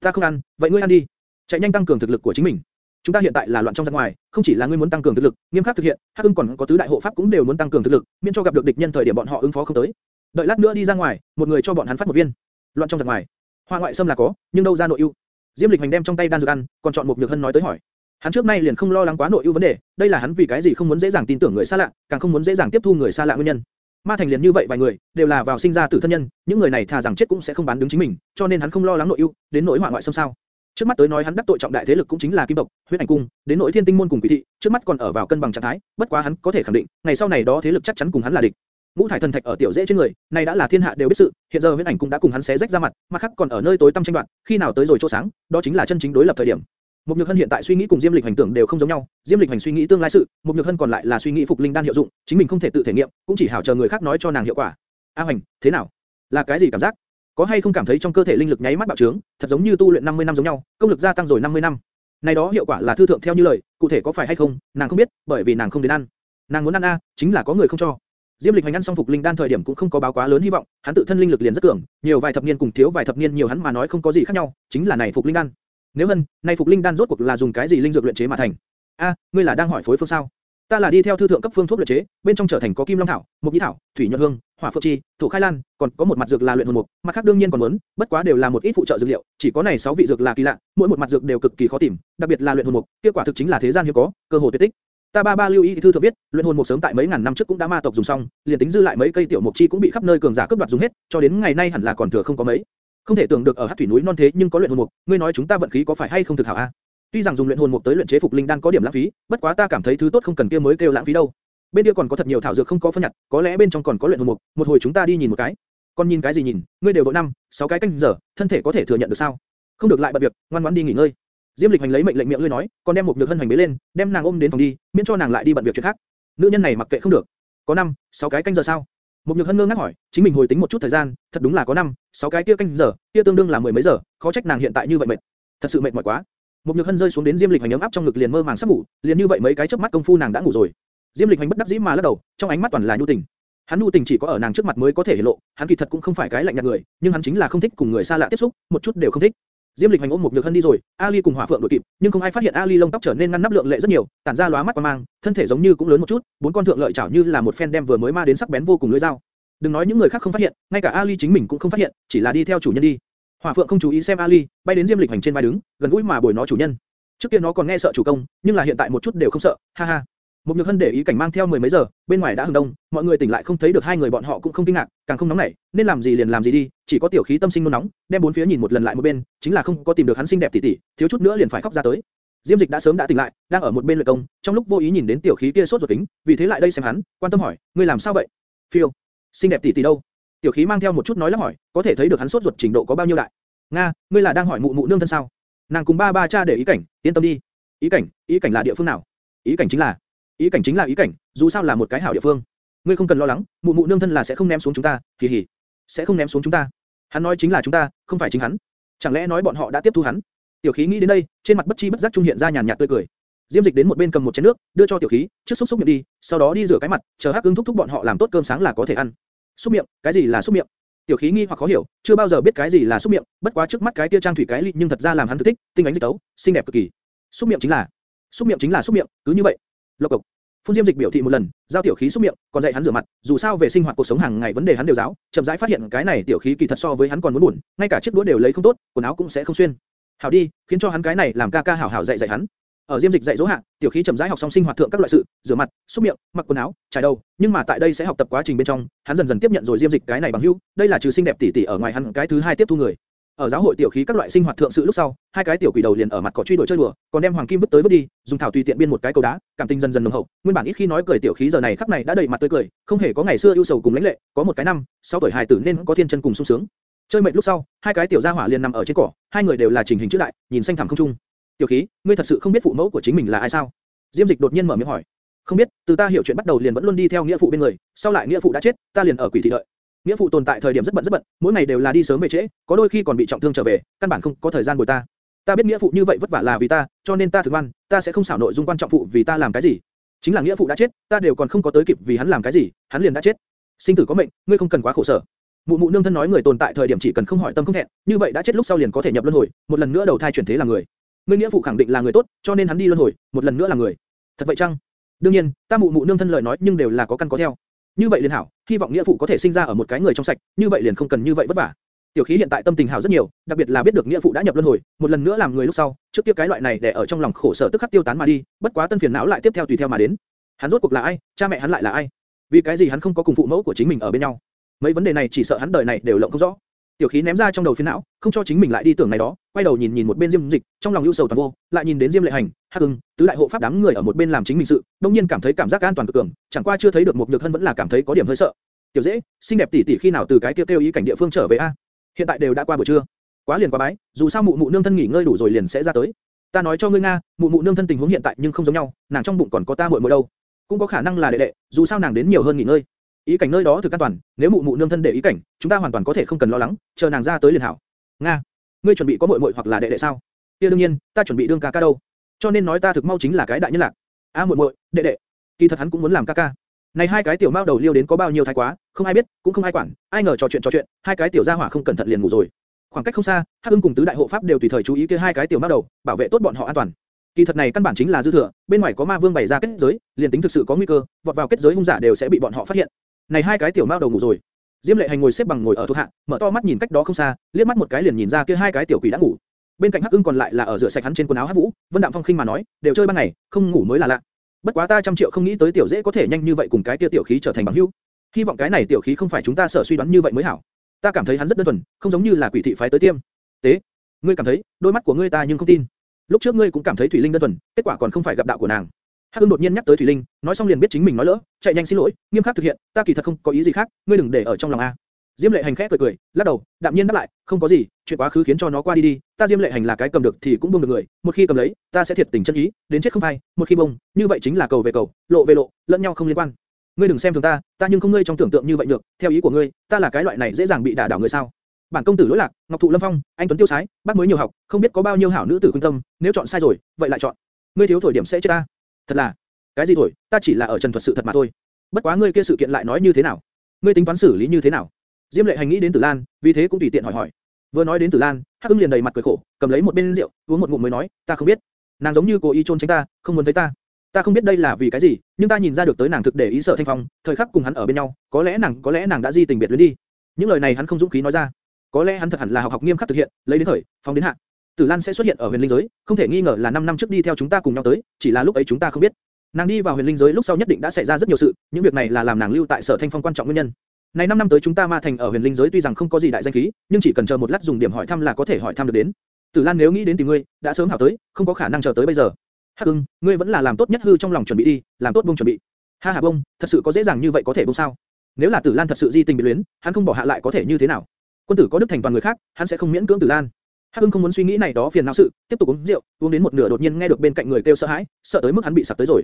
Ta không ăn, vậy ngươi ăn đi. Chạy nhanh tăng cường thực lực của chính mình. Chúng ta hiện tại là loạn trong giặc ngoài, không chỉ là ngươi muốn tăng cường thực lực, nghiêm khắc thực hiện, Hắc Ưng còn có tứ đại hộ pháp cũng đều muốn tăng cường thực lực, miễn cho gặp được địch nhân thời điểm bọn họ ứng phó không tới. Đợi lát nữa đi ra ngoài, một người cho bọn hắn phát một viên. Loạn trong giặc ngoài, hoa ngoại xâm là có, nhưng đâu ra nội ưu. Diêm Lịch Hành đem trong tay đan dược ăn, còn chọn một nhược hân nói tới hỏi. Hắn trước nay liền không lo lắng quá nội ưu vấn đề, đây là hắn vì cái gì không muốn dễ dàng tin tưởng người xa lạ, càng không muốn dễ dàng tiếp thu người xa lạ nguyên nhân. Ma thành liền như vậy vài người, đều là vào sinh ra tử thân nhân, những người này thà rằng chết cũng sẽ không bán đứng chính mình, cho nên hắn không lo lắng nội ưu, đến nỗi hỏa ngoại xâm sao. Trước mắt tới nói hắn đắc tội trọng đại thế lực cũng chính là kim tộc, huyết ảnh cung, đến nội thiên tinh môn cùng quỷ thị, trước mắt còn ở vào cân bằng trạng thái, bất quá hắn có thể khẳng định, ngày sau này đó thế lực chắc chắn cùng hắn là địch. Ngũ thải thần thạch ở tiểu dễ trên người, này đã là thiên hạ đều biết sự, hiện giờ huyết ảnh cung đã cùng hắn xé rách ra mặt, mặt khác còn ở nơi tối tăm tranh đoạt, khi nào tới rồi chỗ sáng, đó chính là chân chính đối lập thời điểm. mục Nhược Hân hiện tại suy nghĩ cùng Diêm Lịch Hành tưởng đều không giống nhau, Diêm Lịch Hành suy nghĩ tương lai sự, mục Nhược Hân còn lại là suy nghĩ phục linh đan hiệu dụng, chính mình không thể tự thể nghiệm, cũng chỉ hảo chờ người khác nói cho nàng hiệu quả. A Hành, thế nào? Là cái gì cảm giác? Có hay không cảm thấy trong cơ thể linh lực nháy mắt bạo trướng, thật giống như tu luyện 50 năm giống nhau, công lực gia tăng rồi 50 năm. Này đó hiệu quả là thư thượng theo như lời, cụ thể có phải hay không, nàng không biết, bởi vì nàng không đến ăn. Nàng muốn ăn a, chính là có người không cho. Diêm Lịch Hành ăn xong phục linh đan thời điểm cũng không có báo quá lớn hy vọng, hắn tự thân linh lực liền rất cường, nhiều vài thập niên cùng thiếu vài thập niên nhiều hắn mà nói không có gì khác nhau, chính là này phục linh đan. Nếu hơn, này phục linh đan rốt cuộc là dùng cái gì linh dược luyện chế mà thành? A, ngươi là đang hỏi phối phương sao? Ta là đi theo thư thượng cấp phương thuốc luyện chế, bên trong trở thành có kim long thảo, mộc nhĩ thảo, thủy nhuận hương, hỏa phượng chi, thổ khai lan, còn có một mặt dược là luyện hồn mục, mặt khác đương nhiên còn muốn, bất quá đều là một ít phụ trợ dược liệu, chỉ có này 6 vị dược là kỳ lạ, mỗi một mặt dược đều cực kỳ khó tìm, đặc biệt là luyện hồn mục, kết quả thực chính là thế gian hiếm có, cơ hội tuyệt tích. Ta ba ba lưu ý thư thượng viết, luyện hồn mục sớm tại mấy ngàn năm trước cũng đã ma tộc dùng xong, liền tính dư lại mấy cây tiểu mục chi cũng bị khắp nơi cường giả cướp đoạt dùng hết, cho đến ngày nay hẳn là còn thừa không có mấy. Không thể tưởng được ở Hắc thủy núi non thế nhưng có luyện hồn mục, ngươi nói chúng ta vận khí có phải hay không thực hảo a? Tuy rằng dùng luyện hồn mục tới luyện chế phục linh đan có điểm lãng phí, bất quá ta cảm thấy thứ tốt không cần kia mới kêu lãng phí đâu. Bên kia còn có thật nhiều thảo dược không có phân nhặt, có lẽ bên trong còn có luyện hồn mục, một hồi chúng ta đi nhìn một cái. Còn nhìn cái gì nhìn, ngươi đều vội năm, sáu cái canh giờ, thân thể có thể thừa nhận được sao? Không được lại bận việc, ngoan ngoãn đi nghỉ ngơi. Diêm Lịch Hành lấy mệnh lệnh miệng ngươi nói, còn đem một nhược hân hành bế lên, đem nàng ôm đến phòng đi, miễn cho nàng lại đi bận việc chuyện khác. Nữ nhân này mặc kệ không được. Có năm, sáu cái canh giờ sao? Một nhược hân ngơ ngác hỏi, chính mình hồi tính một chút thời gian, thật đúng là có năm, sáu cái kia canh giờ, kia tương đương là mười mấy giờ, khó trách nàng hiện tại như vậy mệt. Thật sự mệt mỏi quá. Một nhược hân rơi xuống đến Diêm Lịch Hành ấm áp trong ngực liền mơ màng sắp ngủ, liền như vậy mấy cái chớp mắt công phu nàng đã ngủ rồi. Diêm Lịch Hành bất đắc dĩ mà lắc đầu, trong ánh mắt toàn là nhu tình. Hắn nhu tình chỉ có ở nàng trước mặt mới có thể hiện lộ, hắn kỳ thật cũng không phải cái lạnh nhạt người, nhưng hắn chính là không thích cùng người xa lạ tiếp xúc, một chút đều không thích. Diêm Lịch Hành ôm một nhược hân đi rồi, Ali cùng Hỏa Phượng đuổi kịp, nhưng không ai phát hiện Ali lông tóc trở nên ngăn nắp lượng lệ rất nhiều, tản ra lóa mắt qua mang, thân thể giống như cũng lớn một chút, bốn con thượng lợi chảo như là một phen đem vừa mới ma đến sắc bén vô cùng lưỡi dao. Đừng nói những người khác không phát hiện, ngay cả Ali chính mình cũng không phát hiện, chỉ là đi theo chủ nhân đi. Hỏa Phượng không chú ý xem Ali, bay đến Diêm Lịch Hành trên vai đứng, gần gũi mà bồi nó chủ nhân. Trước kia nó còn nghe sợ chủ công, nhưng là hiện tại một chút đều không sợ, ha ha. Một nhược hân để ý cảnh mang theo mười mấy giờ, bên ngoài đã hừng đông, mọi người tỉnh lại không thấy được hai người bọn họ cũng không kinh ngạc, càng không nóng nảy, nên làm gì liền làm gì đi, chỉ có tiểu khí tâm sinh nôn nóng, đem bốn phía nhìn một lần lại một bên, chính là không có tìm được hắn xinh đẹp tỷ tỷ, thiếu chút nữa liền phải khóc ra tới. Diêm Dịch đã sớm đã tỉnh lại, đang ở một bên luyện công, trong lúc vô ý nhìn đến tiểu khí kia sốt ruột kính, vì thế lại đây xem hắn, quan tâm hỏi, ngươi làm sao vậy? Phiêu, xinh đẹp tỷ tỷ đâu? Tiểu khí mang theo một chút nói lắp hỏi, có thể thấy được hắn sốt ruột trình độ có bao nhiêu đại. Nga, ngươi là đang hỏi mụ mụ nương thân sao? Nàng cùng ba ba cha để ý cảnh, yên tâm đi. Ý cảnh, ý cảnh là địa phương nào? Ý cảnh chính là, ý cảnh chính là ý cảnh, dù sao là một cái hảo địa phương. Ngươi không cần lo lắng, mụ mụ nương thân là sẽ không ném xuống chúng ta, kỳ hỉ, sẽ không ném xuống chúng ta. Hắn nói chính là chúng ta, không phải chính hắn. Chẳng lẽ nói bọn họ đã tiếp thu hắn? Tiểu khí nghĩ đến đây, trên mặt bất chi bất giác trung hiện ra nhàn nhạt tươi cười. Diêm Dịch đến một bên cầm một chén nước, đưa cho tiểu khí, trước xúc xúc miệng đi, sau đó đi rửa cái mặt, chờ Hắc Ưng thúc thúc bọn họ làm tốt cơm sáng là có thể ăn. Xúc miệng, cái gì là xúc miệng? Tiểu khí nghi hoặc khó hiểu, chưa bao giờ biết cái gì là xúc miệng, bất quá trước mắt cái kia trang thủy cái ly nhưng thật ra làm hắn thực thích, tinh ánh dịch tấu, xinh đẹp cực kỳ. Xúc miệng chính là, xúc miệng chính là xúc miệng, cứ như vậy. Lộc cộc. Phun Diêm Dịch biểu thị một lần, giao tiểu khí xúc miệng, còn dạy hắn rửa mặt, dù sao về sinh hoạt cuộc sống hàng ngày vấn đề hắn đều giáo, chậm rãi phát hiện cái này tiểu khí kỳ thật so với hắn còn muốn buồn, ngay cả chiếc đũa đều lấy không tốt, quần áo cũng sẽ không xuyên. Hảo đi, khiến cho hắn cái này làm ca ca hảo hảo dạy dạy hắn. Ở Diêm Dịch dạy dỗ hạ, tiểu khí chậm rãi học xong sinh hoạt thượng các loại sự, rửa mặt, xúc miệng, mặc quần áo, trải đầu, nhưng mà tại đây sẽ học tập quá trình bên trong, hắn dần dần tiếp nhận rồi Diêm Dịch cái này bằng hữu, đây là trừ xinh đẹp tỷ tỷ ở ngoài hắn cái thứ hai tiếp thu người. Ở giáo hội tiểu khí các loại sinh hoạt thượng sự lúc sau, hai cái tiểu quỷ đầu liền ở mặt cỏ truy đuổi chơi đùa, còn đem hoàng kim vứt tới vứt đi, dùng thảo tùy tiện biên một cái cầu đá, cảm tình dần dần nồng hậu. Nguyên bản ít khi nói cười tiểu khí giờ này khắc này đã đầy mặt tươi cười, không hề có ngày xưa ưu sầu cùng lãnh lệ, có một cái năm, sáu tuổi hài tử nên có thiên chân cùng sung sướng. Chơi mệt lúc sau, hai cái tiểu gia hỏa liền nằm ở trên cỏ, hai người đều là trình hình chữ đại, nhìn xanh thẳm không trung. Tiểu khí, ngươi thật sự không biết phụ mẫu của chính mình là ai sao? Diêm Dịch đột nhiên mở miệng hỏi. Không biết, từ ta hiểu chuyện bắt đầu liền vẫn luôn đi theo nghĩa phụ bên người, sau lại nghĩa phụ đã chết, ta liền ở quỷ thị đợi. Nghĩa phụ tồn tại thời điểm rất bận rất bận, mỗi ngày đều là đi sớm về trễ, có đôi khi còn bị trọng thương trở về, căn bản không có thời gian bồi ta. Ta biết nghĩa phụ như vậy vất vả là vì ta, cho nên ta thường ngoan, ta sẽ không xảo nội dung quan trọng phụ vì ta làm cái gì. Chính là nghĩa phụ đã chết, ta đều còn không có tới kịp vì hắn làm cái gì, hắn liền đã chết. Sinh tử có mệnh, ngươi không cần quá khổ sở. Mụ mụ nương thân nói người tồn tại thời điểm chỉ cần không hỏi tâm không thẹn, như vậy đã chết lúc sau liền có thể nhập luân hồi, một lần nữa đầu thai chuyển thế là người. Ngươi nghĩa phụ khẳng định là người tốt, cho nên hắn đi luân hồi, một lần nữa là người. Thật vậy chăng? Đương nhiên, ta mụ mụ nương thân lời nói nhưng đều là có căn có theo. Như vậy liền hảo, hy vọng nghĩa phụ có thể sinh ra ở một cái người trong sạch, như vậy liền không cần như vậy vất vả. Tiểu khí hiện tại tâm tình hảo rất nhiều, đặc biệt là biết được nghĩa phụ đã nhập luân hồi, một lần nữa làm người lúc sau, trước kia cái loại này để ở trong lòng khổ sở tức khắc tiêu tán mà đi, bất quá tân phiền não lại tiếp theo tùy theo mà đến. Hắn rốt cuộc là ai, cha mẹ hắn lại là ai? Vì cái gì hắn không có cùng phụ mẫu của chính mình ở bên nhau? Mấy vấn đề này chỉ sợ hắn đời này đều lộng không rõ. Tiểu khí ném ra trong đầu phiến não, không cho chính mình lại đi tưởng này đó, quay đầu nhìn nhìn một bên Diêm Dịch, trong lòng ưu sầu toàn vô, lại nhìn đến Diêm Lệ Hành, Hắc Ưng, tứ đại hộ pháp đám người ở một bên làm chính mình sự, đương nhiên cảm thấy cảm giác an toàn cực cường, chẳng qua chưa thấy được một nhược thân vẫn là cảm thấy có điểm hơi sợ. Tiểu dễ, xinh đẹp tỷ tỷ khi nào từ cái kia kêu ý cảnh địa phương trở về a? Hiện tại đều đã qua buổi trưa. Quá liền quá bái, dù sao mụ mụ nương thân nghỉ ngơi đủ rồi liền sẽ ra tới. Ta nói cho ngươi nga, mụ mụ nương thân tình huống hiện tại nhưng không giống nhau, nàng trong bụng còn có ta muội muội đâu. Cũng có khả năng là đệ đệ, dù sao nàng đến nhiều hơn nghỉ ngơi. Ý cảnh nơi đó thực an toàn, nếu mụ mụ nương thân để ý cảnh, chúng ta hoàn toàn có thể không cần lo lắng, chờ nàng ra tới liền hảo. Nga, ngươi chuẩn bị có muội muội hoặc là đệ đệ sao? Kia đương nhiên, ta chuẩn bị đương ca ca đâu. Cho nên nói ta thực mau chính là cái đại nhân lạc. A muội muội, đệ đệ. Kỳ thật hắn cũng muốn làm ca ca. Này hai cái tiểu mao đầu liêu đến có bao nhiêu thái quá, không ai biết, cũng không ai quản, ai ngờ trò chuyện trò chuyện, hai cái tiểu gia hỏa không cẩn thận liền ngủ rồi. Khoảng cách không xa, Hắc Ưng cùng tứ đại hộ pháp đều tùy thời chú ý kia hai cái tiểu mao đầu, bảo vệ tốt bọn họ an toàn. Kỳ thật này căn bản chính là dư thừa, bên ngoài có ma vương bày ra kết giới, liền tính thực sự có nguy cơ, vọt vào kết giới hung giả đều sẽ bị bọn họ phát hiện. Này hai cái tiểu mao đầu ngủ rồi. Diêm Lệ Hành ngồi xếp bằng ngồi ở thuộc hạ, mở to mắt nhìn cách đó không xa, liếc mắt một cái liền nhìn ra kia hai cái tiểu quỷ đã ngủ. Bên cạnh Hắc Ưng còn lại là ở rửa sạch hắn trên quần áo Hắc Vũ, Vân Đạm Phong khinh mà nói, đều chơi ban ngày, không ngủ mới là lạ. Bất quá ta trăm triệu không nghĩ tới tiểu dễ có thể nhanh như vậy cùng cái kia tiểu khí trở thành bằng hữu. Hy vọng cái này tiểu khí không phải chúng ta sở suy đoán như vậy mới hảo. Ta cảm thấy hắn rất đơn thuần, không giống như là quỷ thị phái tới tiêm. Tế, ngươi cảm thấy, đôi mắt của ngươi ta nhưng không tin. Lúc trước ngươi cũng cảm thấy Thủy Linh đơn thuần, kết quả còn không phải gặp đạo của nàng. Hắc Ưng đột nhiên nhắc tới Thủy Linh, nói xong liền biết chính mình nói lỡ, chạy nhanh xin lỗi, nghiêm khắc thực hiện, ta kỳ thật không có ý gì khác, ngươi đừng để ở trong lòng a. Diêm Lệ Hành khẽ cười cười, lắc đầu, đạm nhiên đáp lại, không có gì, chuyện quá khứ khiến cho nó qua đi đi, ta Diêm Lệ Hành là cái cầm được thì cũng buông được người, một khi cầm lấy, ta sẽ thiệt tình chân ý, đến chết không phai, một khi bông, như vậy chính là cầu về cầu, lộ về lộ, lẫn nhau không liên quan. Ngươi đừng xem thường ta, ta nhưng không ngươi trong tưởng tượng như vậy được, theo ý của ngươi, ta là cái loại này dễ dàng bị đả đảo người sao? Bản công tử lỗi lạc, Ngọc Thụ Lâm Phong, anh tuấn tiêu sái, bác mới nhiều học, không biết có bao nhiêu hảo nữ tử khuyên tâm, nếu chọn sai rồi, vậy lại chọn. Ngươi thiếu thổi điểm sẽ chết ta. Thật là, cái gì thổi, ta chỉ là ở trần thuật sự thật mà thôi. Bất quá ngươi kia sự kiện lại nói như thế nào? Ngươi tính toán xử lý như thế nào? Diêm Lệ Hành nghĩ đến Tử Lan, vì thế cũng tùy tiện hỏi hỏi. Vừa nói đến Tử Lan, Hắc Ưng liền đầy mặt cười khổ, cầm lấy một bên rượu, uống một ngụm mới nói, ta không biết. Nàng giống như cố ý trôn tránh ta, không muốn thấy ta. Ta không biết đây là vì cái gì, nhưng ta nhìn ra được tới nàng thực để ý sợ Thanh Phong, thời khắc cùng hắn ở bên nhau, có lẽ nàng, có lẽ nàng đã di tình biệt luyến đi. Những lời này hắn không dũng khí nói ra, có lẽ hắn thật hẳn là học học nghiêm khắc thực hiện, lấy đến thời, phong đến hạ. Tử Lan sẽ xuất hiện ở huyền linh giới, không thể nghi ngờ là 5 năm trước đi theo chúng ta cùng nhau tới, chỉ là lúc ấy chúng ta không biết. Nàng đi vào huyền linh giới lúc sau nhất định đã xảy ra rất nhiều sự, những việc này là làm nàng lưu tại sở thanh phong quan trọng nguyên nhân. Này 5 năm tới chúng ta ma thành ở huyền linh giới tuy rằng không có gì đại danh khí, nhưng chỉ cần chờ một lát dùng điểm hỏi thăm là có thể hỏi thăm được đến. Tử Lan nếu nghĩ đến tìm ngươi, đã sớm hảo tới, không có khả năng chờ tới bây giờ. Hắc Ưng, ngươi vẫn là làm tốt nhất hư trong lòng chuẩn bị đi, làm tốt buông chuẩn bị. Ha ha bông, thật sự có dễ dàng như vậy có thể buông sao? Nếu là Tử Lan thật sự di tình biệt luyến, hắn không bỏ hạ lại có thể như thế nào? Quân tử có đức thành toàn người khác, hắn sẽ không miễn cưỡng Tử Lan. Hắc Hưng không muốn suy nghĩ này đó phiền não sự, tiếp tục uống rượu, uống đến một nửa đột nhiên nghe được bên cạnh người kêu sợ hãi, sợ tới mức hắn bị sặc tới rồi.